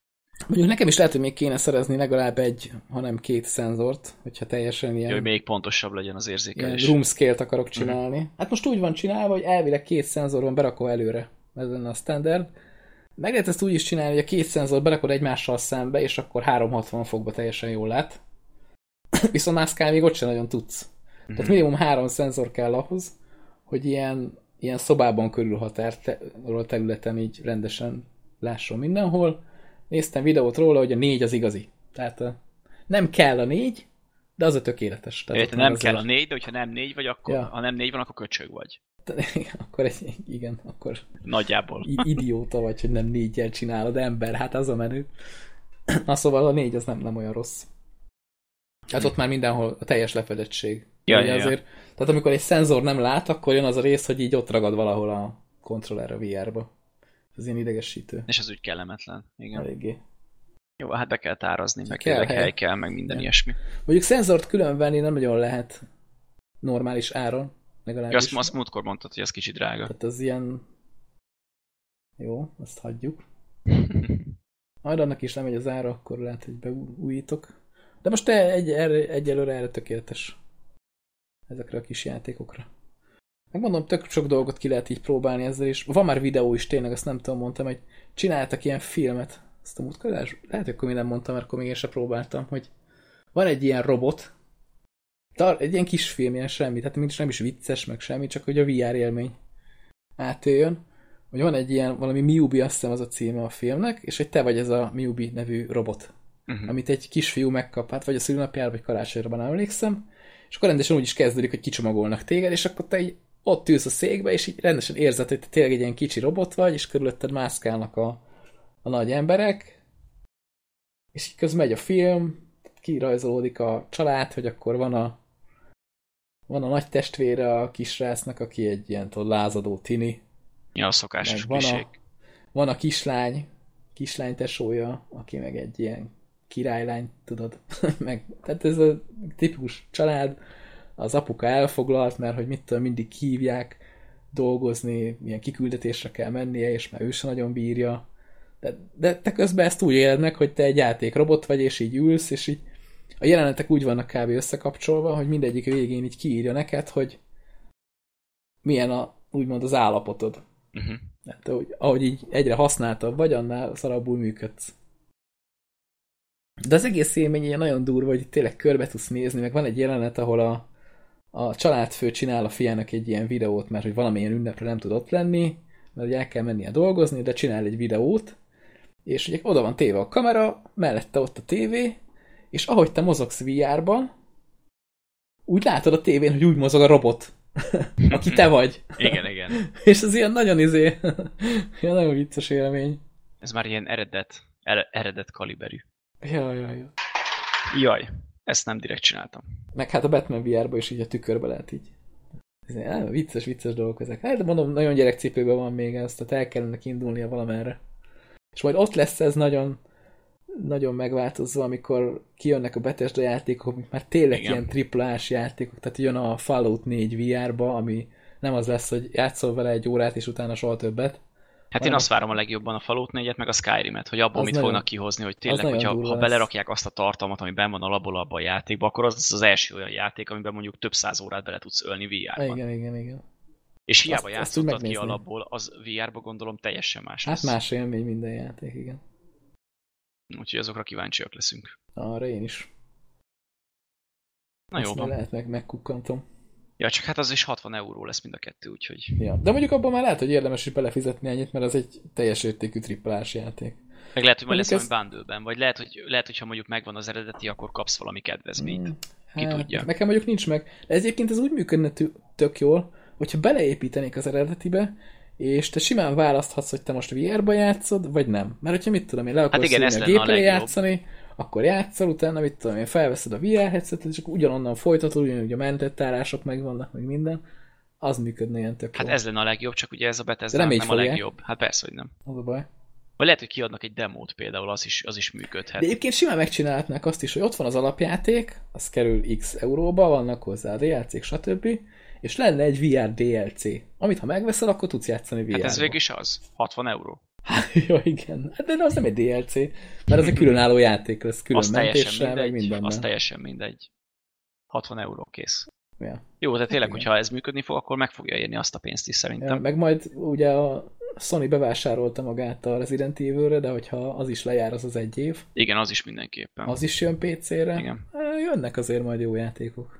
Mondjuk nekem is lehet, hogy még kéne szerezni legalább egy, hanem két szenzort, hogyha teljesen Jó, ilyen, hogy még pontosabb legyen az érzékelés. room scale-t akarok csinálni. Hát most úgy van csinálva, hogy elvileg két szenzor van berakva előre. Ez lenne a standard. Meg lehet ezt úgy is csinálni, hogy a két szenzor berakod egymással szembe, és akkor 360 fokba teljesen jól lát. Viszont mászkálni még ott sem nagyon tudsz. Mhm. Tehát minimum három szenzor kell ahhoz, hogy ilyen, ilyen szobában körülhatár te, a területen így rendesen lásson mindenhol. Néztem videót róla, hogy a négy az igazi. Tehát nem kell a négy, de az a tökéletes. Tehát Érted, ott nem kell a négy, de hogyha nem négy vagy, akkor, Ja. ha nem négy van, akkor köcsög vagy. akkor egy, igen, akkor Nagyjából. idióta vagy, hogy nem négyel csinálod, ember, hát az a menő. Na szóval a négy az nem, nem olyan rossz. Hát ott már mindenhol a teljes lefedettség. Ja, Ugye ja, ja. azért, tehát amikor egy szenzor nem lát, akkor jön az a rész, hogy így ott ragad valahol a kontroller a VR-ba. Ez ilyen idegesítő. És ez úgy kellemetlen. Igen. Eléggé. Jó, hát be kell tárazni, meg Kell hely. hely kell, meg minden Ja. ilyesmi. Mondjuk szenzort külön venni nem nagyon lehet normális áron, legalábbis. azt, azt múltkor mondtad, hogy ez kicsit drága. Tehát az ilyen... Jó, azt hagyjuk. Majd annak is lemegy az ára, akkor lehet, hogy beújítok. De most te egy, erre, egyelőre erre tökéletes. Ezekre a kis játékokra. Megmondom, tök sok dolgot ki lehet így próbálni ezzel, és van már videó is tényleg, azt nem tudom, mondtam, hogy csináltak ilyen filmet. Azt a múltkor lehet, lehet, hogy akkor mi nem mondtam, mert akkor még én sem próbáltam, hogy van egy ilyen robot, egy ilyen kis film, ilyen semmi, tehát mindig nem is vicces, meg semmi, csak hogy a VR élmény átjöjjön, hogy van egy ilyen, valami Miubi, azt hiszem az a címe a filmnek, és hogy te vagy ez a Miubi nevű robot, Mhm. amit egy kisfiú megkap, hát vagy a szülőnapjára, vagy karácsonyra, nem emlékszem, és akkor rendesen úgy is kezdődik, hogy kicsomagolnak téged, és akkor te így ott ülsz a székbe, és így rendesen érzed, hogy te tényleg egy ilyen kicsi robot vagy, és körülötted mászkálnak a, a nagy emberek, és így közben megy a film, kirajzolódik a család, hogy akkor van a van a nagy testvére a kisrácnak, aki egy ilyen tudod, lázadó tini, Ja, a szokásos meg van a, van a kislány, kislány tesója, aki meg egy ilyen királylány, tudod, meg, tehát ez a tipikus család, az apuka elfoglalt, mert hogy mit tudom, mindig hívják dolgozni, milyen kiküldetésre kell mennie, és már ő sem nagyon bírja. De, de te közben ezt úgy éled meg, hogy te egy játékrobot vagy, és így ülsz, és így a jelenetek úgy vannak kb. összekapcsolva, hogy mindegyik végén így kiírja neked, hogy milyen a, úgymond az állapotod. Uh-huh. Hát, ahogy, ahogy így egyre használtabb vagy, annál szarabbul működsz. De az egész élmény ilyen nagyon durva, hogy tényleg körbe tudsz nézni, meg van egy jelenet, ahol a, a családfő csinál a fiának egy ilyen videót, mert hogy valamilyen ünnepre nem tud ott lenni, mert ugye el kell mennie dolgozni, de csinál egy videót, és ugye oda van téve a kamera, mellette ott a tévé, és ahogy te mozogsz VR-ban, úgy látod a tévén, hogy úgy mozog a robot, aki te vagy. Igen, igen. És ez ilyen nagyon izé, ilyen nagyon vicces élmény. Ez már ilyen eredet, er- eredet kaliberű. Ja, ja, ja. Jaj, ezt nem direkt csináltam. Meg hát a Batman VR-ba is így a tükörbe lehet így. Ez vicces, vicces dolgok ezek. Hát, de mondom, nagyon gyerekcipőben van még ezt, tehát el kellene indulnia valamerre. És majd ott lesz ez nagyon nagyon megváltozva, amikor kijönnek a Bethesda játékok, amik már tényleg Igen. ilyen triplás játékok, tehát jön a Fallout 4 VR-ba, ami nem az lesz, hogy játszol vele egy órát, és utána soha többet. Hát én azt várom a legjobban a Fallout 4-et, meg a Skyrim-et, hogy abból Az mit nagyon- fognak kihozni, hogy tényleg, hogyha ha belerakják azt a tartalmat, ami benn van alapból abba a játékba, akkor az az első olyan játék, amiben mondjuk több száz órát bele tudsz ölni VR-ban. Igen, igen, igen. És hiába Azt- azt játszottad ki megnézni. alapból, az VR-ba gondolom teljesen más Hát lesz. más élmény minden játék, igen. Úgyhogy azokra kíváncsiak leszünk. Arra én is. Na jó Azt lehet meg megkukkantom. Ja, csak hát az is 60 euró lesz mind a kettő, úgyhogy... Ja. De mondjuk abban már lehet, hogy érdemes is belefizetni ennyit, mert az egy teljes értékű triplás játék. Meg lehet, hogy majd lesz valami bundle vagy lehet, hogy, lehet, hogy ha mondjuk megvan az eredeti, akkor kapsz valami kedvezményt. Mm, Ki tudja. Nekem mondjuk nincs meg. De egyébként ez úgy működne tök jól, hogyha beleépítenék az eredetibe, és te simán választhatsz, hogy te most VR-ba játszod, vagy nem. Mert hogyha mit tudom én, le akarsz igen, ülni ez a gépre játszani, akkor játszol, utána mit tudom én, felveszed a VR headsetet, és akkor ugyanonnan folytatod, ugyanúgy a mentettárások megvannak, meg minden. Az működne ilyen tök Hát jól. ez lenne a legjobb, csak ugye ez a Bethesda nem nem, a fogják. legjobb. Hát persze, hogy nem. Az a baj. Vagy lehet, hogy kiadnak egy demót például, az is, az is működhet. De egyébként simán megcsinálhatnák azt is, hogy ott van az alapjáték, az kerül x euróba, vannak hozzá a DLC-k, stb. És lenne egy VR DLC, amit ha megveszel, akkor tudsz játszani VR-ba. Hát ez végül is az. 60 euró. Jó, igen. Hát de az nem egy DLC, mert az egy különálló játék lesz, külön Az mentéssel, meg mindennel. Az teljesen mindegy. 60 euró kész. Ja. Jó, de tényleg, igen. hogyha ez működni fog, akkor meg fogja érni azt a pénzt is Ja, szerintem. meg majd ugye a Sony bevásárolta magát a Resident Evil-re, de hogyha az is lejár, az az egy év, Igen, az is mindenképpen. az is jön PC-re, Igen. jönnek azért majd jó játékok.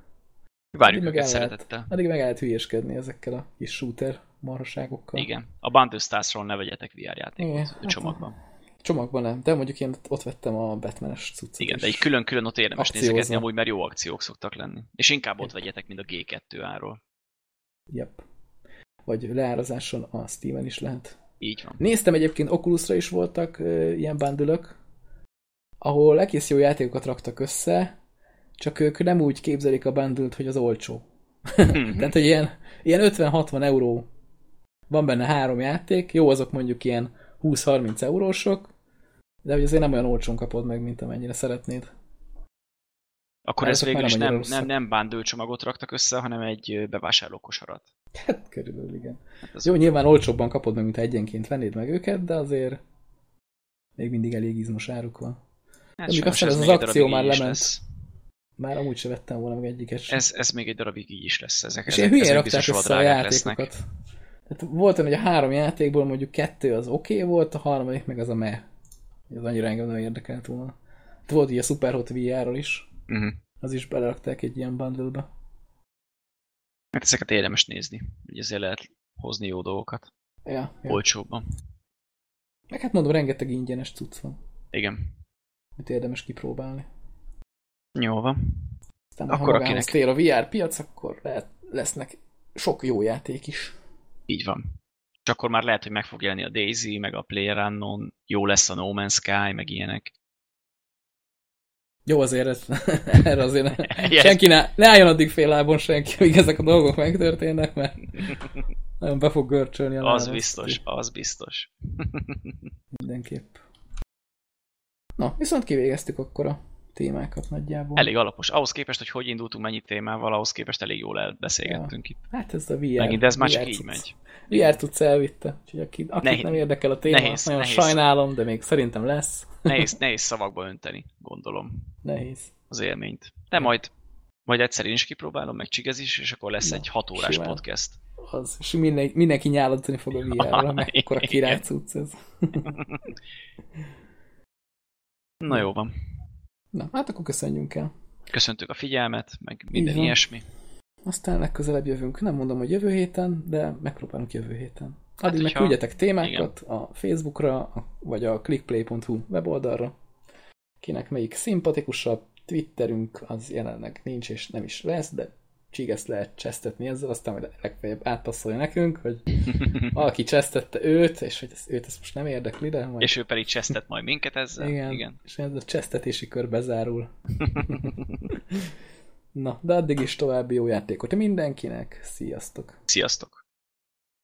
Várjuk Addig meg el lehet- szeretettel. Addig meg el lehet hülyéskedni ezekkel a kis shooter marhaságokkal. Igen. A Bundle Stars-ról ne vegyetek VR Igen, játékot hát- csomagban. Csomagban nem, de mondjuk én ott vettem a Batman-es cuccot Igen, de egy külön-külön ott érdemes Akciózza. nézegetni, amúgy mert jó akciók szoktak lenni. És inkább ott vegyetek, mint a G2 áról. Yep. Vagy leárazáson a Steam-en is lehet. Így van. Néztem egyébként, Oculusra is voltak ö, ilyen bundle ahol egész jó játékokat raktak össze, csak ők nem úgy képzelik a bundle hogy az olcsó. Tehát, hogy ilyen, ilyen 50-60 euró van benne három játék, jó azok mondjuk ilyen 20-30 eurósok, de hogy azért nem olyan olcsón kapod meg, mint amennyire szeretnéd. Akkor ez végül is nem nem, nem, nem bundle csomagot raktak össze, hanem egy bevásárlókosarat. Hát körülbelül igen. Hát az Jó, nyilván olcsóbban kapod meg, mint egyenként vennéd meg őket, de azért még mindig elég izmos áruk van. Hát sajnos aztán ez az akció már lement. lesz. Már amúgy se vettem volna meg egyiket sem. Ez, ez még egy darabig így is lesz. Ezek, És ezek, ilyen hülyén rakták össze a játékokat. lesznek. Tehát volt olyan, hogy a három játékból mondjuk kettő az oké okay volt, a harmadik meg az a meh. Az annyira engem nem érdekelt volna. Hát volt így a Superhot VR-ról is. Uh-huh. Az is belerakták egy ilyen bundle-be. Hát ezeket érdemes nézni. Ugye ezért lehet hozni jó dolgokat. Ja, ja. Olcsóbban. Meg hát mondom, rengeteg ingyenes cucc van, Igen. amit érdemes kipróbálni. Jó van. Aztán Akkor ha akinek- tér a VR piac, akkor lehet, lesznek sok jó játék is. Így van. És akkor már lehet, hogy meg fog jelenni a Daisy, meg a PlayerUnknown, jó lesz a No Man's Sky, meg ilyenek. Jó, azért ez, erre azért ne, Yes. senki ne, ne álljon addig fél lábon senki, hogy ezek a dolgok megtörténnek, mert nagyon be fog görcsölni a Az biztos, azt az biztos. Mindenképp. Na, viszont kivégeztük akkor a témákat nagyjából. Elég alapos. Ahhoz képest, hogy hogy indultunk mennyi témával, ahhoz képest elég jól elbeszélgettünk itt. Hát ez a VR. Megint, ez már csak VR így cucc. megy. VR tudsz elvitte. Úgyhogy aki, akit Nehéz- nem érdekel a téma, nehéz- nagyon nehéz. sajnálom, de még szerintem lesz. Nehéz, nehéz szavakba önteni, gondolom, Nehéz. az élményt. De majd, majd egyszer én is kipróbálom, meg Csigez is, és akkor lesz Na, egy 6 órás simán. podcast. Az, és minden, mindenki nyáladni fog a VR-ra, meg akkor a király ez. Na jó van. Na, hát akkor köszönjünk el. Köszöntük a figyelmet, meg minden van. ilyesmi. Aztán legközelebb jövünk. Nem mondom, hogy jövő héten, de megpróbálunk jövő héten. Addig meg hogyha- küldjetek témákat a Facebookra, vagy a clickplay.hu weboldalra. Kinek melyik szimpatikusabb, Twitterünk az jelenleg nincs és nem is lesz, de ezt lehet csesztetni ezzel, aztán majd legfeljebb átpasszolja nekünk, hogy valaki csesztette őt, és hogy ez, őt ezt most nem érdekli, de majd... És ő pedig csesztet majd minket ezzel. igen, Igen. és ez a csesztetési kör bezárul. Na, de addig is további jó játékot mindenkinek. Sziasztok! Sziasztok!